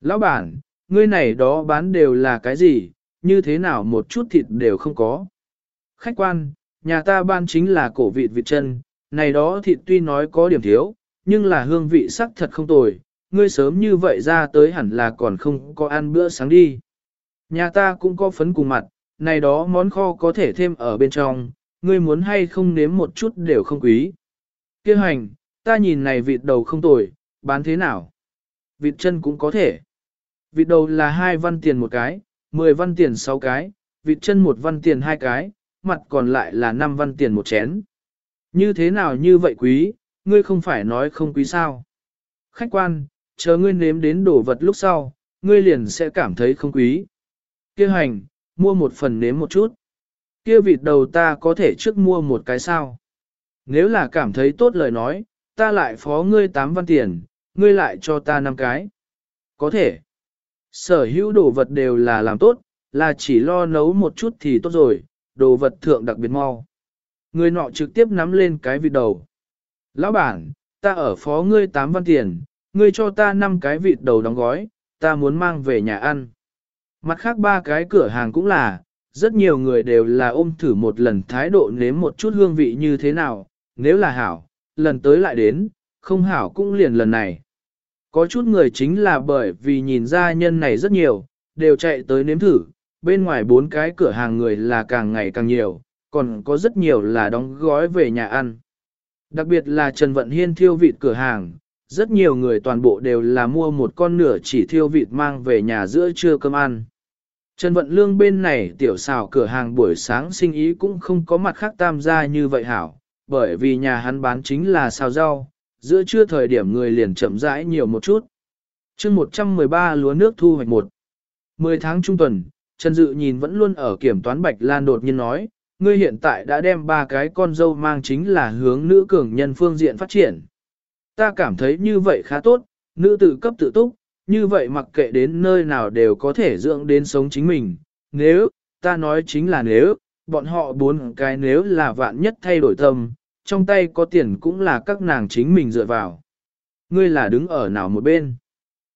Lão bản, ngươi này đó bán đều là cái gì, như thế nào một chút thịt đều không có. Khách quan, nhà ta ban chính là cổ vịt vịt chân, này đó thịt tuy nói có điểm thiếu, nhưng là hương vị sắc thật không tồi, ngươi sớm như vậy ra tới hẳn là còn không có ăn bữa sáng đi. Nhà ta cũng có phấn cùng mặt, này đó món kho có thể thêm ở bên trong, ngươi muốn hay không nếm một chút đều không quý. Kêu hành, ta nhìn này vịt đầu không tồi, bán thế nào? Vịt chân cũng có thể. Vịt đầu là hai văn tiền một cái, 10 văn tiền 6 cái, vịt chân một văn tiền hai cái, mặt còn lại là 5 văn tiền một chén. Như thế nào như vậy quý, ngươi không phải nói không quý sao? Khách quan, chờ ngươi nếm đến đồ vật lúc sau, ngươi liền sẽ cảm thấy không quý. Kêu hành, mua một phần nếm một chút. Kia vịt đầu ta có thể trước mua một cái sao? Nếu là cảm thấy tốt lời nói, ta lại phó ngươi 8 văn tiền, ngươi lại cho ta 5 cái. Có thể. Sở hữu đồ vật đều là làm tốt, là chỉ lo nấu một chút thì tốt rồi, đồ vật thượng đặc biệt mau. Người nọ trực tiếp nắm lên cái vịt đầu. Lão bản, ta ở phó ngươi 8 văn tiền, ngươi cho ta 5 cái vịt đầu đóng gói, ta muốn mang về nhà ăn. Mặt khác ba cái cửa hàng cũng là, rất nhiều người đều là ôm thử một lần thái độ nếm một chút hương vị như thế nào, nếu là hảo, lần tới lại đến, không hảo cũng liền lần này. Có chút người chính là bởi vì nhìn ra nhân này rất nhiều, đều chạy tới nếm thử, bên ngoài bốn cái cửa hàng người là càng ngày càng nhiều, còn có rất nhiều là đóng gói về nhà ăn. Đặc biệt là Trần Vận Hiên thiêu vịt cửa hàng, rất nhiều người toàn bộ đều là mua một con nửa chỉ thiêu vịt mang về nhà giữa trưa cơm ăn. Trần Vận Lương bên này tiểu xào cửa hàng buổi sáng sinh ý cũng không có mặt khác tam gia như vậy hảo, bởi vì nhà hắn bán chính là xào rau, giữa trưa thời điểm người liền chậm rãi nhiều một chút. chương 113 lúa nước thu hoạch một. 10 tháng trung tuần, Trần Dự nhìn vẫn luôn ở kiểm toán Bạch Lan đột nhiên nói, ngươi hiện tại đã đem ba cái con dâu mang chính là hướng nữ cường nhân phương diện phát triển. Ta cảm thấy như vậy khá tốt, nữ tự cấp tự túc, như vậy mặc kệ đến nơi nào đều có thể dưỡng đến sống chính mình. Nếu, ta nói chính là nếu, bọn họ bốn cái nếu là vạn nhất thay đổi tâm, trong tay có tiền cũng là các nàng chính mình dựa vào. Ngươi là đứng ở nào một bên?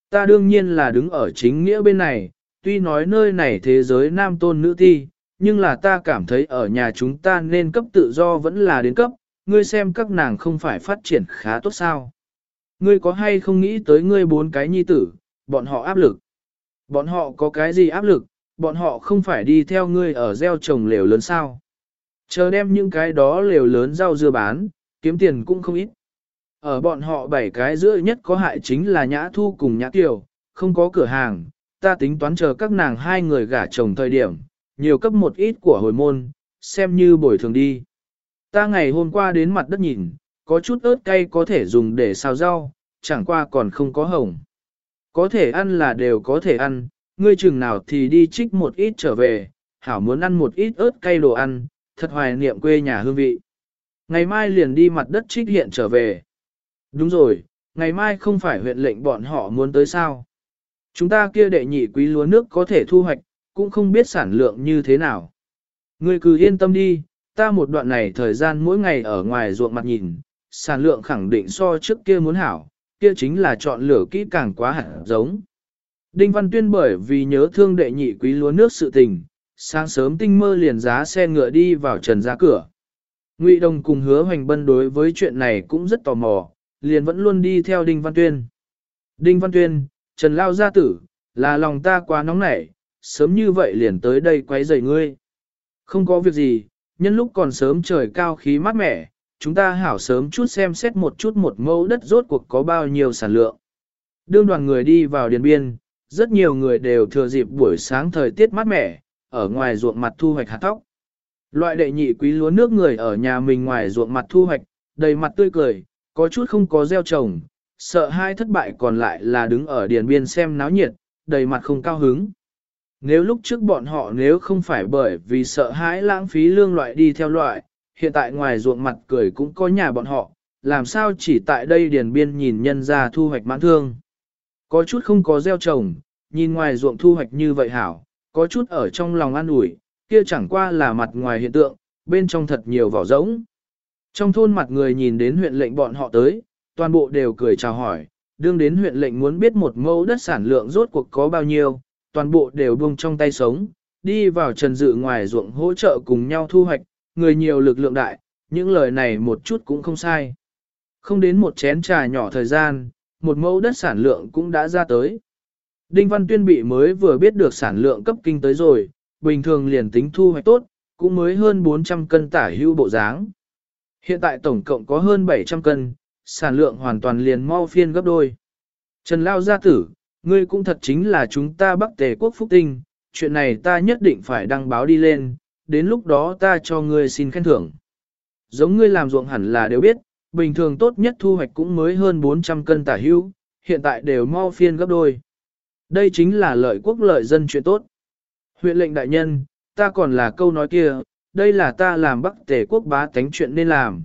Ta đương nhiên là đứng ở chính nghĩa bên này, tuy nói nơi này thế giới nam tôn nữ ti, nhưng là ta cảm thấy ở nhà chúng ta nên cấp tự do vẫn là đến cấp, ngươi xem các nàng không phải phát triển khá tốt sao. Ngươi có hay không nghĩ tới ngươi bốn cái nhi tử, bọn họ áp lực. Bọn họ có cái gì áp lực, bọn họ không phải đi theo ngươi ở gieo trồng lều lớn sao. Chờ đem những cái đó lều lớn rau dưa bán, kiếm tiền cũng không ít. Ở bọn họ bảy cái giữa nhất có hại chính là nhã thu cùng nhã kiều, không có cửa hàng, ta tính toán chờ các nàng hai người gả chồng thời điểm, nhiều cấp một ít của hồi môn, xem như bồi thường đi. Ta ngày hôm qua đến mặt đất nhìn, có chút ớt cay có thể dùng để xào rau, chẳng qua còn không có hồng. Có thể ăn là đều có thể ăn, ngươi chừng nào thì đi trích một ít trở về, hảo muốn ăn một ít ớt cay đồ ăn, thật hoài niệm quê nhà hương vị. Ngày mai liền đi mặt đất trích hiện trở về. Đúng rồi, ngày mai không phải huyện lệnh bọn họ muốn tới sao. Chúng ta kia đệ nhị quý lúa nước có thể thu hoạch, cũng không biết sản lượng như thế nào. Ngươi cứ yên tâm đi, ta một đoạn này thời gian mỗi ngày ở ngoài ruộng mặt nhìn, sản lượng khẳng định so trước kia muốn hảo, kia chính là chọn lửa kỹ càng quá hẳn giống. Đinh Văn Tuyên bởi vì nhớ thương đệ nhị quý lúa nước sự tình, sáng sớm tinh mơ liền giá xe ngựa đi vào trần ra cửa. Ngụy Đồng cùng hứa hoành bân đối với chuyện này cũng rất tò mò, liền vẫn luôn đi theo Đinh Văn Tuyên. Đinh Văn Tuyên, Trần Lao gia tử, là lòng ta quá nóng nảy, sớm như vậy liền tới đây quấy rầy ngươi. Không có việc gì, nhân lúc còn sớm trời cao khí mát mẻ, chúng ta hảo sớm chút xem xét một chút một mẫu đất rốt cuộc có bao nhiêu sản lượng. Đương đoàn người đi vào điền biên, rất nhiều người đều thừa dịp buổi sáng thời tiết mát mẻ, ở ngoài ruộng mặt thu hoạch hạt tóc. Loại đệ nhị quý lúa nước người ở nhà mình ngoài ruộng mặt thu hoạch, đầy mặt tươi cười, có chút không có gieo trồng, sợ hai thất bại còn lại là đứng ở điền biên xem náo nhiệt, đầy mặt không cao hứng. Nếu lúc trước bọn họ nếu không phải bởi vì sợ hãi lãng phí lương loại đi theo loại, hiện tại ngoài ruộng mặt cười cũng có nhà bọn họ, làm sao chỉ tại đây điền biên nhìn nhân ra thu hoạch mãn thương. Có chút không có gieo trồng, nhìn ngoài ruộng thu hoạch như vậy hảo, có chút ở trong lòng an ủi, kia chẳng qua là mặt ngoài hiện tượng, bên trong thật nhiều vỏ rỗng. Trong thôn mặt người nhìn đến huyện lệnh bọn họ tới, toàn bộ đều cười chào hỏi, đương đến huyện lệnh muốn biết một mẫu đất sản lượng rốt cuộc có bao nhiêu, toàn bộ đều buông trong tay sống, đi vào trần dự ngoài ruộng hỗ trợ cùng nhau thu hoạch, người nhiều lực lượng đại, những lời này một chút cũng không sai. Không đến một chén trà nhỏ thời gian, một mẫu đất sản lượng cũng đã ra tới. Đinh Văn Tuyên bị mới vừa biết được sản lượng cấp kinh tới rồi, bình thường liền tính thu hoạch tốt, cũng mới hơn 400 cân tả hữu bộ dáng. Hiện tại tổng cộng có hơn 700 cân, sản lượng hoàn toàn liền mau phiên gấp đôi. Trần Lao gia tử, ngươi cũng thật chính là chúng ta Bắc Tề quốc phúc tinh, chuyện này ta nhất định phải đăng báo đi lên, đến lúc đó ta cho ngươi xin khen thưởng. Giống ngươi làm ruộng hẳn là đều biết, bình thường tốt nhất thu hoạch cũng mới hơn 400 cân tả hữu, hiện tại đều mau phiên gấp đôi. Đây chính là lợi quốc lợi dân chuyện tốt. Huyện lệnh đại nhân, ta còn là câu nói kia, đây là ta làm bắc tề quốc bá tánh chuyện nên làm.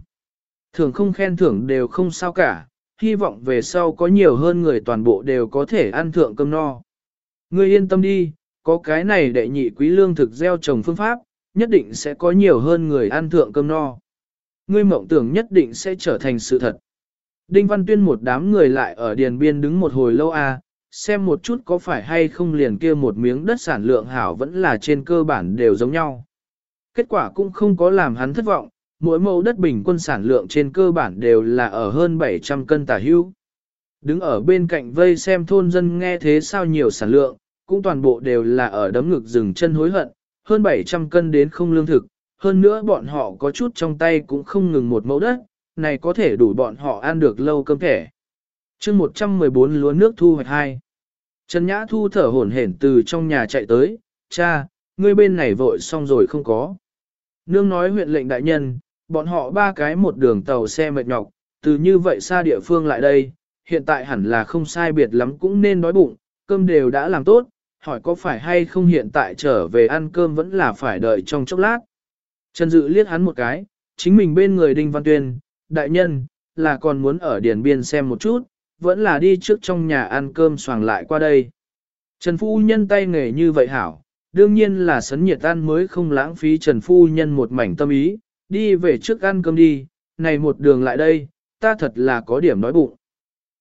Thưởng không khen thưởng đều không sao cả, hy vọng về sau có nhiều hơn người toàn bộ đều có thể ăn thượng cơm no. Ngươi yên tâm đi, có cái này đệ nhị quý lương thực gieo trồng phương pháp, nhất định sẽ có nhiều hơn người ăn thượng cơm no. Ngươi mộng tưởng nhất định sẽ trở thành sự thật. Đinh Văn Tuyên một đám người lại ở điền biên đứng một hồi lâu à, xem một chút có phải hay không liền kia một miếng đất sản lượng hảo vẫn là trên cơ bản đều giống nhau. Kết quả cũng không có làm hắn thất vọng, mỗi mẫu đất bình quân sản lượng trên cơ bản đều là ở hơn 700 cân tả hữu. Đứng ở bên cạnh vây xem thôn dân nghe thế sao nhiều sản lượng, cũng toàn bộ đều là ở đấm ngực rừng chân hối hận, hơn 700 cân đến không lương thực, hơn nữa bọn họ có chút trong tay cũng không ngừng một mẫu đất, này có thể đủ bọn họ ăn được lâu cơm thẻ. chương 114 lúa nước thu hoạch 2. Trần Nhã Thu thở hổn hển từ trong nhà chạy tới, cha, ngươi bên này vội xong rồi không có. Nương nói huyện lệnh đại nhân, bọn họ ba cái một đường tàu xe mệt nhọc, từ như vậy xa địa phương lại đây, hiện tại hẳn là không sai biệt lắm cũng nên đói bụng, cơm đều đã làm tốt, hỏi có phải hay không hiện tại trở về ăn cơm vẫn là phải đợi trong chốc lát. Trần Dự liếc hắn một cái, chính mình bên người Đinh Văn Tuyên, đại nhân, là còn muốn ở Điền Biên xem một chút, vẫn là đi trước trong nhà ăn cơm xoàng lại qua đây. Trần Phu Nhân tay nghề như vậy hảo, đương nhiên là sấn nhiệt ăn mới không lãng phí Trần Phu Nhân một mảnh tâm ý, đi về trước ăn cơm đi, này một đường lại đây, ta thật là có điểm nói bụng.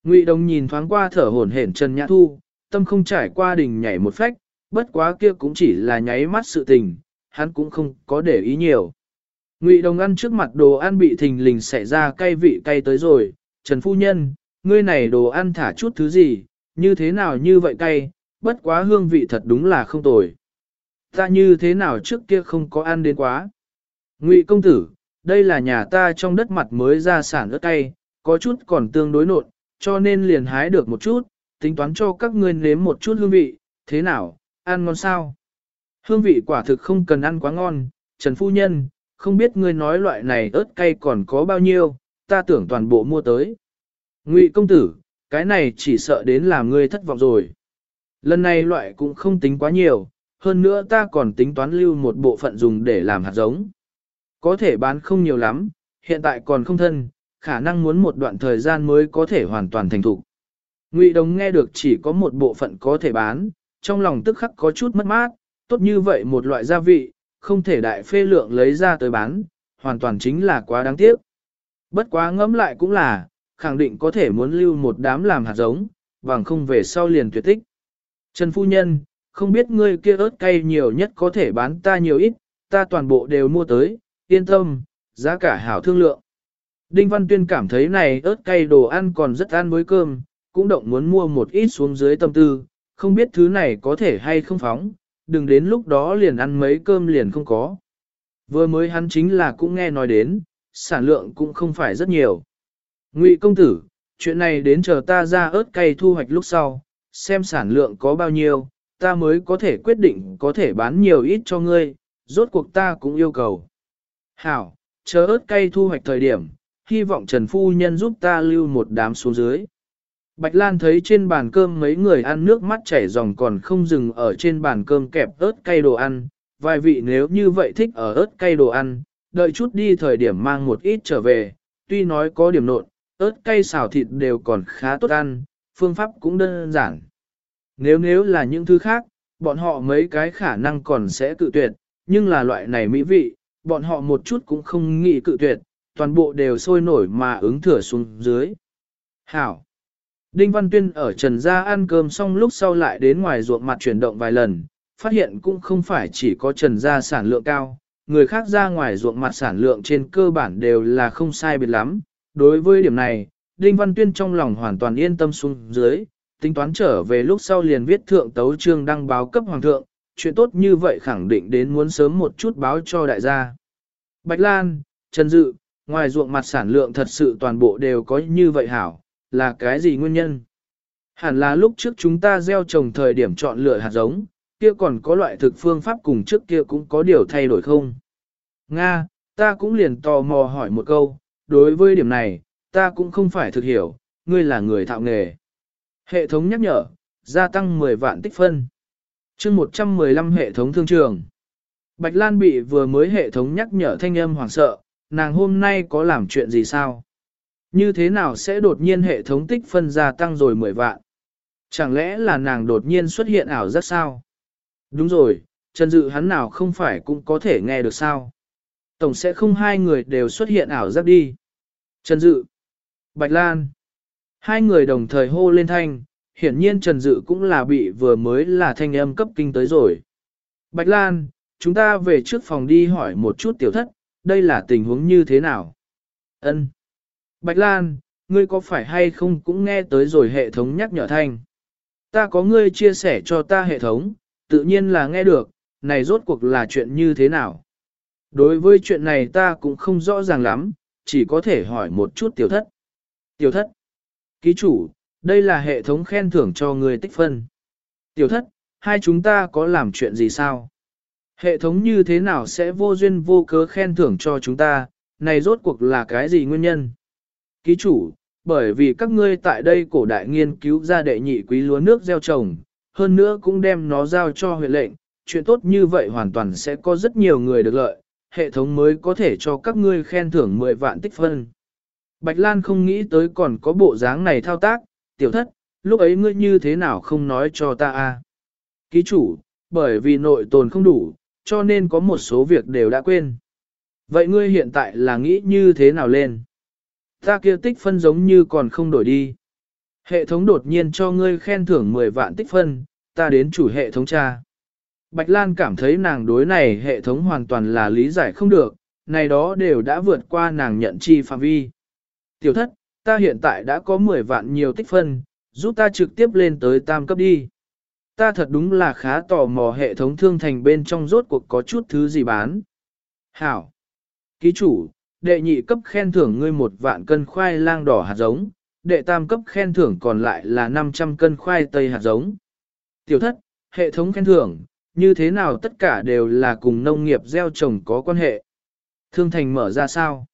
Ngụy Đồng nhìn thoáng qua thở hổn hển Trần Nhã Thu, tâm không trải qua đỉnh nhảy một phách, bất quá kia cũng chỉ là nháy mắt sự tình, hắn cũng không có để ý nhiều. Ngụy Đồng ăn trước mặt đồ ăn bị thình lình xảy ra cay vị cay tới rồi, Trần Phu Nhân, ngươi này đồ ăn thả chút thứ gì, như thế nào như vậy cay, bất quá hương vị thật đúng là không tồi. Ta như thế nào trước kia không có ăn đến quá. Ngụy công tử, đây là nhà ta trong đất mặt mới ra sản ớt cay, có chút còn tương đối nộn, cho nên liền hái được một chút, tính toán cho các ngươi nếm một chút hương vị, thế nào, ăn ngon sao? Hương vị quả thực không cần ăn quá ngon, Trần Phu Nhân, không biết ngươi nói loại này ớt cay còn có bao nhiêu, ta tưởng toàn bộ mua tới. Ngụy công tử, cái này chỉ sợ đến làm ngươi thất vọng rồi. Lần này loại cũng không tính quá nhiều, hơn nữa ta còn tính toán lưu một bộ phận dùng để làm hạt giống. Có thể bán không nhiều lắm, hiện tại còn không thân, khả năng muốn một đoạn thời gian mới có thể hoàn toàn thành thục. Ngụy Đồng nghe được chỉ có một bộ phận có thể bán, trong lòng tức khắc có chút mất mát, tốt như vậy một loại gia vị, không thể đại phê lượng lấy ra tới bán, hoàn toàn chính là quá đáng tiếc. Bất quá ngẫm lại cũng là, khẳng định có thể muốn lưu một đám làm hạt giống, bằng không về sau liền tuyệt tích. Trần Phu Nhân, không biết ngươi kia ớt cay nhiều nhất có thể bán ta nhiều ít, ta toàn bộ đều mua tới, yên tâm, giá cả hảo thương lượng. Đinh Văn Tuyên cảm thấy này ớt cay đồ ăn còn rất ăn với cơm, cũng động muốn mua một ít xuống dưới tâm tư, không biết thứ này có thể hay không phóng, đừng đến lúc đó liền ăn mấy cơm liền không có. Vừa mới hắn chính là cũng nghe nói đến, sản lượng cũng không phải rất nhiều. Ngụy công tử, chuyện này đến chờ ta ra ớt cay thu hoạch lúc sau, xem sản lượng có bao nhiêu, ta mới có thể quyết định có thể bán nhiều ít cho ngươi, rốt cuộc ta cũng yêu cầu. Hảo, chờ ớt cay thu hoạch thời điểm, hy vọng Trần Phu Nhân giúp ta lưu một đám xuống dưới. Bạch Lan thấy trên bàn cơm mấy người ăn nước mắt chảy ròng còn không dừng ở trên bàn cơm kẹp ớt cay đồ ăn, vài vị nếu như vậy thích ở ớt cay đồ ăn, đợi chút đi thời điểm mang một ít trở về, tuy nói có điểm nộn, ớt cay xào thịt đều còn khá tốt ăn, phương pháp cũng đơn giản. Nếu nếu là những thứ khác, bọn họ mấy cái khả năng còn sẽ cự tuyệt, nhưng là loại này mỹ vị, bọn họ một chút cũng không nghĩ cự tuyệt, toàn bộ đều sôi nổi mà ứng thừa xuống dưới. Hảo! Đinh Văn Tuyên ở Trần Gia ăn cơm xong lúc sau lại đến ngoài ruộng mặt chuyển động vài lần, phát hiện cũng không phải chỉ có Trần Gia sản lượng cao, người khác ra ngoài ruộng mặt sản lượng trên cơ bản đều là không sai biệt lắm. Đối với điểm này, Đinh Văn Tuyên trong lòng hoàn toàn yên tâm xuống dưới, tính toán trở về lúc sau liền viết thượng tấu trương đăng báo cấp hoàng thượng, chuyện tốt như vậy khẳng định đến muốn sớm một chút báo cho đại gia. Bạch Lan, Trần Dự, ngoài ruộng mặt sản lượng thật sự toàn bộ đều có như vậy hảo, là cái gì nguyên nhân? Hẳn là lúc trước chúng ta gieo trồng thời điểm chọn lựa hạt giống, kia còn có loại thực phương pháp cùng trước kia cũng có điều thay đổi không? Nga, ta cũng liền tò mò hỏi một câu, đối với điểm này, ta cũng không phải thực hiểu, ngươi là người thạo nghề. Hệ thống nhắc nhở, gia tăng 10 vạn tích phân chương 115 hệ thống thương trường. Bạch Lan bị vừa mới hệ thống nhắc nhở thanh âm hoảng sợ, nàng hôm nay có làm chuyện gì sao? Như thế nào sẽ đột nhiên hệ thống tích phân gia tăng rồi 10 vạn? Chẳng lẽ là nàng đột nhiên xuất hiện ảo giác sao? Đúng rồi, Trần Dự hắn nào không phải cũng có thể nghe được sao? Tổng sẽ không hai người đều xuất hiện ảo giác đi. Trần Dự, Bạch Lan. Hai người đồng thời hô lên thanh, hiển nhiên Trần Dự cũng là bị vừa mới là thanh âm cấp kinh tới rồi. Bạch Lan, chúng ta về trước phòng đi hỏi một chút tiểu thất, đây là tình huống như thế nào? Ân. Bạch Lan, ngươi có phải hay không cũng nghe tới rồi hệ thống nhắc nhở thanh. Ta có ngươi chia sẻ cho ta hệ thống, tự nhiên là nghe được, này rốt cuộc là chuyện như thế nào? Đối với chuyện này ta cũng không rõ ràng lắm, chỉ có thể hỏi một chút tiểu thất. Tiểu thất. Ký chủ, đây là hệ thống khen thưởng cho người tích phân. Tiểu thất, hai chúng ta có làm chuyện gì sao? Hệ thống như thế nào sẽ vô duyên vô cớ khen thưởng cho chúng ta, này rốt cuộc là cái gì nguyên nhân? Ký chủ, bởi vì các ngươi tại đây cổ đại nghiên cứu ra đệ nhị quý lúa nước gieo trồng, hơn nữa cũng đem nó giao cho huyện lệnh, chuyện tốt như vậy hoàn toàn sẽ có rất nhiều người được lợi, hệ thống mới có thể cho các ngươi khen thưởng 10 vạn tích phân. Bạch Lan không nghĩ tới còn có bộ dáng này thao tác, tiểu thất, lúc ấy ngươi như thế nào không nói cho ta a? Ký chủ, bởi vì nội tồn không đủ, cho nên có một số việc đều đã quên. Vậy ngươi hiện tại là nghĩ như thế nào lên? Ta kia tích phân giống như còn không đổi đi. Hệ thống đột nhiên cho ngươi khen thưởng 10 vạn tích phân, ta đến chủ hệ thống tra. Bạch Lan cảm thấy nàng đối này hệ thống hoàn toàn là lý giải không được, này đó đều đã vượt qua nàng nhận chi phạm vi. Tiểu thất, ta hiện tại đã có 10 vạn nhiều tích phân, giúp ta trực tiếp lên tới tam cấp đi. Ta thật đúng là khá tò mò hệ thống thương thành bên trong rốt cuộc có chút thứ gì bán. Hảo. Ký chủ, đệ nhị cấp khen thưởng ngươi một vạn cân khoai lang đỏ hạt giống, đệ tam cấp khen thưởng còn lại là 500 cân khoai tây hạt giống. Tiểu thất, hệ thống khen thưởng, như thế nào tất cả đều là cùng nông nghiệp gieo trồng có quan hệ. Thương thành mở ra sao?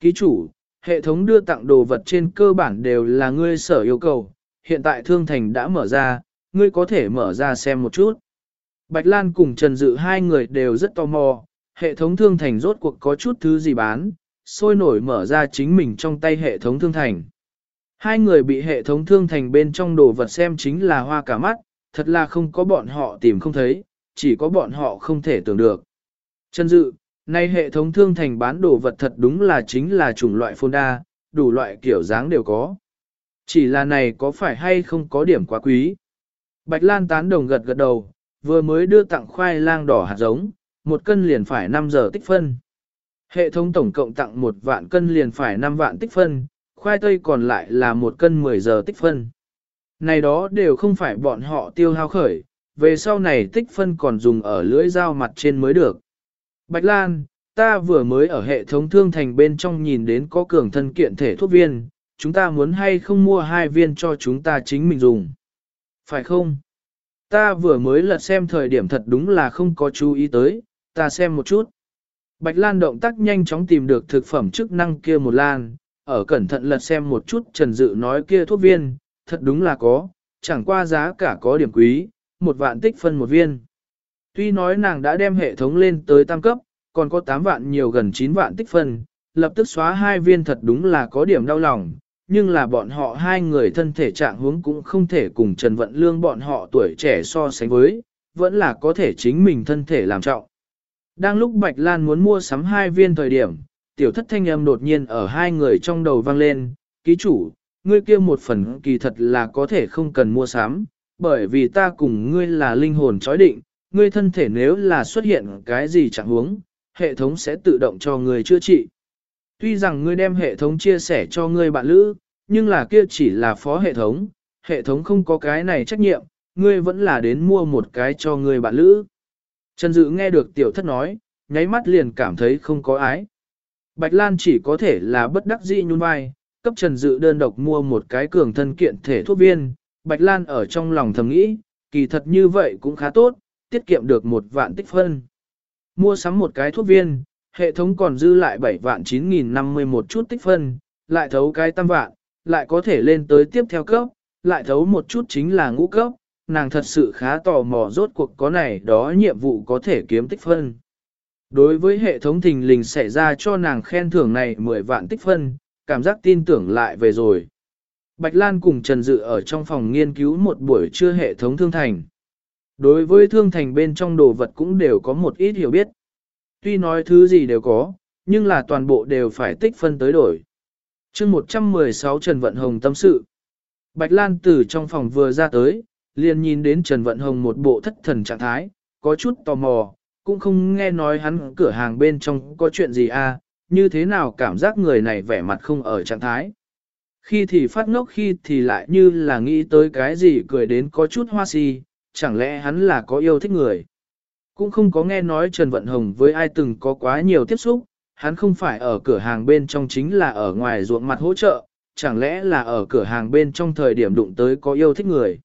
Ký chủ, hệ thống đưa tặng đồ vật trên cơ bản đều là ngươi sở yêu cầu, hiện tại thương thành đã mở ra, ngươi có thể mở ra xem một chút. Bạch Lan cùng Trần Dự hai người đều rất tò mò, hệ thống thương thành rốt cuộc có chút thứ gì bán, sôi nổi mở ra chính mình trong tay hệ thống thương thành. Hai người bị hệ thống thương thành bên trong đồ vật xem chính là hoa cả mắt, thật là không có bọn họ tìm không thấy, chỉ có bọn họ không thể tưởng được. Trần Dự, nay hệ thống thương thành bán đồ vật thật đúng là chính là chủng loại phôn đa, đủ loại kiểu dáng đều có. Chỉ là này có phải hay không có điểm quá quý. Bạch Lan tán đồng gật gật đầu, vừa mới đưa tặng khoai lang đỏ hạt giống, một cân liền phải 5 giờ tích phân. Hệ thống tổng cộng tặng một vạn cân liền phải 5 vạn tích phân, khoai tây còn lại là một cân 10 giờ tích phân. Này đó đều không phải bọn họ tiêu hao khởi, về sau này tích phân còn dùng ở lưỡi dao mặt trên mới được. Bạch Lan, ta vừa mới ở hệ thống thương thành bên trong nhìn đến có cường thân kiện thể thuốc viên, chúng ta muốn hay không mua hai viên cho chúng ta chính mình dùng. Phải không? Ta vừa mới lật xem thời điểm thật đúng là không có chú ý tới, ta xem một chút. Bạch Lan động tác nhanh chóng tìm được thực phẩm chức năng kia một lan, ở cẩn thận lật xem một chút Trần Dự nói kia thuốc viên, thật đúng là có, chẳng qua giá cả có điểm quý, một vạn tích phân một viên. Tuy nói nàng đã đem hệ thống lên tới tam cấp, còn có 8 vạn nhiều gần 9 vạn tích phân, lập tức xóa hai viên thật đúng là có điểm đau lòng, nhưng là bọn họ hai người thân thể trạng huống cũng không thể cùng Trần Vận Lương bọn họ tuổi trẻ so sánh với, vẫn là có thể chính mình thân thể làm trọng. Đang lúc Bạch Lan muốn mua sắm hai viên thời điểm, tiểu thất thanh âm đột nhiên ở hai người trong đầu vang lên, ký chủ, ngươi kia một phần kỳ thật là có thể không cần mua sắm, bởi vì ta cùng ngươi là linh hồn chói định, ngươi thân thể nếu là xuất hiện cái gì chẳng huống, hệ thống sẽ tự động cho ngươi chữa trị. Tuy rằng ngươi đem hệ thống chia sẻ cho ngươi bạn lữ, nhưng là kia chỉ là phó hệ thống, hệ thống không có cái này trách nhiệm, ngươi vẫn là đến mua một cái cho ngươi bạn lữ. Trần Dự nghe được tiểu thất nói, nháy mắt liền cảm thấy không có ái. Bạch Lan chỉ có thể là bất đắc dĩ nhún vai, cấp Trần Dự đơn độc mua một cái cường thân kiện thể thuốc viên. Bạch Lan ở trong lòng thầm nghĩ, kỳ thật như vậy cũng khá tốt, tiết kiệm được một vạn tích phân. Mua sắm một cái thuốc viên, hệ thống còn dư lại 7 vạn 9.050 một chút tích phân, lại thấu cái tam vạn, lại có thể lên tới tiếp theo cấp, lại thấu một chút chính là ngũ cấp, nàng thật sự khá tò mò rốt cuộc có này đó nhiệm vụ có thể kiếm tích phân. Đối với hệ thống thình lình xảy ra cho nàng khen thưởng này 10 vạn tích phân, cảm giác tin tưởng lại về rồi. Bạch Lan cùng Trần Dự ở trong phòng nghiên cứu một buổi trưa hệ thống thương thành. Đối với thương thành bên trong đồ vật cũng đều có một ít hiểu biết. Tuy nói thứ gì đều có, nhưng là toàn bộ đều phải tích phân tới đổi. chương 116 Trần Vận Hồng tâm sự. Bạch Lan từ trong phòng vừa ra tới, liền nhìn đến Trần Vận Hồng một bộ thất thần trạng thái, có chút tò mò, cũng không nghe nói hắn cửa hàng bên trong có chuyện gì à, như thế nào cảm giác người này vẻ mặt không ở trạng thái. Khi thì phát ngốc khi thì lại như là nghĩ tới cái gì cười đến có chút hoa si, chẳng lẽ hắn là có yêu thích người. Cũng không có nghe nói Trần Vận Hồng với ai từng có quá nhiều tiếp xúc, hắn không phải ở cửa hàng bên trong chính là ở ngoài ruộng mặt hỗ trợ, chẳng lẽ là ở cửa hàng bên trong thời điểm đụng tới có yêu thích người.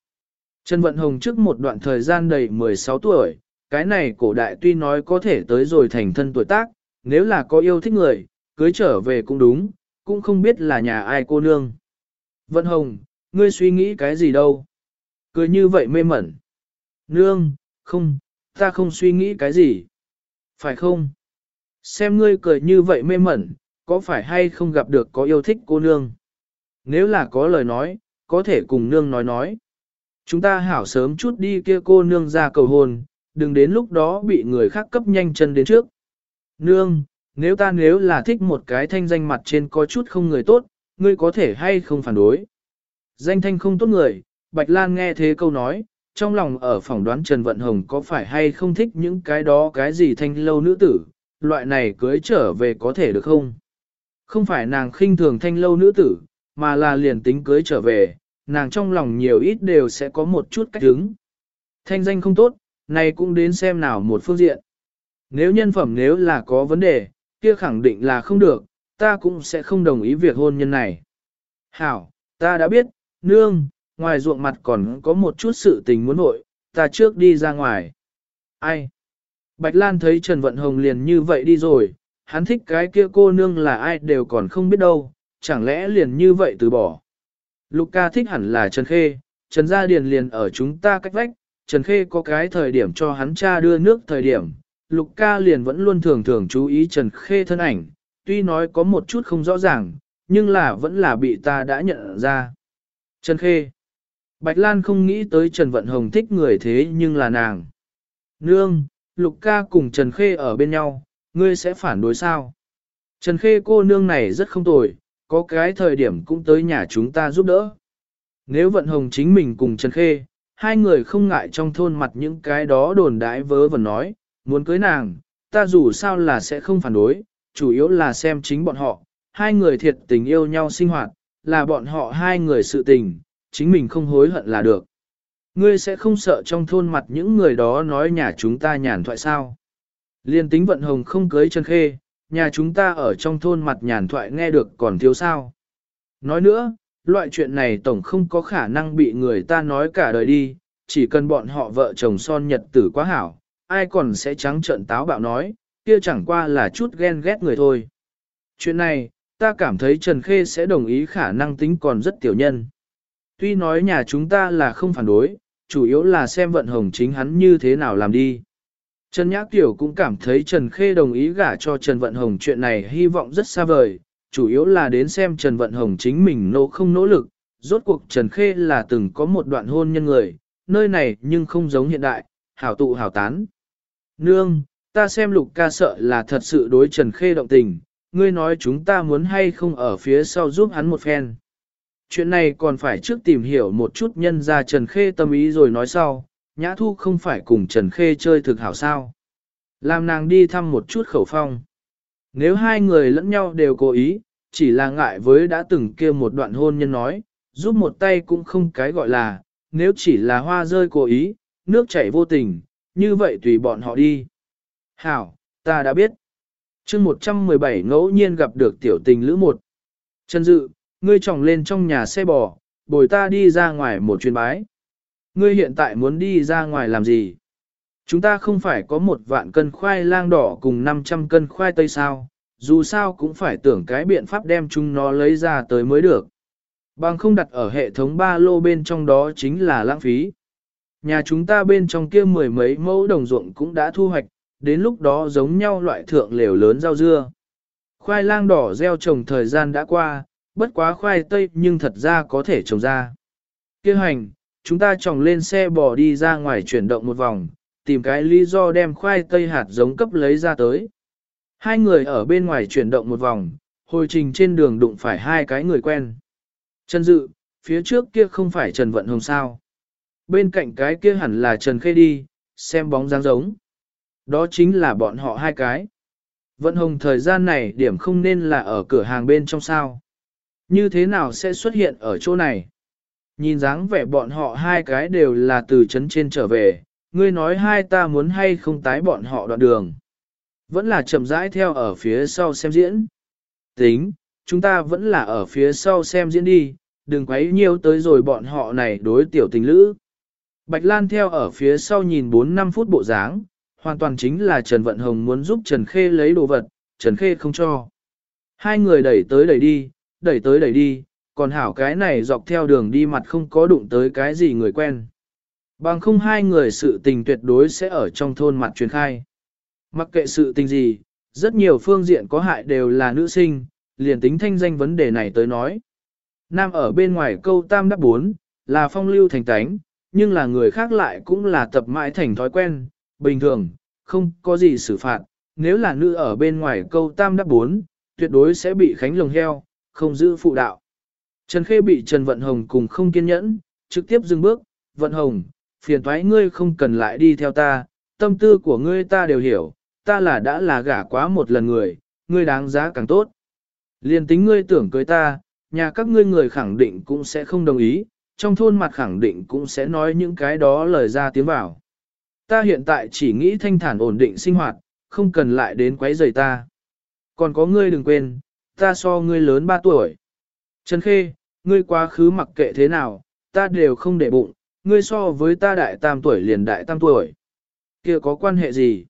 Trần Vận Hồng trước một đoạn thời gian đầy 16 tuổi, cái này cổ đại tuy nói có thể tới rồi thành thân tuổi tác, nếu là có yêu thích người, cưới trở về cũng đúng, cũng không biết là nhà ai cô nương. Vận Hồng, ngươi suy nghĩ cái gì đâu? Cười như vậy mê mẩn. Nương, không, ta không suy nghĩ cái gì. Phải không? Xem ngươi cười như vậy mê mẩn, có phải hay không gặp được có yêu thích cô nương? Nếu là có lời nói, có thể cùng nương nói nói. Chúng ta hảo sớm chút đi kia cô nương ra cầu hôn, đừng đến lúc đó bị người khác cấp nhanh chân đến trước. Nương, nếu ta nếu là thích một cái thanh danh mặt trên có chút không người tốt, ngươi có thể hay không phản đối. Danh thanh không tốt người, Bạch Lan nghe thế câu nói, trong lòng ở phòng đoán Trần Vận Hồng có phải hay không thích những cái đó cái gì thanh lâu nữ tử, loại này cưới trở về có thể được không? Không phải nàng khinh thường thanh lâu nữ tử, mà là liền tính cưới trở về, nàng trong lòng nhiều ít đều sẽ có một chút cách hứng. Thanh danh không tốt, này cũng đến xem nào một phương diện. Nếu nhân phẩm nếu là có vấn đề, kia khẳng định là không được, ta cũng sẽ không đồng ý việc hôn nhân này. Hảo, ta đã biết, nương, ngoài ruộng mặt còn có một chút sự tình muốn nội, ta trước đi ra ngoài. Ai? Bạch Lan thấy Trần Vận Hồng liền như vậy đi rồi, hắn thích cái kia cô nương là ai đều còn không biết đâu, chẳng lẽ liền như vậy từ bỏ. Lục ca thích hẳn là Trần Khê, Trần Gia Điền liền ở chúng ta cách vách, Trần Khê có cái thời điểm cho hắn cha đưa nước thời điểm, Lục ca liền vẫn luôn thường thường chú ý Trần Khê thân ảnh, tuy nói có một chút không rõ ràng, nhưng là vẫn là bị ta đã nhận ra. Trần Khê Bạch Lan không nghĩ tới Trần Vận Hồng thích người thế nhưng là nàng. Nương, Lục ca cùng Trần Khê ở bên nhau, ngươi sẽ phản đối sao? Trần Khê cô nương này rất không tồi, có cái thời điểm cũng tới nhà chúng ta giúp đỡ. Nếu Vận Hồng chính mình cùng Trần Khê, hai người không ngại trong thôn mặt những cái đó đồn đãi vớ vẩn nói, muốn cưới nàng, ta dù sao là sẽ không phản đối, chủ yếu là xem chính bọn họ, hai người thiệt tình yêu nhau sinh hoạt, là bọn họ hai người sự tình, chính mình không hối hận là được. Ngươi sẽ không sợ trong thôn mặt những người đó nói nhà chúng ta nhàn thoại sao. Liên tính vận hồng không cưới chân khê, nhà chúng ta ở trong thôn mặt nhàn thoại nghe được còn thiếu sao. Nói nữa, loại chuyện này tổng không có khả năng bị người ta nói cả đời đi, chỉ cần bọn họ vợ chồng son nhật tử quá hảo, ai còn sẽ trắng trợn táo bạo nói, kia chẳng qua là chút ghen ghét người thôi. Chuyện này, ta cảm thấy Trần Khê sẽ đồng ý khả năng tính còn rất tiểu nhân. Tuy nói nhà chúng ta là không phản đối, chủ yếu là xem vận hồng chính hắn như thế nào làm đi. Trần Nhã Tiểu cũng cảm thấy Trần Khê đồng ý gả cho Trần Vận Hồng chuyện này hy vọng rất xa vời, chủ yếu là đến xem Trần Vận Hồng chính mình nỗ không nỗ lực. Rốt cuộc Trần Khê là từng có một đoạn hôn nhân người, nơi này nhưng không giống hiện đại, hảo tụ hảo tán. Nương, ta xem lục ca sợ là thật sự đối Trần Khê động tình, ngươi nói chúng ta muốn hay không ở phía sau giúp hắn một phen. Chuyện này còn phải trước tìm hiểu một chút nhân ra Trần Khê tâm ý rồi nói sau, Nhã Thu không phải cùng Trần Khê chơi thực hảo sao. Làm nàng đi thăm một chút khẩu phong. Nếu hai người lẫn nhau đều cố ý, chỉ là ngại với đã từng kia một đoạn hôn nhân nói, giúp một tay cũng không cái gọi là, nếu chỉ là hoa rơi cố ý, nước chảy vô tình, như vậy tùy bọn họ đi. Hảo, ta đã biết. chương 117 ngẫu nhiên gặp được tiểu tình lữ một. Trần Dự, ngươi tròng lên trong nhà xe bò, bồi ta đi ra ngoài một chuyến bái. Ngươi hiện tại muốn đi ra ngoài làm gì? Chúng ta không phải có một vạn cân khoai lang đỏ cùng 500 cân khoai tây sao, dù sao cũng phải tưởng cái biện pháp đem chúng nó lấy ra tới mới được. Bằng không đặt ở hệ thống ba lô bên trong đó chính là lãng phí. Nhà chúng ta bên trong kia mười mấy mẫu đồng ruộng cũng đã thu hoạch, đến lúc đó giống nhau loại thượng lều lớn rau dưa. Khoai lang đỏ gieo trồng thời gian đã qua, bất quá khoai tây nhưng thật ra có thể trồng ra. Kêu hành, chúng ta trồng lên xe bò đi ra ngoài chuyển động một vòng, tìm cái lý do đem khoai tây hạt giống cấp lấy ra tới. Hai người ở bên ngoài chuyển động một vòng, hồi trình trên đường đụng phải hai cái người quen. Trần Dự, phía trước kia không phải Trần Vận Hồng sao. Bên cạnh cái kia hẳn là Trần Khê đi, xem bóng dáng giống. Đó chính là bọn họ hai cái. Vận Hồng thời gian này điểm không nên là ở cửa hàng bên trong sao. Như thế nào sẽ xuất hiện ở chỗ này? Nhìn dáng vẻ bọn họ hai cái đều là từ chấn trên trở về, ngươi nói hai ta muốn hay không tái bọn họ đoạn đường. Vẫn là chậm rãi theo ở phía sau xem diễn. Tính, chúng ta vẫn là ở phía sau xem diễn đi, đừng quấy nhiều tới rồi bọn họ này đối tiểu tình lữ. Bạch Lan theo ở phía sau nhìn 4-5 phút bộ dáng, hoàn toàn chính là Trần Vận Hồng muốn giúp Trần Khê lấy đồ vật, Trần Khê không cho. Hai người đẩy tới đẩy đi, đẩy tới đẩy đi, còn hảo cái này dọc theo đường đi mặt không có đụng tới cái gì người quen. Bằng không hai người sự tình tuyệt đối sẽ ở trong thôn mặt truyền khai. Mặc kệ sự tình gì, rất nhiều phương diện có hại đều là nữ sinh, liền tính thanh danh vấn đề này tới nói. Nam ở bên ngoài câu tam đáp bốn, là phong lưu thành tánh, nhưng là người khác lại cũng là tập mãi thành thói quen, bình thường, không có gì xử phạt. Nếu là nữ ở bên ngoài câu tam đáp bốn, tuyệt đối sẽ bị khánh lồng heo, không giữ phụ đạo. Trần Khê bị Trần Vận Hồng cùng không kiên nhẫn, trực tiếp dừng bước, Vận Hồng, phiền thoái ngươi không cần lại đi theo ta, tâm tư của ngươi ta đều hiểu, ta là đã là gả quá một lần người, ngươi đáng giá càng tốt. Liên tính ngươi tưởng cưới ta, nhà các ngươi người khẳng định cũng sẽ không đồng ý, trong thôn mặt khẳng định cũng sẽ nói những cái đó lời ra tiếng vào. Ta hiện tại chỉ nghĩ thanh thản ổn định sinh hoạt, không cần lại đến quấy rầy ta. Còn có ngươi đừng quên, ta so ngươi lớn 3 tuổi. Trần Khê, ngươi quá khứ mặc kệ thế nào, ta đều không để bụng, ngươi so với ta đại tam tuổi liền đại tam tuổi. kia có quan hệ gì?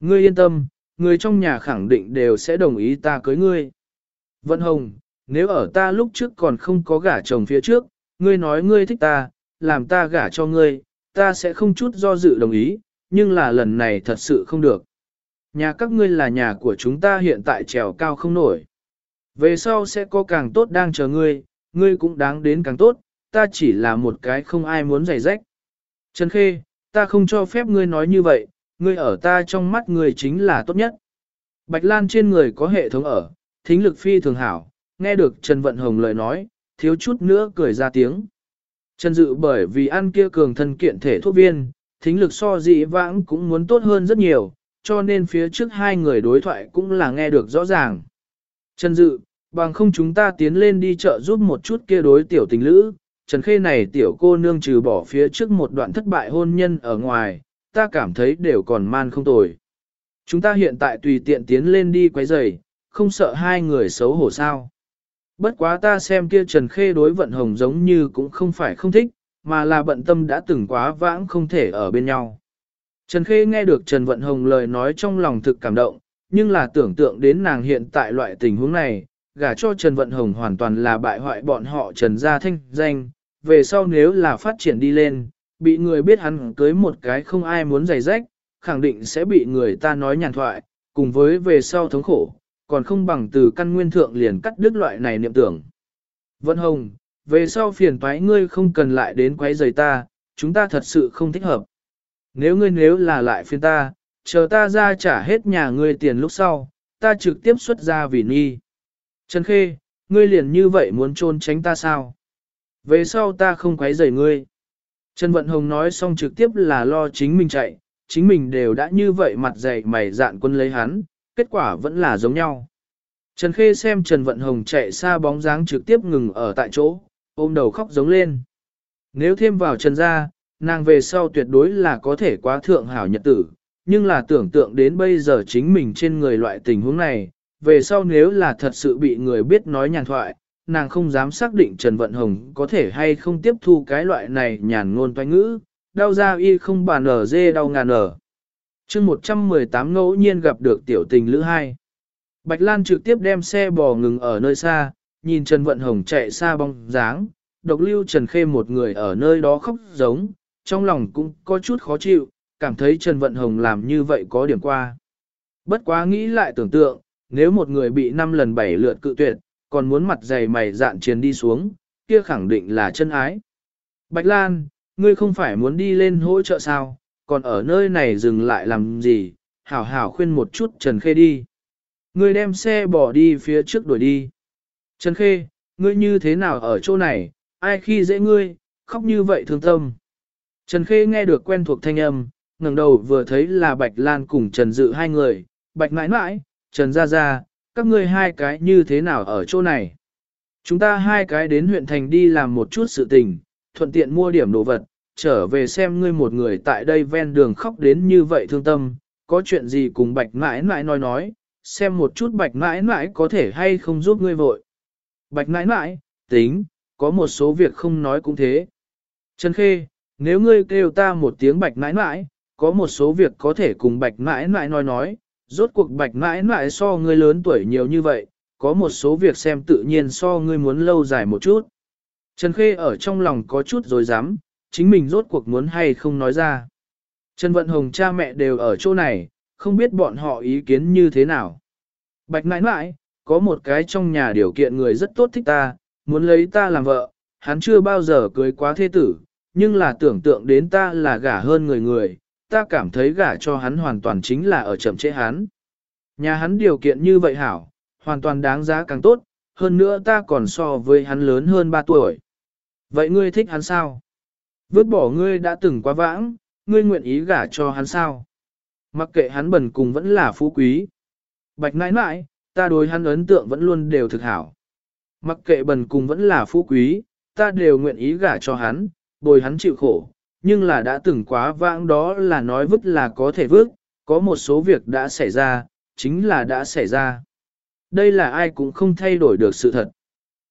Ngươi yên tâm, người trong nhà khẳng định đều sẽ đồng ý ta cưới ngươi. Vận Hồng, nếu ở ta lúc trước còn không có gả chồng phía trước, ngươi nói ngươi thích ta, làm ta gả cho ngươi, ta sẽ không chút do dự đồng ý, nhưng là lần này thật sự không được. Nhà các ngươi là nhà của chúng ta hiện tại trèo cao không nổi. Về sau sẽ có càng tốt đang chờ ngươi, ngươi cũng đáng đến càng tốt, ta chỉ là một cái không ai muốn giày rách. Trần Khê, ta không cho phép ngươi nói như vậy, ngươi ở ta trong mắt ngươi chính là tốt nhất. Bạch Lan trên người có hệ thống ở, thính lực phi thường hảo, nghe được Trần Vận Hồng lời nói, thiếu chút nữa cười ra tiếng. Trần Dự bởi vì ăn kia cường thân kiện thể thuốc viên, thính lực so dị vãng cũng muốn tốt hơn rất nhiều, cho nên phía trước hai người đối thoại cũng là nghe được rõ ràng. Trần Dự, bằng không chúng ta tiến lên đi chợ giúp một chút kia đối tiểu tình lữ, Trần Khê này tiểu cô nương trừ bỏ phía trước một đoạn thất bại hôn nhân ở ngoài, ta cảm thấy đều còn man không tồi. Chúng ta hiện tại tùy tiện tiến lên đi quấy rầy, không sợ hai người xấu hổ sao. Bất quá ta xem kia Trần Khê đối vận hồng giống như cũng không phải không thích, mà là bận tâm đã từng quá vãng không thể ở bên nhau. Trần Khê nghe được Trần Vận Hồng lời nói trong lòng thực cảm động, nhưng là tưởng tượng đến nàng hiện tại loại tình huống này, gả cho Trần Vận Hồng hoàn toàn là bại hoại bọn họ Trần Gia Thanh danh, về sau nếu là phát triển đi lên, bị người biết hắn cưới một cái không ai muốn giày rách, khẳng định sẽ bị người ta nói nhàn thoại, cùng với về sau thống khổ, còn không bằng từ căn nguyên thượng liền cắt đứt loại này niệm tưởng. Vận Hồng, về sau phiền toái ngươi không cần lại đến quấy rầy ta, chúng ta thật sự không thích hợp. Nếu ngươi nếu là lại phiền ta, chờ ta ra trả hết nhà ngươi tiền lúc sau, ta trực tiếp xuất ra vì nghi. Trần Khê, ngươi liền như vậy muốn trôn tránh ta sao? Về sau ta không quấy rầy ngươi. Trần Vận Hồng nói xong trực tiếp là lo chính mình chạy, chính mình đều đã như vậy mặt dày mày dạn quân lấy hắn, kết quả vẫn là giống nhau. Trần Khê xem Trần Vận Hồng chạy xa bóng dáng trực tiếp ngừng ở tại chỗ, ôm đầu khóc giống lên. Nếu thêm vào Trần gia, nàng về sau tuyệt đối là có thể quá thượng hảo nhật tử, nhưng là tưởng tượng đến bây giờ chính mình trên người loại tình huống này, về sau nếu là thật sự bị người biết nói nhàn thoại, nàng không dám xác định Trần Vận Hồng có thể hay không tiếp thu cái loại này nhàn ngôn toanh ngữ, đau da y không bàn ở dê đau ngàn ở. chương 118 ngẫu nhiên gặp được tiểu tình lữ hai. Bạch Lan trực tiếp đem xe bò ngừng ở nơi xa, nhìn Trần Vận Hồng chạy xa bóng dáng, độc lưu Trần Khê một người ở nơi đó khóc giống, trong lòng cũng có chút khó chịu, cảm thấy Trần Vận Hồng làm như vậy có điểm qua. Bất quá nghĩ lại tưởng tượng, nếu một người bị 5 lần 7 lượt cự tuyệt, còn muốn mặt dày mày dạn chiến đi xuống, kia khẳng định là chân ái. Bạch Lan, ngươi không phải muốn đi lên hỗ trợ sao, còn ở nơi này dừng lại làm gì, hảo hảo khuyên một chút Trần Khê đi. Ngươi đem xe bỏ đi phía trước đuổi đi. Trần Khê, ngươi như thế nào ở chỗ này, ai khi dễ ngươi, khóc như vậy thương tâm. Trần Khê nghe được quen thuộc thanh âm, ngẩng đầu vừa thấy là Bạch Lan cùng Trần Dự hai người, Bạch mãi mãi, Trần Gia Gia, các ngươi hai cái như thế nào ở chỗ này? Chúng ta hai cái đến huyện thành đi làm một chút sự tình, thuận tiện mua điểm đồ vật, trở về xem ngươi một người tại đây ven đường khóc đến như vậy thương tâm, có chuyện gì cùng Bạch mãi mãi nói nói, xem một chút Bạch mãi mãi có thể hay không giúp ngươi vội. Bạch mãi mãi, tính, có một số việc không nói cũng thế. Trần Khê, nếu ngươi kêu ta một tiếng Bạch mãi mãi, có một số việc có thể cùng Bạch mãi mãi nói nói, rốt cuộc bạch mãi mãi so ngươi lớn tuổi nhiều như vậy, có một số việc xem tự nhiên so ngươi muốn lâu dài một chút. Trần Khê ở trong lòng có chút rồi dám, chính mình rốt cuộc muốn hay không nói ra. Trần Vận Hồng cha mẹ đều ở chỗ này, không biết bọn họ ý kiến như thế nào. Bạch mãi mãi, có một cái trong nhà điều kiện người rất tốt thích ta, muốn lấy ta làm vợ, hắn chưa bao giờ cưới quá thế tử, nhưng là tưởng tượng đến ta là gả hơn người người, ta cảm thấy gả cho hắn hoàn toàn chính là ở chậm trễ hắn. Nhà hắn điều kiện như vậy hảo, hoàn toàn đáng giá càng tốt, hơn nữa ta còn so với hắn lớn hơn 3 tuổi. Vậy ngươi thích hắn sao? Vứt bỏ ngươi đã từng quá vãng, ngươi nguyện ý gả cho hắn sao? Mặc kệ hắn bần cùng vẫn là phú quý. Bạch nãi nãi, ta đối hắn ấn tượng vẫn luôn đều thực hảo. Mặc kệ bần cùng vẫn là phú quý, ta đều nguyện ý gả cho hắn, bồi hắn chịu khổ, nhưng là đã từng quá vãng đó là nói vứt là có thể vứt, có một số việc đã xảy ra, chính là đã xảy ra. Đây là ai cũng không thay đổi được sự thật.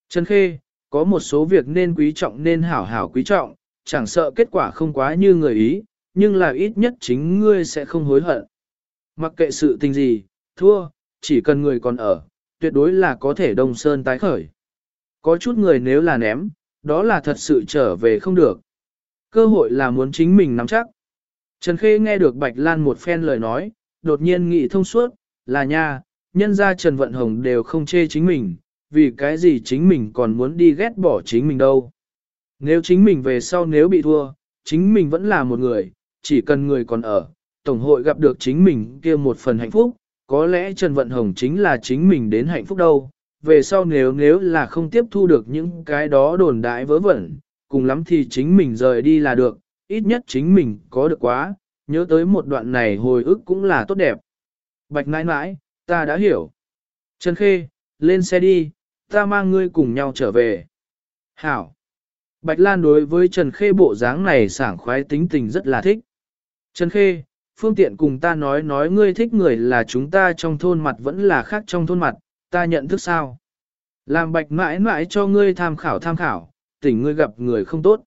Trần Khê, có một số việc nên quý trọng nên hảo hảo quý trọng, chẳng sợ kết quả không quá như người ý, nhưng là ít nhất chính ngươi sẽ không hối hận. Mặc kệ sự tình gì, thua, chỉ cần người còn ở, tuyệt đối là có thể đông sơn tái khởi. Có chút người nếu là ném, đó là thật sự trở về không được. Cơ hội là muốn chính mình nắm chắc. Trần Khê nghe được Bạch Lan một phen lời nói, đột nhiên nghĩ thông suốt, là nha, nhân ra Trần Vận Hồng đều không chê chính mình, vì cái gì chính mình còn muốn đi ghét bỏ chính mình đâu. Nếu chính mình về sau nếu bị thua, chính mình vẫn là một người, chỉ cần người còn ở, Tổng hội gặp được chính mình kia một phần hạnh phúc, có lẽ Trần Vận Hồng chính là chính mình đến hạnh phúc đâu. Về sau nếu nếu là không tiếp thu được những cái đó đồn đại vớ vẩn, cùng lắm thì chính mình rời đi là được, ít nhất chính mình có được quá, nhớ tới một đoạn này hồi ức cũng là tốt đẹp. Bạch nãi nãi, ta đã hiểu. Trần Khê, lên xe đi, ta mang ngươi cùng nhau trở về. Hảo. Bạch Lan đối với Trần Khê bộ dáng này sảng khoái tính tình rất là thích. Trần Khê, phương tiện cùng ta nói nói ngươi thích người là chúng ta trong thôn mặt vẫn là khác trong thôn mặt, ta nhận thức sao? Làm bạch mãi mãi cho ngươi tham khảo tham khảo, tỉnh ngươi gặp người không tốt.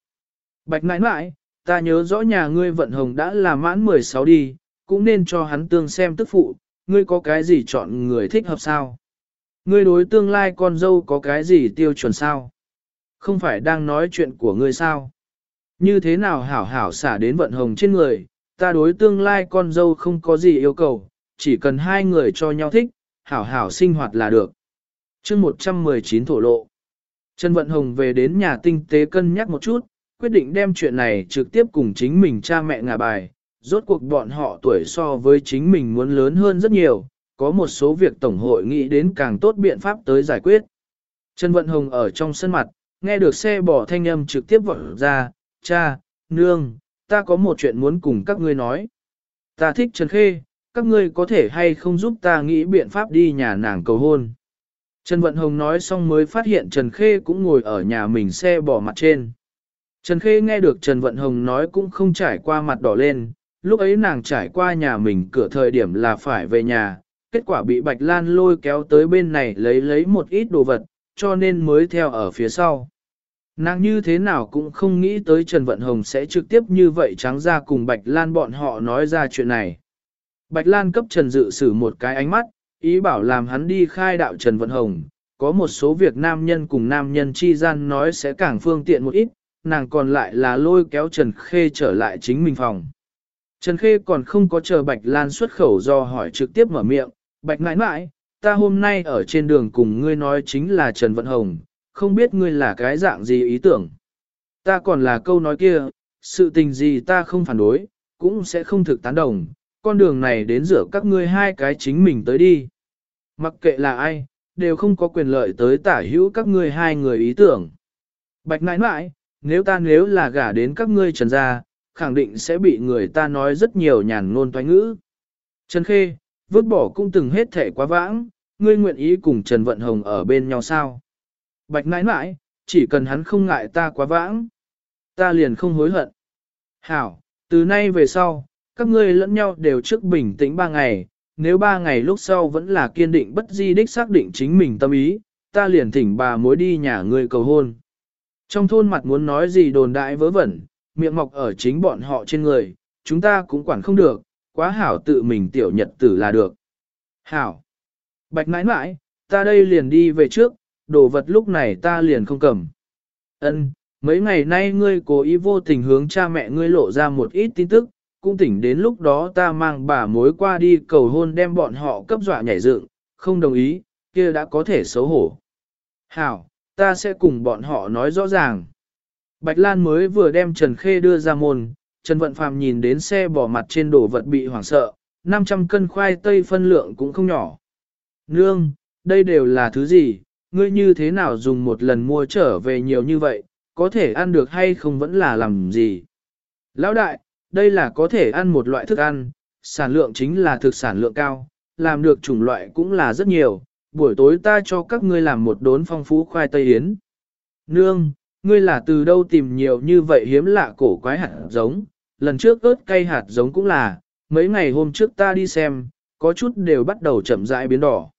Bạch nãi nãi, ta nhớ rõ nhà ngươi vận hồng đã là mãn 16 đi, cũng nên cho hắn tương xem tức phụ, ngươi có cái gì chọn người thích hợp sao? Ngươi đối tương lai con dâu có cái gì tiêu chuẩn sao? Không phải đang nói chuyện của ngươi sao? Như thế nào hảo hảo xả đến vận hồng trên người, ta đối tương lai con dâu không có gì yêu cầu, chỉ cần hai người cho nhau thích, hảo hảo sinh hoạt là được. chương 119 thổ lộ. Trần Vận Hồng về đến nhà tinh tế cân nhắc một chút, quyết định đem chuyện này trực tiếp cùng chính mình cha mẹ ngả bài. Rốt cuộc bọn họ tuổi so với chính mình muốn lớn hơn rất nhiều, có một số việc Tổng hội nghĩ đến càng tốt biện pháp tới giải quyết. Trần Vận Hồng ở trong sân mặt, nghe được xe bỏ thanh âm trực tiếp vọt ra, cha, nương, ta có một chuyện muốn cùng các ngươi nói. Ta thích Trần Khê, các ngươi có thể hay không giúp ta nghĩ biện pháp đi nhà nàng cầu hôn. Trần Vận Hồng nói xong mới phát hiện Trần Khê cũng ngồi ở nhà mình xe bỏ mặt trên. Trần Khê nghe được Trần Vận Hồng nói cũng không trải qua mặt đỏ lên, lúc ấy nàng trải qua nhà mình cửa thời điểm là phải về nhà, kết quả bị Bạch Lan lôi kéo tới bên này lấy lấy một ít đồ vật, cho nên mới theo ở phía sau. Nàng như thế nào cũng không nghĩ tới Trần Vận Hồng sẽ trực tiếp như vậy trắng ra cùng Bạch Lan bọn họ nói ra chuyện này. Bạch Lan cấp Trần Dự xử một cái ánh mắt, ý bảo làm hắn đi khai đạo Trần Vận Hồng. Có một số việc nam nhân cùng nam nhân chi gian nói sẽ càng phương tiện một ít, nàng còn lại là lôi kéo Trần Khê trở lại chính mình phòng. Trần Khê còn không có chờ Bạch Lan xuất khẩu do hỏi trực tiếp mở miệng, Bạch nãi nãi, ta hôm nay ở trên đường cùng ngươi nói chính là Trần Vận Hồng, không biết ngươi là cái dạng gì ý tưởng. Ta còn là câu nói kia, sự tình gì ta không phản đối, cũng sẽ không thực tán đồng, con đường này đến giữa các ngươi hai cái chính mình tới đi. Mặc kệ là ai, đều không có quyền lợi tới tả hữu các ngươi hai người ý tưởng. Bạch nãi nãi, nếu ta nếu là gả đến các ngươi trần gia, khẳng định sẽ bị người ta nói rất nhiều nhàn ngôn toái ngữ. Trần Khê, vứt bỏ cũng từng hết thể quá vãng, ngươi nguyện ý cùng Trần Vận Hồng ở bên nhau sao? Bạch nãi nãi, chỉ cần hắn không ngại ta quá vãng, ta liền không hối hận. Hảo, từ nay về sau, các ngươi lẫn nhau đều trước bình tĩnh ba ngày, nếu ba ngày lúc sau vẫn là kiên định bất di đích xác định chính mình tâm ý, ta liền thỉnh bà mối đi nhà ngươi cầu hôn. Trong thôn mặt muốn nói gì đồn đại vớ vẩn, miệng mọc ở chính bọn họ trên người, chúng ta cũng quản không được, quá hảo tự mình tiểu nhật tử là được. Hảo! Bạch nãi nãi, ta đây liền đi về trước, đồ vật lúc này ta liền không cầm. Ân, mấy ngày nay ngươi cố ý vô tình hướng cha mẹ ngươi lộ ra một ít tin tức, cũng tỉnh đến lúc đó ta mang bà mối qua đi cầu hôn đem bọn họ cấp dọa nhảy dựng, không đồng ý, kia đã có thể xấu hổ. Hảo, ta sẽ cùng bọn họ nói rõ ràng. Bạch Lan mới vừa đem Trần Khê đưa ra môn, Trần Vận Phàm nhìn đến xe bỏ mặt trên đổ vật bị hoảng sợ, 500 cân khoai tây phân lượng cũng không nhỏ. Nương, đây đều là thứ gì, ngươi như thế nào dùng một lần mua trở về nhiều như vậy, có thể ăn được hay không vẫn là làm gì. Lão đại, đây là có thể ăn một loại thức ăn, sản lượng chính là thực sản lượng cao, làm được chủng loại cũng là rất nhiều, buổi tối ta cho các ngươi làm một đốn phong phú khoai tây yến. Nương, ngươi là từ đâu tìm nhiều như vậy hiếm lạ cổ quái hạt giống, lần trước ớt cây hạt giống cũng là, mấy ngày hôm trước ta đi xem, có chút đều bắt đầu chậm rãi biến đỏ.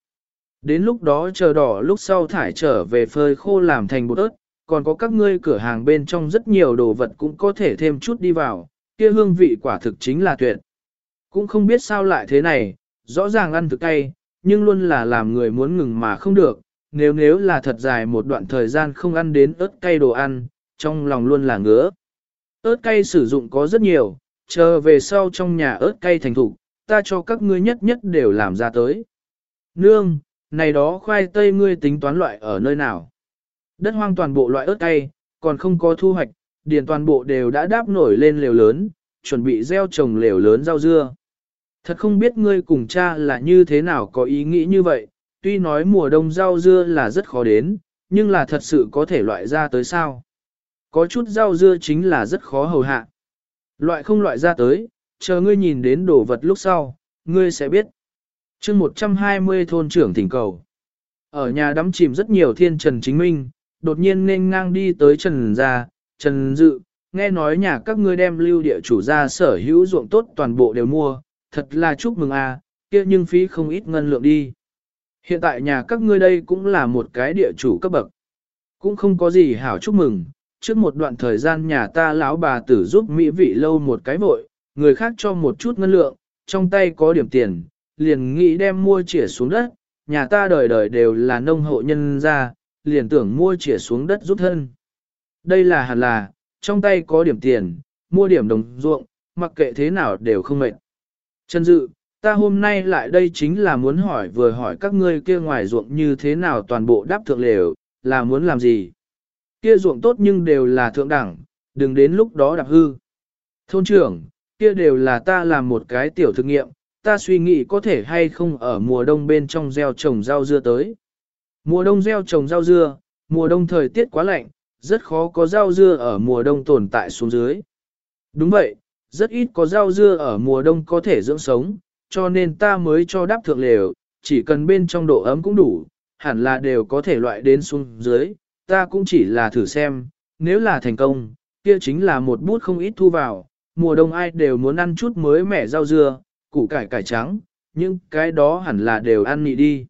Đến lúc đó chờ đỏ lúc sau thải trở về phơi khô làm thành bột ớt, còn có các ngươi cửa hàng bên trong rất nhiều đồ vật cũng có thể thêm chút đi vào, kia hương vị quả thực chính là tuyệt. Cũng không biết sao lại thế này, rõ ràng ăn thực cay, nhưng luôn là làm người muốn ngừng mà không được, nếu nếu là thật dài một đoạn thời gian không ăn đến ớt cay đồ ăn, trong lòng luôn là ngứa. ớt cay sử dụng có rất nhiều, chờ về sau trong nhà ớt cay thành thục, ta cho các ngươi nhất nhất đều làm ra tới. Nương, này đó khoai tây ngươi tính toán loại ở nơi nào? Đất hoang toàn bộ loại ớt cay, còn không có thu hoạch, điền toàn bộ đều đã đáp nổi lên lều lớn, chuẩn bị gieo trồng lều lớn rau dưa. Thật không biết ngươi cùng cha là như thế nào có ý nghĩ như vậy, tuy nói mùa đông rau dưa là rất khó đến, nhưng là thật sự có thể loại ra tới sao. Có chút rau dưa chính là rất khó hầu hạ. Loại không loại ra tới, chờ ngươi nhìn đến đồ vật lúc sau, ngươi sẽ biết. chương 120 thôn trưởng thỉnh cầu. Ở nhà đắm chìm rất nhiều thiên trần chính minh, đột nhiên nên ngang đi tới trần gia, trần dự, nghe nói nhà các ngươi đem lưu địa chủ ra sở hữu ruộng tốt toàn bộ đều mua, thật là chúc mừng a, à, kia nhưng phí không ít ngân lượng đi. Hiện tại nhà các ngươi đây cũng là một cái địa chủ cấp bậc. Cũng không có gì hảo chúc mừng, trước một đoạn thời gian nhà ta lão bà tử giúp mỹ vị lâu một cái vội, người khác cho một chút ngân lượng, trong tay có điểm tiền, liền nghĩ đem mua chỉa xuống đất, nhà ta đời đời đều là nông hộ nhân ra, liền tưởng mua chỉa xuống đất giúp thân. Đây là hẳn là, trong tay có điểm tiền, mua điểm đồng ruộng, mặc kệ thế nào đều không mệt. Trần Dự, ta hôm nay lại đây chính là muốn hỏi vừa hỏi các ngươi kia ngoài ruộng như thế nào toàn bộ đáp thượng lều, là muốn làm gì. Kia ruộng tốt nhưng đều là thượng đẳng, đừng đến lúc đó đạp hư. Thôn trưởng, kia đều là ta làm một cái tiểu thực nghiệm, ta suy nghĩ có thể hay không ở mùa đông bên trong gieo trồng rau dưa tới. Mùa đông gieo trồng rau dưa, mùa đông thời tiết quá lạnh, rất khó có rau dưa ở mùa đông tồn tại xuống dưới. Đúng vậy, rất ít có rau dưa ở mùa đông có thể dưỡng sống, cho nên ta mới cho đáp thượng lều, chỉ cần bên trong độ ấm cũng đủ, hẳn là đều có thể loại đến xuống dưới, ta cũng chỉ là thử xem, nếu là thành công, kia chính là một bút không ít thu vào, mùa đông ai đều muốn ăn chút mới mẻ rau dưa, củ cải cải trắng, nhưng cái đó hẳn là đều ăn nhị đi.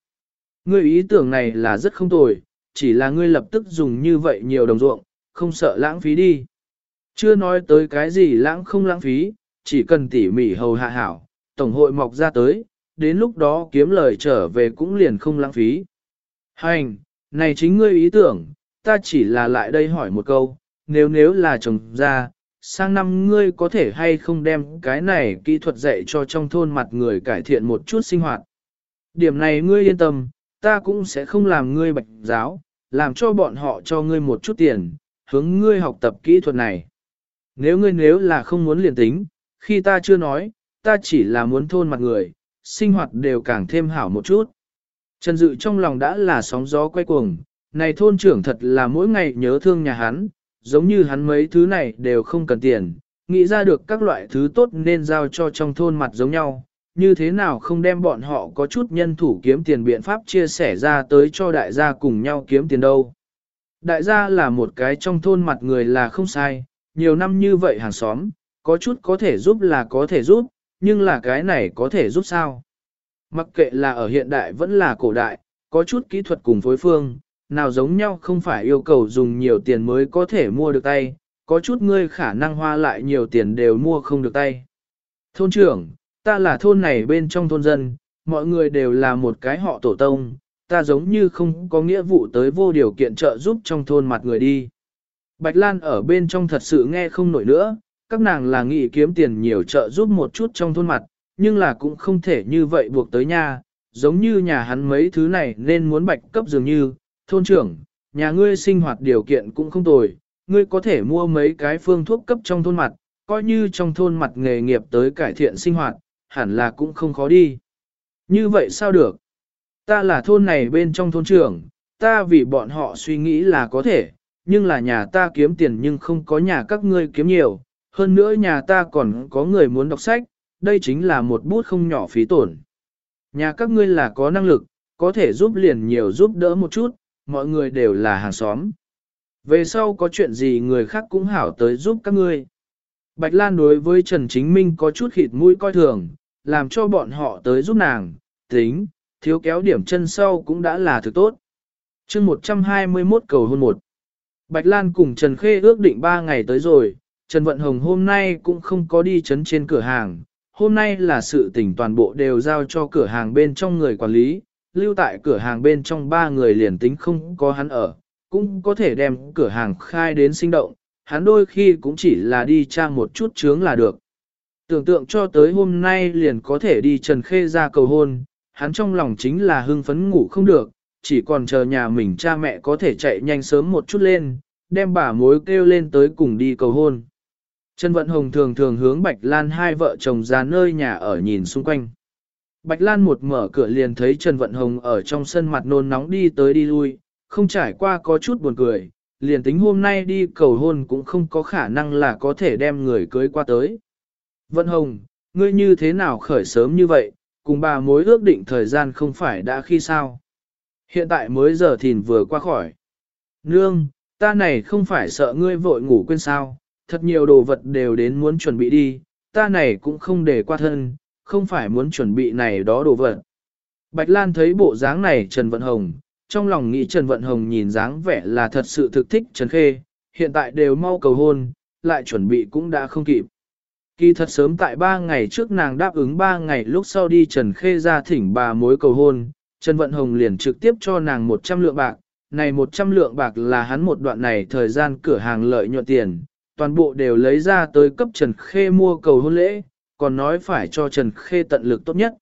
Ngươi ý tưởng này là rất không tồi, chỉ là ngươi lập tức dùng như vậy nhiều đồng ruộng, không sợ lãng phí đi. Chưa nói tới cái gì lãng không lãng phí, chỉ cần tỉ mỉ hầu hạ hảo, tổng hội mọc ra tới, đến lúc đó kiếm lời trở về cũng liền không lãng phí. Hành, này chính ngươi ý tưởng, ta chỉ là lại đây hỏi một câu, nếu nếu là chồng ra, sang năm ngươi có thể hay không đem cái này kỹ thuật dạy cho trong thôn mặt người cải thiện một chút sinh hoạt. Điểm này ngươi yên tâm, ta cũng sẽ không làm ngươi bạch giáo, làm cho bọn họ cho ngươi một chút tiền, hướng ngươi học tập kỹ thuật này. Nếu ngươi nếu là không muốn liền tính, khi ta chưa nói, ta chỉ là muốn thôn mặt người, sinh hoạt đều càng thêm hảo một chút. Trần Dự trong lòng đã là sóng gió quay cuồng, này thôn trưởng thật là mỗi ngày nhớ thương nhà hắn, giống như hắn mấy thứ này đều không cần tiền, nghĩ ra được các loại thứ tốt nên giao cho trong thôn mặt giống nhau, như thế nào không đem bọn họ có chút nhân thủ kiếm tiền biện pháp chia sẻ ra tới cho đại gia cùng nhau kiếm tiền đâu. Đại gia là một cái trong thôn mặt người là không sai, nhiều năm như vậy hàng xóm, có chút có thể giúp là có thể giúp, nhưng là cái này có thể giúp sao? Mặc kệ là ở hiện đại vẫn là cổ đại, có chút kỹ thuật cùng phối phương, nào giống nhau không phải yêu cầu dùng nhiều tiền mới có thể mua được tay, có chút ngươi khả năng hoa lại nhiều tiền đều mua không được tay. Thôn trưởng, ta là thôn này bên trong thôn dân, mọi người đều là một cái họ tổ tông, ta giống như không có nghĩa vụ tới vô điều kiện trợ giúp trong thôn mặt người đi. Bạch Lan ở bên trong thật sự nghe không nổi nữa, các nàng là nghĩ kiếm tiền nhiều trợ giúp một chút trong thôn mặt, nhưng là cũng không thể như vậy buộc tới nhà, giống như nhà hắn mấy thứ này nên muốn bạch cấp dường như, thôn trưởng, nhà ngươi sinh hoạt điều kiện cũng không tồi, ngươi có thể mua mấy cái phương thuốc cấp trong thôn mặt, coi như trong thôn mặt nghề nghiệp tới cải thiện sinh hoạt, hẳn là cũng không khó đi. Như vậy sao được? Ta là thôn này bên trong thôn trưởng, ta vì bọn họ suy nghĩ là có thể, nhưng là nhà ta kiếm tiền nhưng không có nhà các ngươi kiếm nhiều, hơn nữa nhà ta còn có người muốn đọc sách, đây chính là một bút không nhỏ phí tổn. Nhà các ngươi là có năng lực, có thể giúp liền nhiều giúp đỡ một chút, mọi người đều là hàng xóm. Về sau có chuyện gì người khác cũng hảo tới giúp các ngươi. Bạch Lan đối với Trần Chính Minh có chút khịt mũi coi thường, làm cho bọn họ tới giúp nàng, tính, thiếu kéo điểm chân sau cũng đã là thứ tốt. chương 121 cầu hôn một. Bạch Lan cùng Trần Khê ước định 3 ngày tới rồi, Trần Vận Hồng hôm nay cũng không có đi chấn trên cửa hàng, hôm nay là sự tình toàn bộ đều giao cho cửa hàng bên trong người quản lý, lưu tại cửa hàng bên trong ba người liền tính không có hắn ở, cũng có thể đem cửa hàng khai đến sinh động, hắn đôi khi cũng chỉ là đi trang một chút chướng là được. Tưởng tượng cho tới hôm nay liền có thể đi Trần Khê ra cầu hôn, hắn trong lòng chính là hưng phấn ngủ không được, chỉ còn chờ nhà mình cha mẹ có thể chạy nhanh sớm một chút lên, đem bà mối kêu lên tới cùng đi cầu hôn. Trần Vận Hồng thường thường hướng Bạch Lan hai vợ chồng ra nơi nhà ở nhìn xung quanh. Bạch Lan một mở cửa liền thấy Trần Vận Hồng ở trong sân mặt nôn nóng đi tới đi lui, không trải qua có chút buồn cười, liền tính hôm nay đi cầu hôn cũng không có khả năng là có thể đem người cưới qua tới. Vận Hồng, ngươi như thế nào khởi sớm như vậy, cùng bà mối ước định thời gian không phải đã khi sao. Hiện tại mới giờ thìn vừa qua khỏi. Nương, ta này không phải sợ ngươi vội ngủ quên sao, thật nhiều đồ vật đều đến muốn chuẩn bị đi, ta này cũng không để qua thân, không phải muốn chuẩn bị này đó đồ vật. Bạch Lan thấy bộ dáng này Trần Vận Hồng, trong lòng nghĩ Trần Vận Hồng nhìn dáng vẻ là thật sự thực thích Trần Khê, hiện tại đều mau cầu hôn, lại chuẩn bị cũng đã không kịp. Kỳ thật sớm tại ba ngày trước nàng đáp ứng ba ngày lúc sau đi Trần Khê ra thỉnh bà mối cầu hôn, Trần Vận Hồng liền trực tiếp cho nàng 100 lượng bạc, này 100 lượng bạc là hắn một đoạn này thời gian cửa hàng lợi nhuận tiền, toàn bộ đều lấy ra tới cấp Trần Khê mua cầu hôn lễ, còn nói phải cho Trần Khê tận lực tốt nhất.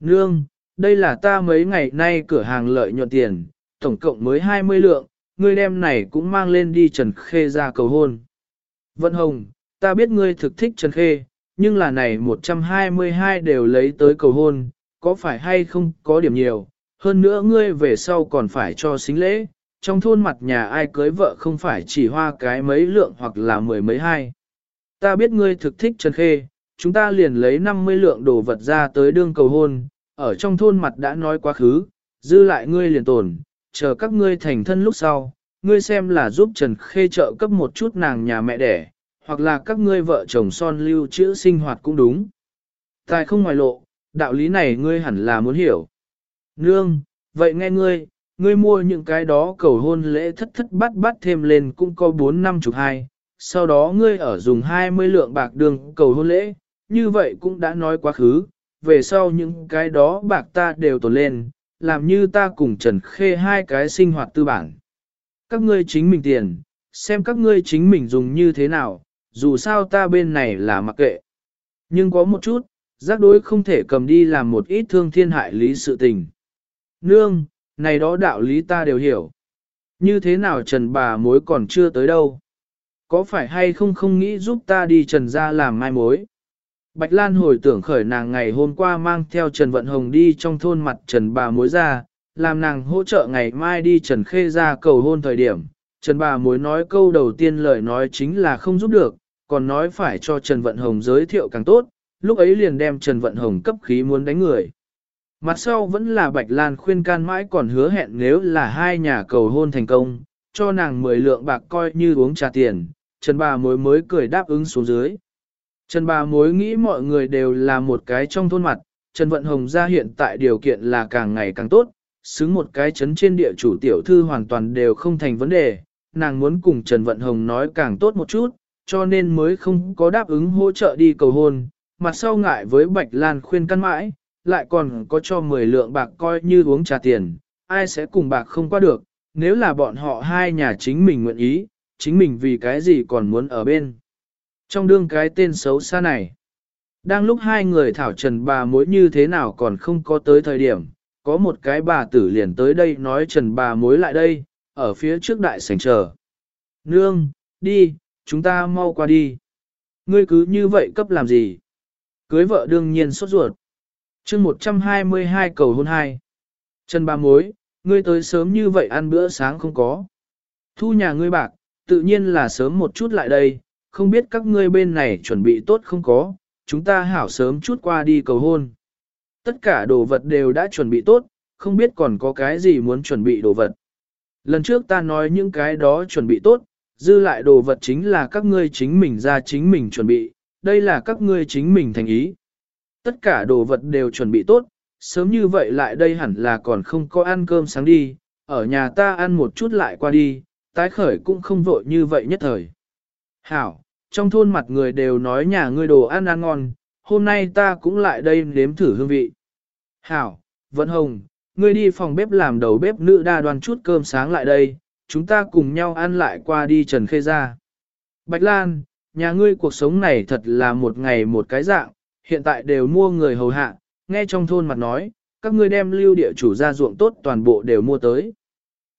Nương, đây là ta mấy ngày nay cửa hàng lợi nhuận tiền, tổng cộng mới 20 lượng, ngươi đem này cũng mang lên đi Trần Khê ra cầu hôn. Vận Hồng, ta biết ngươi thực thích Trần Khê, nhưng là này 122 đều lấy tới cầu hôn, có phải hay không có điểm nhiều, hơn nữa ngươi về sau còn phải cho xính lễ, trong thôn mặt nhà ai cưới vợ không phải chỉ hoa cái mấy lượng hoặc là mười mấy hai. Ta biết ngươi thực thích Trần Khê, chúng ta liền lấy 50 lượng đồ vật ra tới đương cầu hôn, ở trong thôn mặt đã nói quá khứ, dư lại ngươi liền tồn, chờ các ngươi thành thân lúc sau, ngươi xem là giúp Trần Khê trợ cấp một chút nàng nhà mẹ đẻ, hoặc là các ngươi vợ chồng son lưu trữ sinh hoạt cũng đúng. Tài không ngoài lộ, đạo lý này ngươi hẳn là muốn hiểu. Nương, vậy nghe ngươi, ngươi mua những cái đó cầu hôn lễ thất thất bắt bắt thêm lên cũng có 4 năm chục hai, sau đó ngươi ở dùng 20 lượng bạc đường cầu hôn lễ, như vậy cũng đã nói quá khứ, về sau những cái đó bạc ta đều tồn lên, làm như ta cùng Trần Khê hai cái sinh hoạt tư bản. Các ngươi chính mình tiền, xem các ngươi chính mình dùng như thế nào, dù sao ta bên này là mặc kệ. Nhưng có một chút, giác đối không thể cầm đi làm một ít thương thiên hại lý sự tình. Nương, này đó đạo lý ta đều hiểu. Như thế nào trần bà mối còn chưa tới đâu? Có phải hay không không nghĩ giúp ta đi trần ra làm mai mối? Bạch Lan hồi tưởng khởi nàng ngày hôm qua mang theo Trần Vận Hồng đi trong thôn mặt Trần bà mối ra, làm nàng hỗ trợ ngày mai đi Trần Khê ra cầu hôn thời điểm. Trần bà mối nói câu đầu tiên lời nói chính là không giúp được, còn nói phải cho Trần Vận Hồng giới thiệu càng tốt, lúc ấy liền đem Trần Vận Hồng cấp khí muốn đánh người. Mặt sau vẫn là Bạch Lan khuyên can mãi còn hứa hẹn nếu là hai nhà cầu hôn thành công, cho nàng 10 lượng bạc coi như uống trà tiền, Trần bà mối mới cười đáp ứng xuống dưới. Trần bà mối nghĩ mọi người đều là một cái trong thôn mặt, Trần Vận Hồng ra hiện tại điều kiện là càng ngày càng tốt, xứng một cái chấn trên địa chủ tiểu thư hoàn toàn đều không thành vấn đề, nàng muốn cùng Trần Vận Hồng nói càng tốt một chút, cho nên mới không có đáp ứng hỗ trợ đi cầu hôn, mặt sau ngại với Bạch Lan khuyên căn mãi, lại còn có cho 10 lượng bạc coi như uống trà tiền, ai sẽ cùng bạc không qua được, nếu là bọn họ hai nhà chính mình nguyện ý, chính mình vì cái gì còn muốn ở bên. Trong đương cái tên xấu xa này, đang lúc hai người thảo trần bà mối như thế nào còn không có tới thời điểm, có một cái bà tử liền tới đây nói trần bà mối lại đây, ở phía trước đại sảnh chờ. Nương, đi, chúng ta mau qua đi. Ngươi cứ như vậy cấp làm gì? Cưới vợ đương nhiên sốt ruột. chương 122 cầu hôn hai. Trần ba mối, ngươi tới sớm như vậy ăn bữa sáng không có. Thu nhà ngươi bạc, tự nhiên là sớm một chút lại đây, không biết các ngươi bên này chuẩn bị tốt không có, chúng ta hảo sớm chút qua đi cầu hôn. Tất cả đồ vật đều đã chuẩn bị tốt, không biết còn có cái gì muốn chuẩn bị đồ vật. Lần trước ta nói những cái đó chuẩn bị tốt, dư lại đồ vật chính là các ngươi chính mình ra chính mình chuẩn bị, đây là các ngươi chính mình thành ý. Tất cả đồ vật đều chuẩn bị tốt, sớm như vậy lại đây hẳn là còn không có ăn cơm sáng đi, ở nhà ta ăn một chút lại qua đi, tái khởi cũng không vội như vậy nhất thời. Hảo, trong thôn mặt người đều nói nhà ngươi đồ ăn ăn ngon, hôm nay ta cũng lại đây nếm thử hương vị. Hảo, Vận Hồng, ngươi đi phòng bếp làm đầu bếp nữ đa đoan chút cơm sáng lại đây, chúng ta cùng nhau ăn lại qua đi Trần Khê ra. Bạch Lan, nhà ngươi cuộc sống này thật là một ngày một cái dạng, hiện tại đều mua người hầu hạ, nghe trong thôn mặt nói, các ngươi đem lưu địa chủ ra ruộng tốt toàn bộ đều mua tới.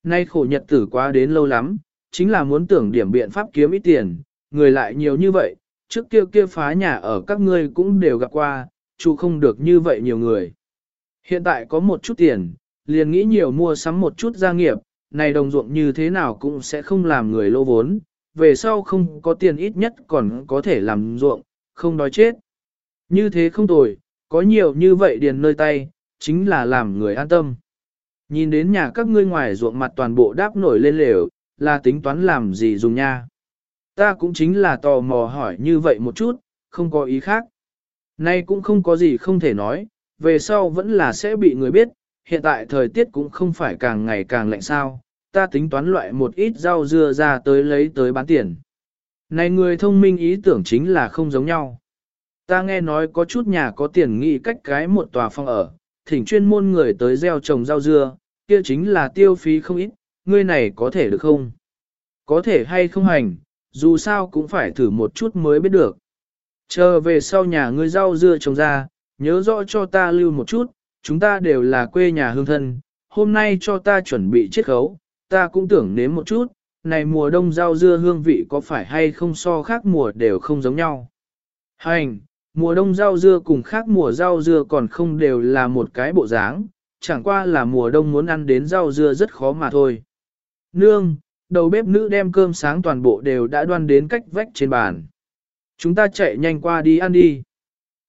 Nay khổ nhật tử quá đến lâu lắm, chính là muốn tưởng điểm biện pháp kiếm ít tiền, người lại nhiều như vậy, trước kia kia phá nhà ở các ngươi cũng đều gặp qua, chú không được như vậy nhiều người. Hiện tại có một chút tiền, liền nghĩ nhiều mua sắm một chút gia nghiệp, này đồng ruộng như thế nào cũng sẽ không làm người lô vốn, về sau không có tiền ít nhất còn có thể làm ruộng, không đói chết. Như thế không tồi, có nhiều như vậy điền nơi tay, chính là làm người an tâm. Nhìn đến nhà các ngươi ngoài ruộng mặt toàn bộ đáp nổi lên lều, là tính toán làm gì dùng nha. Ta cũng chính là tò mò hỏi như vậy một chút, không có ý khác. Nay cũng không có gì không thể nói, về sau vẫn là sẽ bị người biết, hiện tại thời tiết cũng không phải càng ngày càng lạnh sao, ta tính toán loại một ít rau dưa ra tới lấy tới bán tiền. Này người thông minh ý tưởng chính là không giống nhau. Ta nghe nói có chút nhà có tiền nghĩ cách cái một tòa phòng ở, thỉnh chuyên môn người tới gieo trồng rau dưa, kia chính là tiêu phí không ít, ngươi này có thể được không? Có thể hay không hành, dù sao cũng phải thử một chút mới biết được. Chờ về sau nhà ngươi rau dưa trồng ra, nhớ rõ cho ta lưu một chút, chúng ta đều là quê nhà hương thân, hôm nay cho ta chuẩn bị chiết khấu, ta cũng tưởng nếm một chút, này mùa đông rau dưa hương vị có phải hay không so khác mùa đều không giống nhau. Hành, mùa đông rau dưa cùng khác mùa rau dưa còn không đều là một cái bộ dáng, chẳng qua là mùa đông muốn ăn đến rau dưa rất khó mà thôi. Nương, đầu bếp nữ đem cơm sáng toàn bộ đều đã đoan đến cách vách trên bàn. Chúng ta chạy nhanh qua đi ăn đi.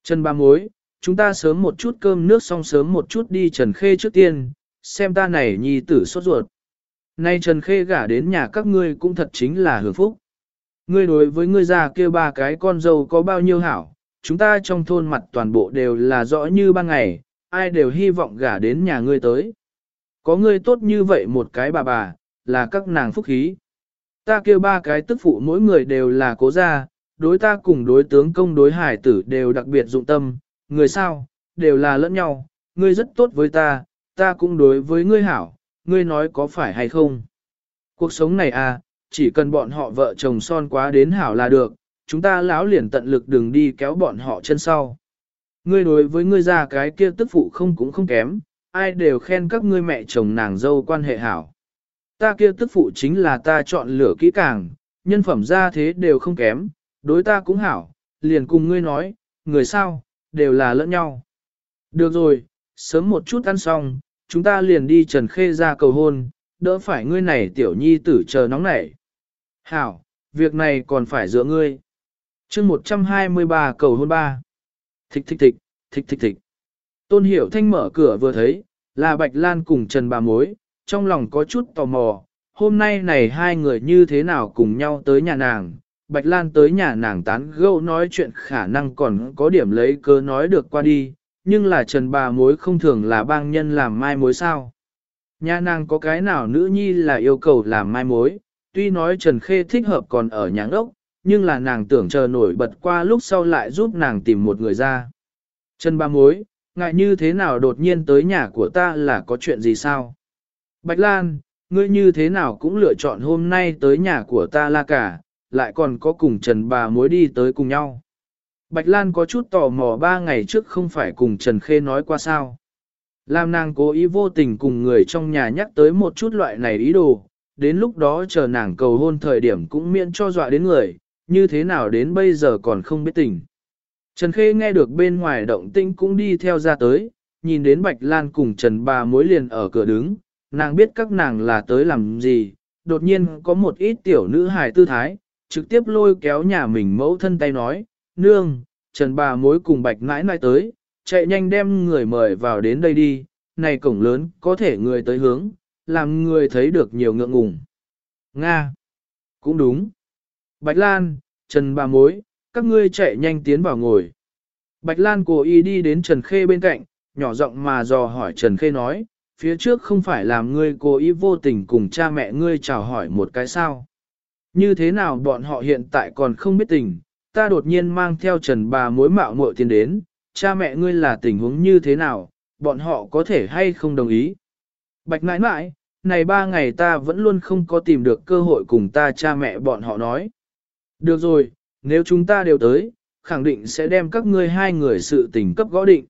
Trần ba mối, chúng ta sớm một chút cơm nước xong sớm một chút đi trần khê trước tiên, xem ta này nhi tử sốt ruột. Nay Trần Khê gả đến nhà các ngươi cũng thật chính là hưởng phúc. Ngươi đối với ngươi già kia ba cái con dâu có bao nhiêu hảo, chúng ta trong thôn mặt toàn bộ đều là rõ như ban ngày, ai đều hy vọng gả đến nhà ngươi tới. Có ngươi tốt như vậy một cái bà bà, là các nàng phúc khí. Ta kêu ba cái tức phụ mỗi người đều là cố gia, đối ta cùng đối tướng công đối hải tử đều đặc biệt dụng tâm, người sao, đều là lẫn nhau, ngươi rất tốt với ta, ta cũng đối với ngươi hảo, ngươi nói có phải hay không. Cuộc sống này à, chỉ cần bọn họ vợ chồng son quá đến hảo là được, chúng ta lão liền tận lực đừng đi kéo bọn họ chân sau. Ngươi đối với ngươi già cái kia tức phụ không cũng không kém, ai đều khen các ngươi mẹ chồng nàng dâu quan hệ hảo. Ta kia tức phụ chính là ta chọn lửa kỹ càng, nhân phẩm ra thế đều không kém, đối ta cũng hảo, liền cùng ngươi nói, người sao, đều là lẫn nhau. Được rồi, sớm một chút ăn xong, chúng ta liền đi Trần Khê ra cầu hôn, đỡ phải ngươi này tiểu nhi tử chờ nóng nảy. Hảo, việc này còn phải dựa ngươi. chương 123 cầu hôn ba. Thích thích thích, thích thích thích. Tôn Hiểu Thanh mở cửa vừa thấy, là Bạch Lan cùng Trần Bà Mối, trong lòng có chút tò mò, hôm nay này hai người như thế nào cùng nhau tới nhà nàng. Bạch Lan tới nhà nàng tán gẫu nói chuyện khả năng còn có điểm lấy cớ nói được qua đi, nhưng là Trần Bà Mối không thường là bang nhân làm mai mối sao. Nhà nàng có cái nào nữ nhi là yêu cầu làm mai mối, tuy nói Trần Khê thích hợp còn ở nhà ốc, nhưng là nàng tưởng chờ nổi bật qua lúc sau lại giúp nàng tìm một người ra. Trần Bà Mối, ngại như thế nào đột nhiên tới nhà của ta là có chuyện gì sao? Bạch Lan, ngươi như thế nào cũng lựa chọn hôm nay tới nhà của ta là cả, lại còn có cùng Trần Bà Mối đi tới cùng nhau. Bạch Lan có chút tò mò ba ngày trước không phải cùng Trần Khê nói qua sao. Lam nàng cố ý vô tình cùng người trong nhà nhắc tới một chút loại này ý đồ, đến lúc đó chờ nàng cầu hôn thời điểm cũng miễn cho dọa đến người, như thế nào đến bây giờ còn không biết tình. Trần Khê nghe được bên ngoài động tĩnh cũng đi theo ra tới, nhìn đến Bạch Lan cùng Trần bà mối liền ở cửa đứng, nàng biết các nàng là tới làm gì, đột nhiên có một ít tiểu nữ hài tư thái, trực tiếp lôi kéo nhà mình mẫu thân tay nói, nương, Trần bà mối cùng bạch nãi nãi tới, chạy nhanh đem người mời vào đến đây đi, này cổng lớn, có thể người tới hướng, làm người thấy được nhiều ngượng ngùng. Nga! Cũng đúng. Bạch Lan, Trần bà mối, các ngươi chạy nhanh tiến vào ngồi. Bạch Lan cố ý đi đến Trần Khê bên cạnh, nhỏ giọng mà dò hỏi Trần Khê nói, phía trước không phải làm ngươi cố ý vô tình cùng cha mẹ ngươi chào hỏi một cái sao. Như thế nào bọn họ hiện tại còn không biết tình, ta đột nhiên mang theo trần bà mối mạo muội tiền đến, cha mẹ ngươi là tình huống như thế nào, bọn họ có thể hay không đồng ý. Bạch nãi nãi, này ba ngày ta vẫn luôn không có tìm được cơ hội cùng ta cha mẹ bọn họ nói. Được rồi, nếu chúng ta đều tới, khẳng định sẽ đem các ngươi hai người sự tình cấp gõ định.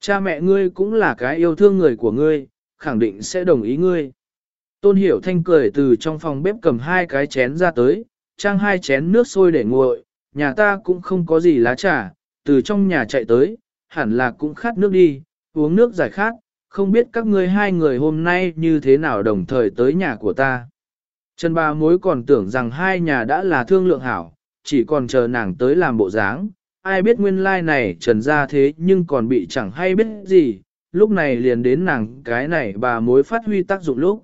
Cha mẹ ngươi cũng là cái yêu thương người của ngươi, khẳng định sẽ đồng ý ngươi. Tôn Hiểu Thanh cười từ trong phòng bếp cầm hai cái chén ra tới, trang hai chén nước sôi để nguội, nhà ta cũng không có gì lá trà, từ trong nhà chạy tới, hẳn là cũng khát nước đi, uống nước giải khát, không biết các ngươi hai người hôm nay như thế nào đồng thời tới nhà của ta. Trần ba mối còn tưởng rằng hai nhà đã là thương lượng hảo, chỉ còn chờ nàng tới làm bộ dáng, ai biết nguyên lai like này trần ra thế nhưng còn bị chẳng hay biết gì, lúc này liền đến nàng cái này bà mối phát huy tác dụng lúc.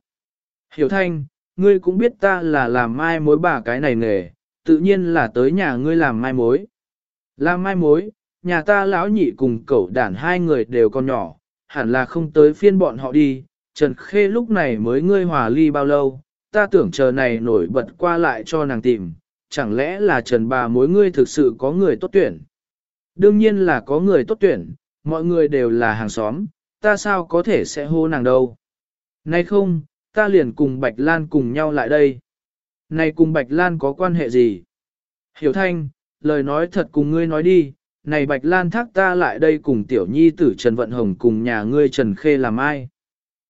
Hiểu thanh, ngươi cũng biết ta là làm mai mối bà cái này nghề, tự nhiên là tới nhà ngươi làm mai mối. Làm mai mối, nhà ta lão nhị cùng cậu đản hai người đều còn nhỏ, hẳn là không tới phiên bọn họ đi, Trần Khê lúc này mới ngươi hòa ly bao lâu, ta tưởng chờ này nổi bật qua lại cho nàng tìm, chẳng lẽ là Trần bà mối ngươi thực sự có người tốt tuyển. Đương nhiên là có người tốt tuyển, mọi người đều là hàng xóm, ta sao có thể sẽ hô nàng đâu. Nay không, ta liền cùng Bạch Lan cùng nhau lại đây. Này cùng Bạch Lan có quan hệ gì? Hiểu thanh, lời nói thật cùng ngươi nói đi, này Bạch Lan thác ta lại đây cùng tiểu nhi tử Trần Vận Hồng cùng nhà ngươi Trần Khê làm ai?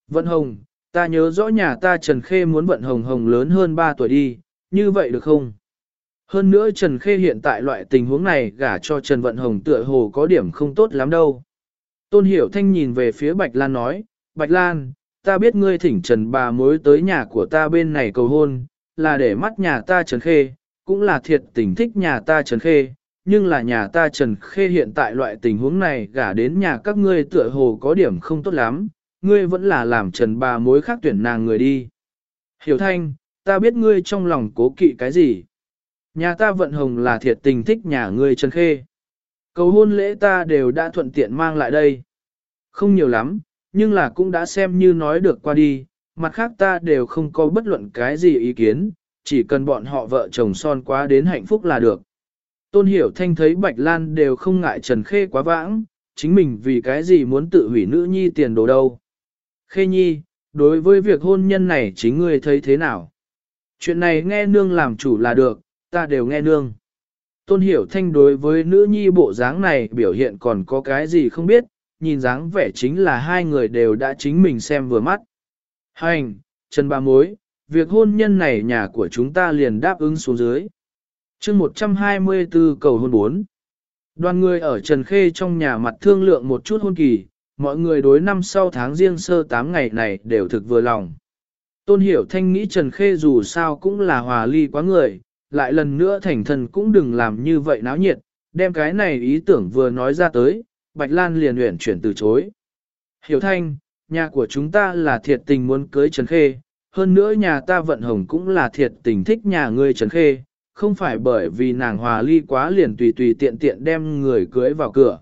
Vận Hồng, ta nhớ rõ nhà ta Trần Khê muốn Vận Hồng Hồng lớn hơn 3 tuổi đi, như vậy được không? Hơn nữa Trần Khê hiện tại loại tình huống này gả cho Trần Vận Hồng tựa hồ có điểm không tốt lắm đâu. Tôn Hiểu Thanh nhìn về phía Bạch Lan nói, Bạch Lan, ta biết ngươi thỉnh Trần bà mối tới nhà của ta bên này cầu hôn, là để mắt nhà ta Trần Khê, cũng là thiệt tình thích nhà ta Trần Khê, nhưng là nhà ta Trần Khê hiện tại loại tình huống này gả đến nhà các ngươi tựa hồ có điểm không tốt lắm, ngươi vẫn là làm trần bà mối khác tuyển nàng người đi. Hiểu thanh, ta biết ngươi trong lòng cố kỵ cái gì. Nhà ta vận hồng là thiệt tình thích nhà ngươi Trần Khê. Cầu hôn lễ ta đều đã thuận tiện mang lại đây. Không nhiều lắm, nhưng là cũng đã xem như nói được qua đi, mặt khác ta đều không có bất luận cái gì ý kiến, chỉ cần bọn họ vợ chồng son quá đến hạnh phúc là được. Tôn Hiểu Thanh thấy Bạch Lan đều không ngại Trần Khê quá vãng, chính mình vì cái gì muốn tự hủy nữ nhi tiền đồ đâu. Khê nhi, đối với việc hôn nhân này chính ngươi thấy thế nào? Chuyện này nghe nương làm chủ là được, ta đều nghe nương. Tôn Hiểu Thanh đối với nữ nhi bộ dáng này biểu hiện còn có cái gì không biết, nhìn dáng vẻ chính là hai người đều đã chính mình xem vừa mắt. Hành, Trần Ba Mối, việc hôn nhân này nhà của chúng ta liền đáp ứng xuống dưới. chương 124 cầu hôn 4. Đoàn người ở Trần Khê trong nhà mặt thương lượng một chút hôn kỳ, mọi người đối năm sau tháng riêng sơ 8 ngày này đều thực vừa lòng. Tôn Hiểu Thanh nghĩ Trần Khê dù sao cũng là hòa ly quá người, lại lần nữa thành thần cũng đừng làm như vậy náo nhiệt, đem cái này ý tưởng vừa nói ra tới, Bạch Lan liền uyển chuyển từ chối. Hiểu Thanh, nhà của chúng ta là thiệt tình muốn cưới Trần Khê, hơn nữa nhà ta vận hồng cũng là thiệt tình thích nhà ngươi Trần Khê, không phải bởi vì nàng hòa ly quá liền tùy tùy tiện tiện đem người cưới vào cửa.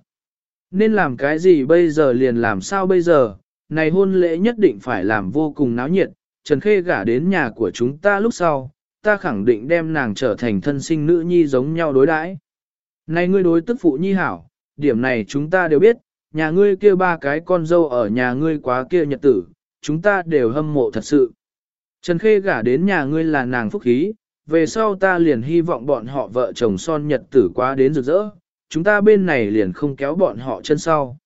Nên làm cái gì bây giờ liền làm sao bây giờ, này hôn lễ nhất định phải làm vô cùng náo nhiệt, Trần Khê gả đến nhà của chúng ta lúc sau, ta khẳng định đem nàng trở thành thân sinh nữ nhi giống nhau đối đãi. Này ngươi đối tức phụ nhi hảo, điểm này chúng ta đều biết, nhà ngươi kia ba cái con dâu ở nhà ngươi quá kia nhật tử, chúng ta đều hâm mộ thật sự. Trần Khê gả đến nhà ngươi là nàng phúc khí, về sau ta liền hy vọng bọn họ vợ chồng son nhật tử quá đến rực rỡ, chúng ta bên này liền không kéo bọn họ chân sau.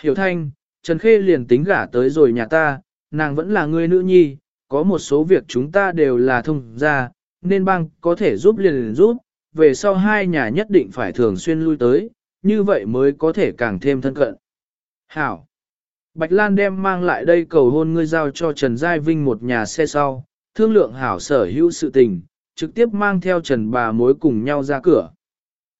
Hiểu thanh, Trần Khê liền tính gả tới rồi nhà ta, nàng vẫn là người nữ nhi, có một số việc chúng ta đều là thông ra, nên băng có thể giúp liền, liền giúp, về sau hai nhà nhất định phải thường xuyên lui tới, như vậy mới có thể càng thêm thân cận. Hảo! Bạch Lan đem mang lại đây cầu hôn ngươi giao cho Trần Giai Vinh một nhà xe sau, thương lượng hảo sở hữu sự tình, trực tiếp mang theo Trần bà mối cùng nhau ra cửa.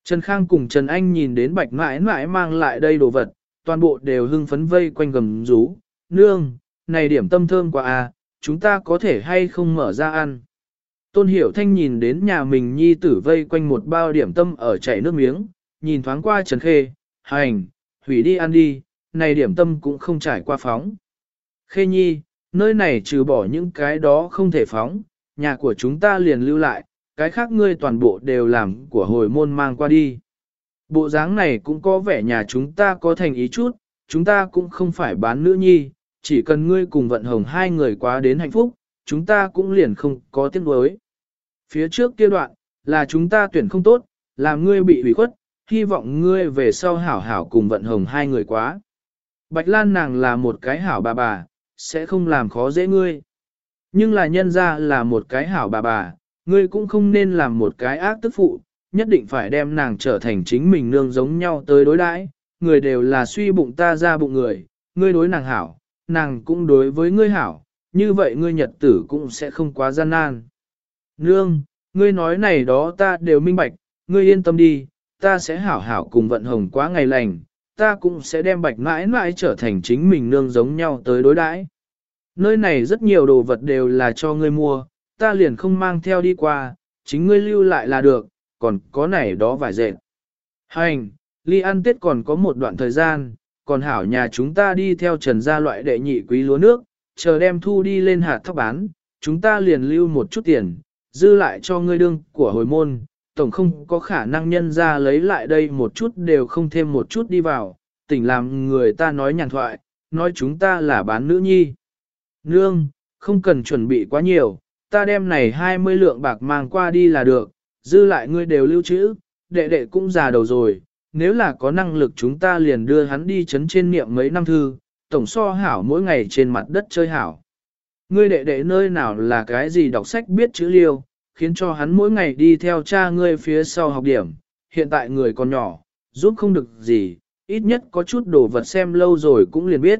Trần Khang cùng Trần Anh nhìn đến bạch mãi mãi mang lại đây đồ vật, toàn bộ đều hưng phấn vây quanh gầm rú. Nương, này điểm tâm thơm quá à, chúng ta có thể hay không mở ra ăn. Tôn Hiểu Thanh nhìn đến nhà mình nhi tử vây quanh một bao điểm tâm ở chảy nước miếng, nhìn thoáng qua Trần Khê, hành, hủy đi ăn đi, này điểm tâm cũng không trải qua phóng. Khê nhi, nơi này trừ bỏ những cái đó không thể phóng, nhà của chúng ta liền lưu lại, cái khác ngươi toàn bộ đều làm của hồi môn mang qua đi. Bộ dáng này cũng có vẻ nhà chúng ta có thành ý chút, chúng ta cũng không phải bán nữ nhi, chỉ cần ngươi cùng vận hồng hai người quá đến hạnh phúc, chúng ta cũng liền không có tiếc nuối. Phía trước kia đoạn, là chúng ta tuyển không tốt, làm ngươi bị hủy khuất, hy vọng ngươi về sau hảo hảo cùng vận hồng hai người quá. Bạch Lan nàng là một cái hảo bà bà, sẽ không làm khó dễ ngươi. Nhưng là nhân ra là một cái hảo bà bà, ngươi cũng không nên làm một cái ác tức phụ, nhất định phải đem nàng trở thành chính mình nương giống nhau tới đối đãi. người đều là suy bụng ta ra bụng người, ngươi đối nàng hảo, nàng cũng đối với ngươi hảo, như vậy ngươi nhật tử cũng sẽ không quá gian nan. Nương, ngươi nói này đó ta đều minh bạch, ngươi yên tâm đi, ta sẽ hảo hảo cùng vận hồng quá ngày lành, ta cũng sẽ đem bạch mãi mãi trở thành chính mình nương giống nhau tới đối đãi. Nơi này rất nhiều đồ vật đều là cho ngươi mua, ta liền không mang theo đi qua, chính ngươi lưu lại là được, còn có này đó vài dệt. Hành, ly ăn tết còn có một đoạn thời gian, còn hảo nhà chúng ta đi theo trần gia loại đệ nhị quý lúa nước, chờ đem thu đi lên hạt thóc bán, chúng ta liền lưu một chút tiền, dư lại cho ngươi đương của hồi môn, tổng không có khả năng nhân ra lấy lại đây một chút đều không thêm một chút đi vào, tỉnh làm người ta nói nhàn thoại, nói chúng ta là bán nữ nhi. Nương, không cần chuẩn bị quá nhiều, ta đem này 20 lượng bạc mang qua đi là được, dư lại ngươi đều lưu trữ, đệ đệ cũng già đầu rồi, nếu là có năng lực chúng ta liền đưa hắn đi chấn trên niệm mấy năm thư, tổng so hảo mỗi ngày trên mặt đất chơi hảo. Ngươi đệ đệ nơi nào là cái gì đọc sách biết chữ liêu, khiến cho hắn mỗi ngày đi theo cha ngươi phía sau học điểm, hiện tại người còn nhỏ, giúp không được gì, ít nhất có chút đồ vật xem lâu rồi cũng liền biết.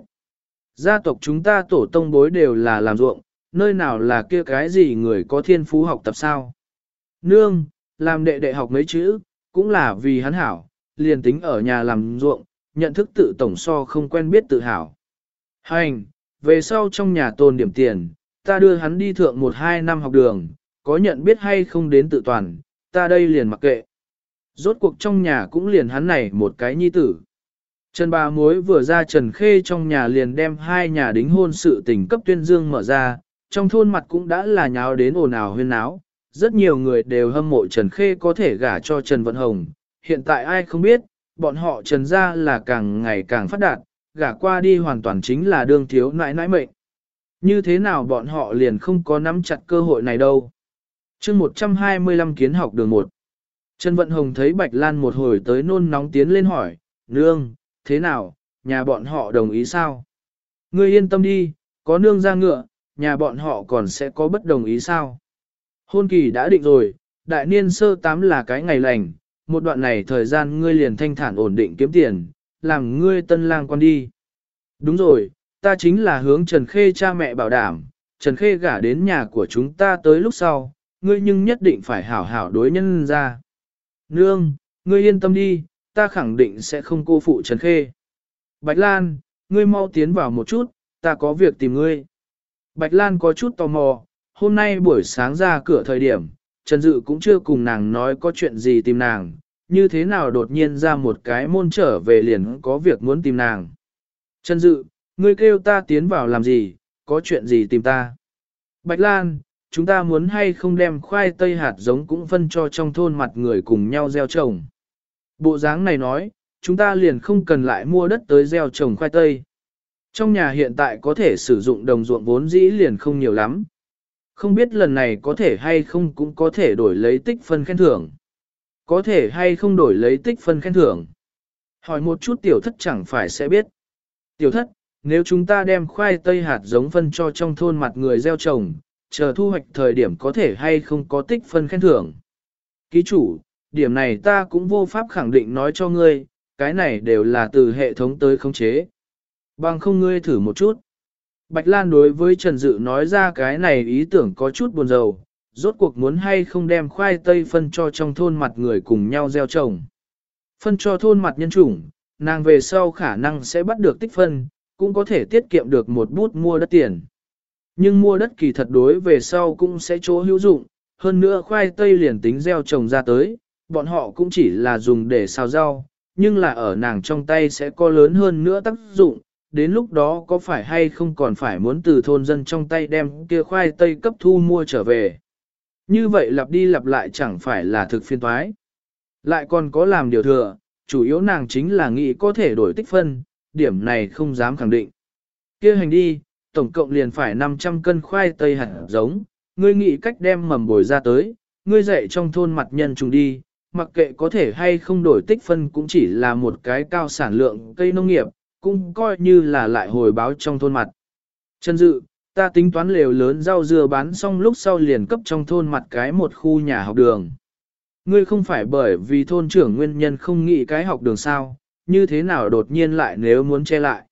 Gia tộc chúng ta tổ tông bối đều là làm ruộng, nơi nào là kia cái gì người có thiên phú học tập sao. Nương, làm đệ đệ học mấy chữ, cũng là vì hắn hảo, liền tính ở nhà làm ruộng, nhận thức tự tổng so không quen biết tự hảo. Hành, về sau trong nhà tồn điểm tiền, ta đưa hắn đi thượng một hai năm học đường, có nhận biết hay không đến tự toàn, ta đây liền mặc kệ. Rốt cuộc trong nhà cũng liền hắn này một cái nhi tử. Trần bà mối vừa ra Trần Khê trong nhà liền đem hai nhà đính hôn sự tình cấp tuyên dương mở ra, trong thôn mặt cũng đã là nháo đến ồn ào huyên náo. Rất nhiều người đều hâm mộ Trần Khê có thể gả cho Trần Vận Hồng. Hiện tại ai không biết, bọn họ Trần gia là càng ngày càng phát đạt, gả qua đi hoàn toàn chính là đương thiếu nãi nãi mệnh. Như thế nào bọn họ liền không có nắm chặt cơ hội này đâu chương 125 kiến học đường 1. Trần Vận Hồng thấy Bạch Lan một hồi tới nôn nóng tiến lên hỏi, Nương, thế nào, nhà bọn họ đồng ý sao? Ngươi yên tâm đi, có nương ra ngựa, nhà bọn họ còn sẽ có bất đồng ý sao? Hôn kỳ đã định rồi, đại niên sơ tám là cái ngày lành, một đoạn này thời gian ngươi liền thanh thản ổn định kiếm tiền, làm ngươi tân lang quan đi. Đúng rồi, ta chính là hướng Trần Khê cha mẹ bảo đảm, Trần Khê gả đến nhà của chúng ta tới lúc sau, ngươi nhưng nhất định phải hảo hảo đối nhân ra. Nương, ngươi yên tâm đi, ta khẳng định sẽ không cô phụ Trần Khê. Bạch Lan, ngươi mau tiến vào một chút, ta có việc tìm ngươi. Bạch Lan có chút tò mò, hôm nay buổi sáng ra cửa thời điểm, Trần Dự cũng chưa cùng nàng nói có chuyện gì tìm nàng, như thế nào đột nhiên ra một cái môn trở về liền có việc muốn tìm nàng. Trần Dự, ngươi kêu ta tiến vào làm gì, có chuyện gì tìm ta. Bạch Lan, chúng ta muốn hay không đem khoai tây hạt giống cũng phân cho trong thôn mặt người cùng nhau gieo trồng. Bộ dáng này nói, chúng ta liền không cần lại mua đất tới gieo trồng khoai tây. Trong nhà hiện tại có thể sử dụng đồng ruộng vốn dĩ liền không nhiều lắm. Không biết lần này có thể hay không cũng có thể đổi lấy tích phân khen thưởng. Có thể hay không đổi lấy tích phân khen thưởng. Hỏi một chút tiểu thất chẳng phải sẽ biết. Tiểu thất, nếu chúng ta đem khoai tây hạt giống phân cho trong thôn mặt người gieo trồng, chờ thu hoạch thời điểm có thể hay không có tích phân khen thưởng. Ký chủ, điểm này ta cũng vô pháp khẳng định nói cho ngươi, cái này đều là từ hệ thống tới khống chế. Bằng không ngươi thử một chút. Bạch Lan đối với Trần Dự nói ra cái này ý tưởng có chút buồn rầu, rốt cuộc muốn hay không đem khoai tây phân cho trong thôn mặt người cùng nhau gieo trồng. Phân cho thôn mặt nhân chủng, nàng về sau khả năng sẽ bắt được tích phân, cũng có thể tiết kiệm được một bút mua đất tiền. Nhưng mua đất kỳ thật đối về sau cũng sẽ chỗ hữu dụng, hơn nữa khoai tây liền tính gieo trồng ra tới, bọn họ cũng chỉ là dùng để xào rau, nhưng là ở nàng trong tay sẽ có lớn hơn nữa tác dụng, đến lúc đó có phải hay không còn phải muốn từ thôn dân trong tay đem kia khoai tây cấp thu mua trở về. Như vậy lặp đi lặp lại chẳng phải là thực phiên toái. Lại còn có làm điều thừa, chủ yếu nàng chính là nghĩ có thể đổi tích phân, điểm này không dám khẳng định. kia hành đi, tổng cộng liền phải 500 cân khoai tây hạt giống, ngươi nghĩ cách đem mầm bồi ra tới, ngươi dạy trong thôn mặt nhân trùng đi, mặc kệ có thể hay không đổi tích phân cũng chỉ là một cái cao sản lượng cây nông nghiệp, cũng coi như là lại hồi báo trong thôn mặt. chân Dự, ta tính toán lều lớn rau dưa bán xong lúc sau liền cấp trong thôn mặt cái một khu nhà học đường. Ngươi không phải bởi vì thôn trưởng nguyên nhân không nghĩ cái học đường sao, như thế nào đột nhiên lại nếu muốn che lại.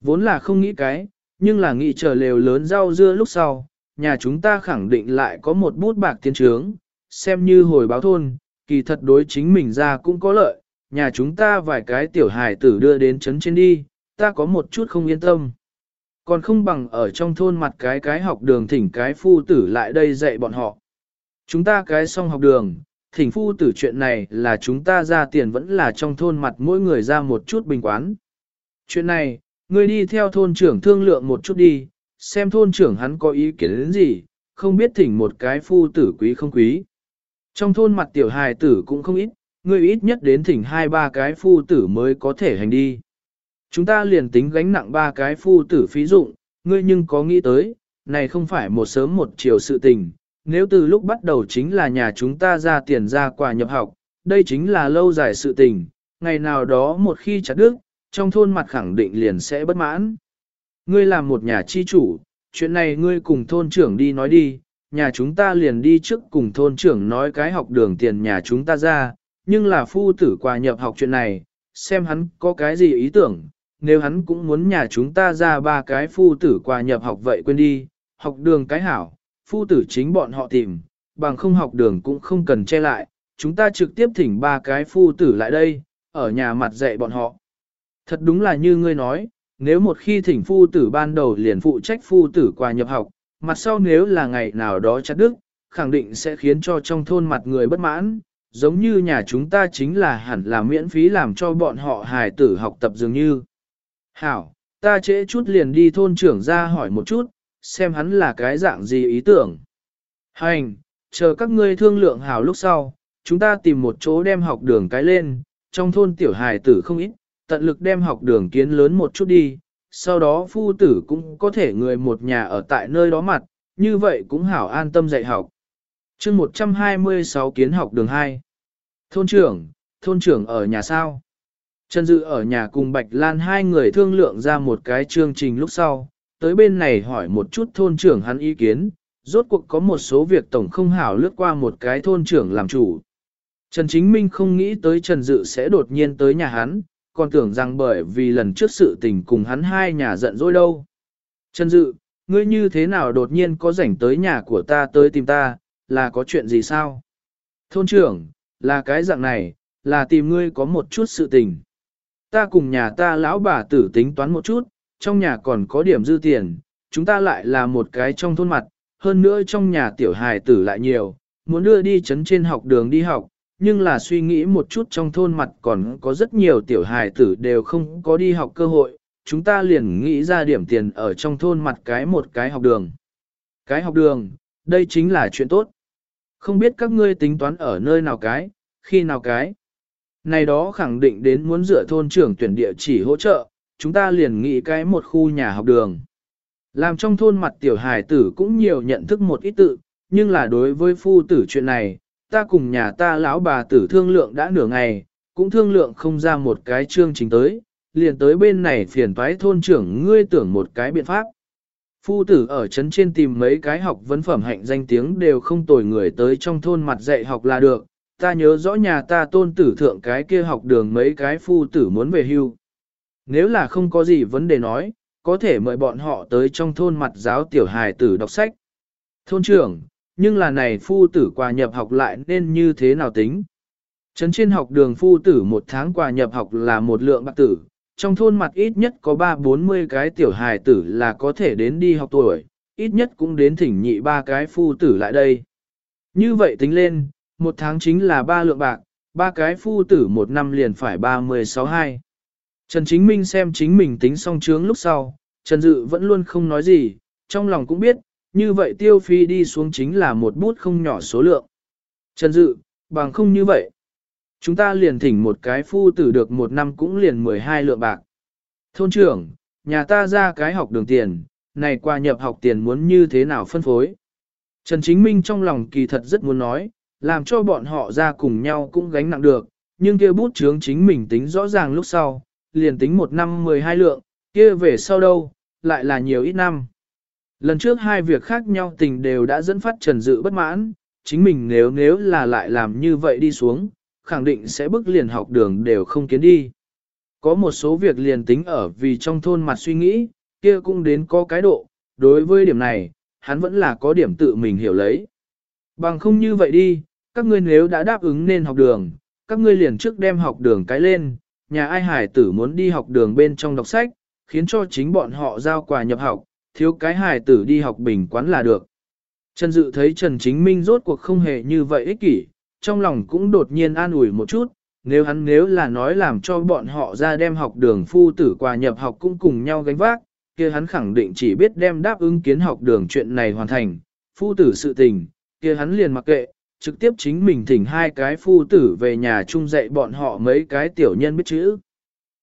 Vốn là không nghĩ cái, nhưng là nghĩ chờ lều lớn rau dưa lúc sau, nhà chúng ta khẳng định lại có một bút bạc tiến trướng, xem như hồi báo thôn, kỳ thật đối chính mình ra cũng có lợi, nhà chúng ta vài cái tiểu hài tử đưa đến chấn trên đi, ta có một chút không yên tâm. Còn không bằng ở trong thôn mặt cái cái học đường thỉnh cái phu tử lại đây dạy bọn họ. Chúng ta cái xong học đường, thỉnh phu tử chuyện này là chúng ta ra tiền vẫn là trong thôn mặt mỗi người ra một chút bình quán. Chuyện này, ngươi đi theo thôn trưởng thương lượng một chút đi, xem thôn trưởng hắn có ý kiến đến gì, không biết thỉnh một cái phu tử quý không quý. Trong thôn mặt tiểu hài tử cũng không ít, ngươi ít nhất đến thỉnh hai ba cái phu tử mới có thể hành đi. Chúng ta liền tính gánh nặng ba cái phu tử phí dụng, ngươi nhưng có nghĩ tới, này không phải một sớm một chiều sự tình, nếu từ lúc bắt đầu chính là nhà chúng ta ra tiền ra quà nhập học, đây chính là lâu dài sự tình, ngày nào đó một khi chặt đứt, trong thôn mặt khẳng định liền sẽ bất mãn. Ngươi làm một nhà chi chủ, chuyện này ngươi cùng thôn trưởng đi nói đi, nhà chúng ta liền đi trước cùng thôn trưởng nói cái học đường tiền nhà chúng ta ra, nhưng là phu tử quà nhập học chuyện này, xem hắn có cái gì ý tưởng, nếu hắn cũng muốn nhà chúng ta ra ba cái phu tử quà nhập học vậy quên đi, học đường cái hảo, phu tử chính bọn họ tìm, bằng không học đường cũng không cần che lại, chúng ta trực tiếp thỉnh ba cái phu tử lại đây, ở nhà mặt dạy bọn họ. Thật đúng là như ngươi nói, nếu một khi thỉnh phu tử ban đầu liền phụ trách phu tử qua nhập học, mặt sau nếu là ngày nào đó chặt đức, khẳng định sẽ khiến cho trong thôn mặt người bất mãn, giống như nhà chúng ta chính là hẳn là miễn phí làm cho bọn họ hài tử học tập dường như. Hảo, ta trễ chút liền đi thôn trưởng ra hỏi một chút, xem hắn là cái dạng gì ý tưởng. Hành, chờ các ngươi thương lượng hảo lúc sau, chúng ta tìm một chỗ đem học đường cái lên, trong thôn tiểu hài tử không ít, tận lực đem học đường kiến lớn một chút đi, sau đó phu tử cũng có thể người một nhà ở tại nơi đó mặt, như vậy cũng hảo an tâm dạy học. chương 126 kiến học đường 2. Thôn trưởng, thôn trưởng ở nhà sao? Trần Dự ở nhà cùng Bạch Lan hai người thương lượng ra một cái chương trình lúc sau, tới bên này hỏi một chút thôn trưởng hắn ý kiến, rốt cuộc có một số việc tổng không hảo lướt qua một cái thôn trưởng làm chủ. Trần Chính Minh không nghĩ tới Trần Dự sẽ đột nhiên tới nhà hắn, còn tưởng rằng bởi vì lần trước sự tình cùng hắn hai nhà giận dỗi đâu. Trần Dự, ngươi như thế nào đột nhiên có rảnh tới nhà của ta tới tìm ta, là có chuyện gì sao? Thôn trưởng, là cái dạng này, là tìm ngươi có một chút sự tình. Ta cùng nhà ta lão bà tử tính toán một chút, trong nhà còn có điểm dư tiền, chúng ta lại là một cái trong thôn mặt, hơn nữa trong nhà tiểu hài tử lại nhiều, muốn đưa đi chấn trên học đường đi học, nhưng là suy nghĩ một chút trong thôn mặt còn có rất nhiều tiểu hài tử đều không có đi học cơ hội, chúng ta liền nghĩ ra điểm tiền ở trong thôn mặt cái một cái học đường. Cái học đường, đây chính là chuyện tốt. Không biết các ngươi tính toán ở nơi nào cái, khi nào cái. Này đó khẳng định đến muốn dựa thôn trưởng tuyển địa chỉ hỗ trợ, chúng ta liền nghĩ cái một khu nhà học đường. Làm trong thôn mặt tiểu hài tử cũng nhiều nhận thức một ít tự, nhưng là đối với phu tử chuyện này, ta cùng nhà ta lão bà tử thương lượng đã nửa ngày, cũng thương lượng không ra một cái chương trình tới, liền tới bên này phiền toái thôn trưởng ngươi tưởng một cái biện pháp. Phu tử ở trấn trên tìm mấy cái học vấn phẩm hạnh danh tiếng đều không tồi người tới trong thôn mặt dạy học là được, ta nhớ rõ nhà ta tôn tử thượng cái kia học đường mấy cái phu tử muốn về hưu. Nếu là không có gì vấn đề nói, có thể mời bọn họ tới trong thôn mặt giáo tiểu hài tử đọc sách. Thôn trưởng, nhưng là này phu tử quà nhập học lại nên như thế nào tính? Trấn trên học đường phu tử một tháng quà nhập học là một lượng bạc tử, trong thôn mặt ít nhất có 3-40 cái tiểu hài tử là có thể đến đi học tuổi, ít nhất cũng đến thỉnh nhị ba cái phu tử lại đây. Như vậy tính lên, một tháng chính là ba lượng bạc, ba cái phu tử một năm liền phải 36 hai. Trần Chính Minh xem chính mình tính xong chướng lúc sau, Trần Dự vẫn luôn không nói gì, trong lòng cũng biết, như vậy tiêu phi đi xuống chính là một bút không nhỏ số lượng. Trần Dự, bằng không như vậy. Chúng ta liền thỉnh một cái phu tử được một năm cũng liền 12 lượng bạc. Thôn trưởng, nhà ta ra cái học đường tiền, này qua nhập học tiền muốn như thế nào phân phối. Trần Chính Minh trong lòng kỳ thật rất muốn nói, làm cho bọn họ ra cùng nhau cũng gánh nặng được, nhưng kia bút chướng chính mình tính rõ ràng lúc sau, liền tính một năm 12 lượng, kia về sau đâu, lại là nhiều ít năm. Lần trước hai việc khác nhau tình đều đã dẫn phát Trần Dự bất mãn, chính mình nếu nếu là lại làm như vậy đi xuống, khẳng định sẽ bức liền học đường đều không kiến đi. Có một số việc liền tính ở vì trong thôn mặt suy nghĩ, kia cũng đến có cái độ, đối với điểm này, hắn vẫn là có điểm tự mình hiểu lấy. Bằng không như vậy đi, các ngươi nếu đã đáp ứng nên học đường, các ngươi liền trước đem học đường cái lên, nhà ai hải tử muốn đi học đường bên trong đọc sách, khiến cho chính bọn họ giao quà nhập học, thiếu cái hải tử đi học bình quán là được. Trần Dự thấy Trần Chính Minh rốt cuộc không hề như vậy ích kỷ, trong lòng cũng đột nhiên an ủi một chút, nếu hắn nếu là nói làm cho bọn họ ra đem học đường phu tử quà nhập học cũng cùng nhau gánh vác, kia hắn khẳng định chỉ biết đem đáp ứng kiến học đường chuyện này hoàn thành, phu tử sự tình, kia hắn liền mặc kệ, trực tiếp chính mình thỉnh hai cái phu tử về nhà chung dạy bọn họ mấy cái tiểu nhân biết chữ.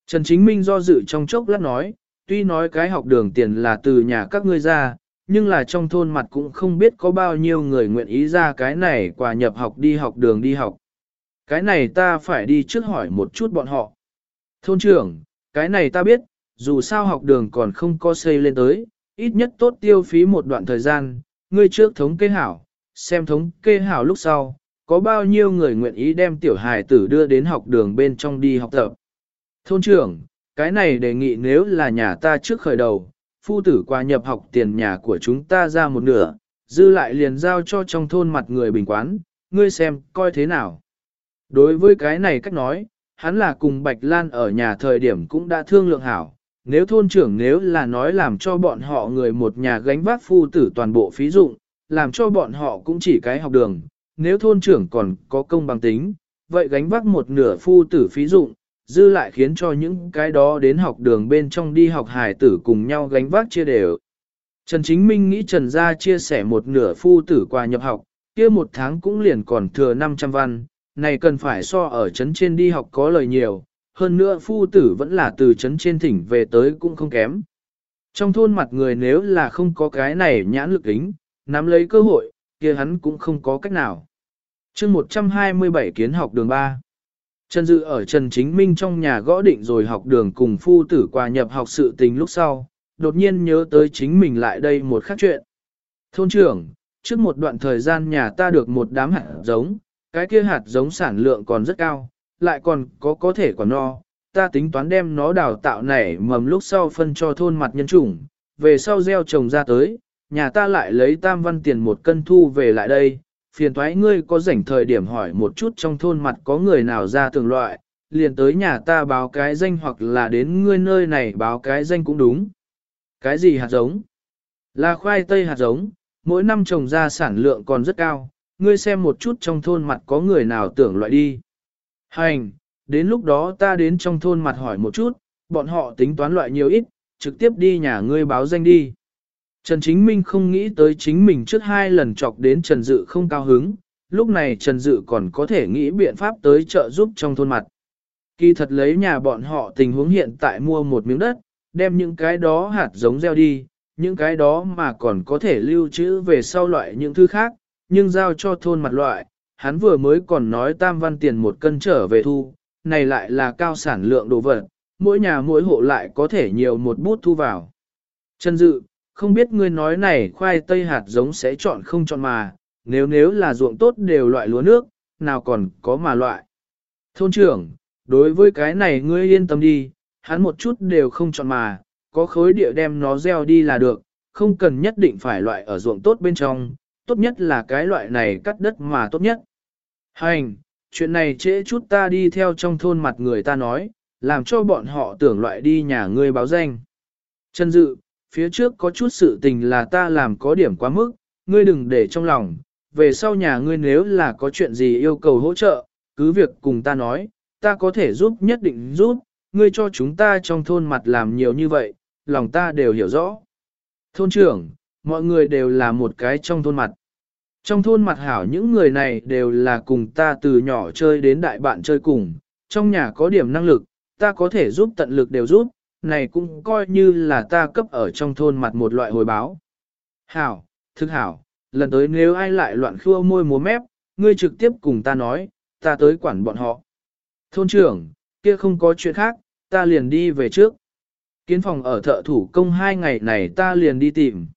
Trần Chính Minh do dự trong chốc lát nói, tuy nói cái học đường tiền là từ nhà các ngươi ra, nhưng là trong thôn mặt cũng không biết có bao nhiêu người nguyện ý ra cái này quà nhập học đi học đường đi học. Cái này ta phải đi trước hỏi một chút bọn họ. Thôn trưởng, cái này ta biết, dù sao học đường còn không có xây lên tới, ít nhất tốt tiêu phí một đoạn thời gian, ngươi trước thống kê hảo, xem thống kê hảo lúc sau, có bao nhiêu người nguyện ý đem tiểu hài tử đưa đến học đường bên trong đi học tập. Thôn trưởng, cái này đề nghị nếu là nhà ta trước khởi đầu, phu tử qua nhập học tiền nhà của chúng ta ra một nửa, dư lại liền giao cho trong thôn mặt người bình quán, ngươi xem, coi thế nào. Đối với cái này cách nói, hắn là cùng Bạch Lan ở nhà thời điểm cũng đã thương lượng hảo, nếu thôn trưởng nếu là nói làm cho bọn họ người một nhà gánh vác phu tử toàn bộ phí dụng, làm cho bọn họ cũng chỉ cái học đường, nếu thôn trưởng còn có công bằng tính, vậy gánh vác một nửa phu tử phí dụng, dư lại khiến cho những cái đó đến học đường bên trong đi học hài tử cùng nhau gánh vác chia đều. Trần Chính Minh nghĩ Trần Gia chia sẻ một nửa phu tử qua nhập học, kia một tháng cũng liền còn thừa 500 văn, này cần phải so ở trấn trên đi học có lời nhiều, hơn nữa phu tử vẫn là từ trấn trên thỉnh về tới cũng không kém. Trong thôn mặt người nếu là không có cái này nhãn lực ính, nắm lấy cơ hội, kia hắn cũng không có cách nào. chương 127 kiến học đường 3 Trần Dự ở Trần Chính Minh trong nhà gõ định rồi học đường cùng phu tử qua nhập học sự tình lúc sau, đột nhiên nhớ tới chính mình lại đây một khác chuyện. Thôn trưởng, trước một đoạn thời gian nhà ta được một đám hạt giống, cái kia hạt giống sản lượng còn rất cao, lại còn có có thể còn no, ta tính toán đem nó đào tạo nảy mầm lúc sau phân cho thôn mặt nhân chủng, về sau gieo trồng ra tới, nhà ta lại lấy tam văn tiền một cân thu về lại đây, phiền thoái ngươi có rảnh thời điểm hỏi một chút trong thôn mặt có người nào ra tường loại, liền tới nhà ta báo cái danh hoặc là đến ngươi nơi này báo cái danh cũng đúng. Cái gì hạt giống? Là khoai tây hạt giống, mỗi năm trồng ra sản lượng còn rất cao, ngươi xem một chút trong thôn mặt có người nào tưởng loại đi. Hành, đến lúc đó ta đến trong thôn mặt hỏi một chút, bọn họ tính toán loại nhiều ít, trực tiếp đi nhà ngươi báo danh đi. Trần Chính Minh không nghĩ tới chính mình trước hai lần chọc đến Trần Dự không cao hứng, lúc này Trần Dự còn có thể nghĩ biện pháp tới trợ giúp trong thôn mặt. Kỳ thật lấy nhà bọn họ tình huống hiện tại mua một miếng đất, đem những cái đó hạt giống gieo đi, những cái đó mà còn có thể lưu trữ về sau loại những thứ khác, nhưng giao cho thôn mặt loại, hắn vừa mới còn nói tam văn tiền một cân trở về thu, này lại là cao sản lượng đồ vật, mỗi nhà mỗi hộ lại có thể nhiều một bút thu vào. Trần Dự, không biết ngươi nói này khoai tây hạt giống sẽ chọn không chọn mà, nếu nếu là ruộng tốt đều loại lúa nước, nào còn có mà loại. Thôn trưởng, đối với cái này ngươi yên tâm đi, hắn một chút đều không chọn mà, có khối địa đem nó gieo đi là được, không cần nhất định phải loại ở ruộng tốt bên trong, tốt nhất là cái loại này cắt đất mà tốt nhất. Hành, chuyện này trễ chút ta đi theo trong thôn mặt người ta nói, làm cho bọn họ tưởng loại đi nhà ngươi báo danh. Trần Dự, phía trước có chút sự tình là ta làm có điểm quá mức, ngươi đừng để trong lòng, về sau nhà ngươi nếu là có chuyện gì yêu cầu hỗ trợ, cứ việc cùng ta nói, ta có thể giúp nhất định giúp, ngươi cho chúng ta trong thôn mặt làm nhiều như vậy, lòng ta đều hiểu rõ. Thôn trưởng, mọi người đều là một cái trong thôn mặt. Trong thôn mặt hảo những người này đều là cùng ta từ nhỏ chơi đến đại bạn chơi cùng, trong nhà có điểm năng lực, ta có thể giúp tận lực đều giúp, này cũng coi như là ta cấp ở trong thôn mặt một loại hồi báo. Hảo, thức hảo, lần tới nếu ai lại loạn khua môi múa mép, ngươi trực tiếp cùng ta nói, ta tới quản bọn họ. Thôn trưởng, kia không có chuyện khác, ta liền đi về trước. Kiến phòng ở thợ thủ công hai ngày này ta liền đi tìm.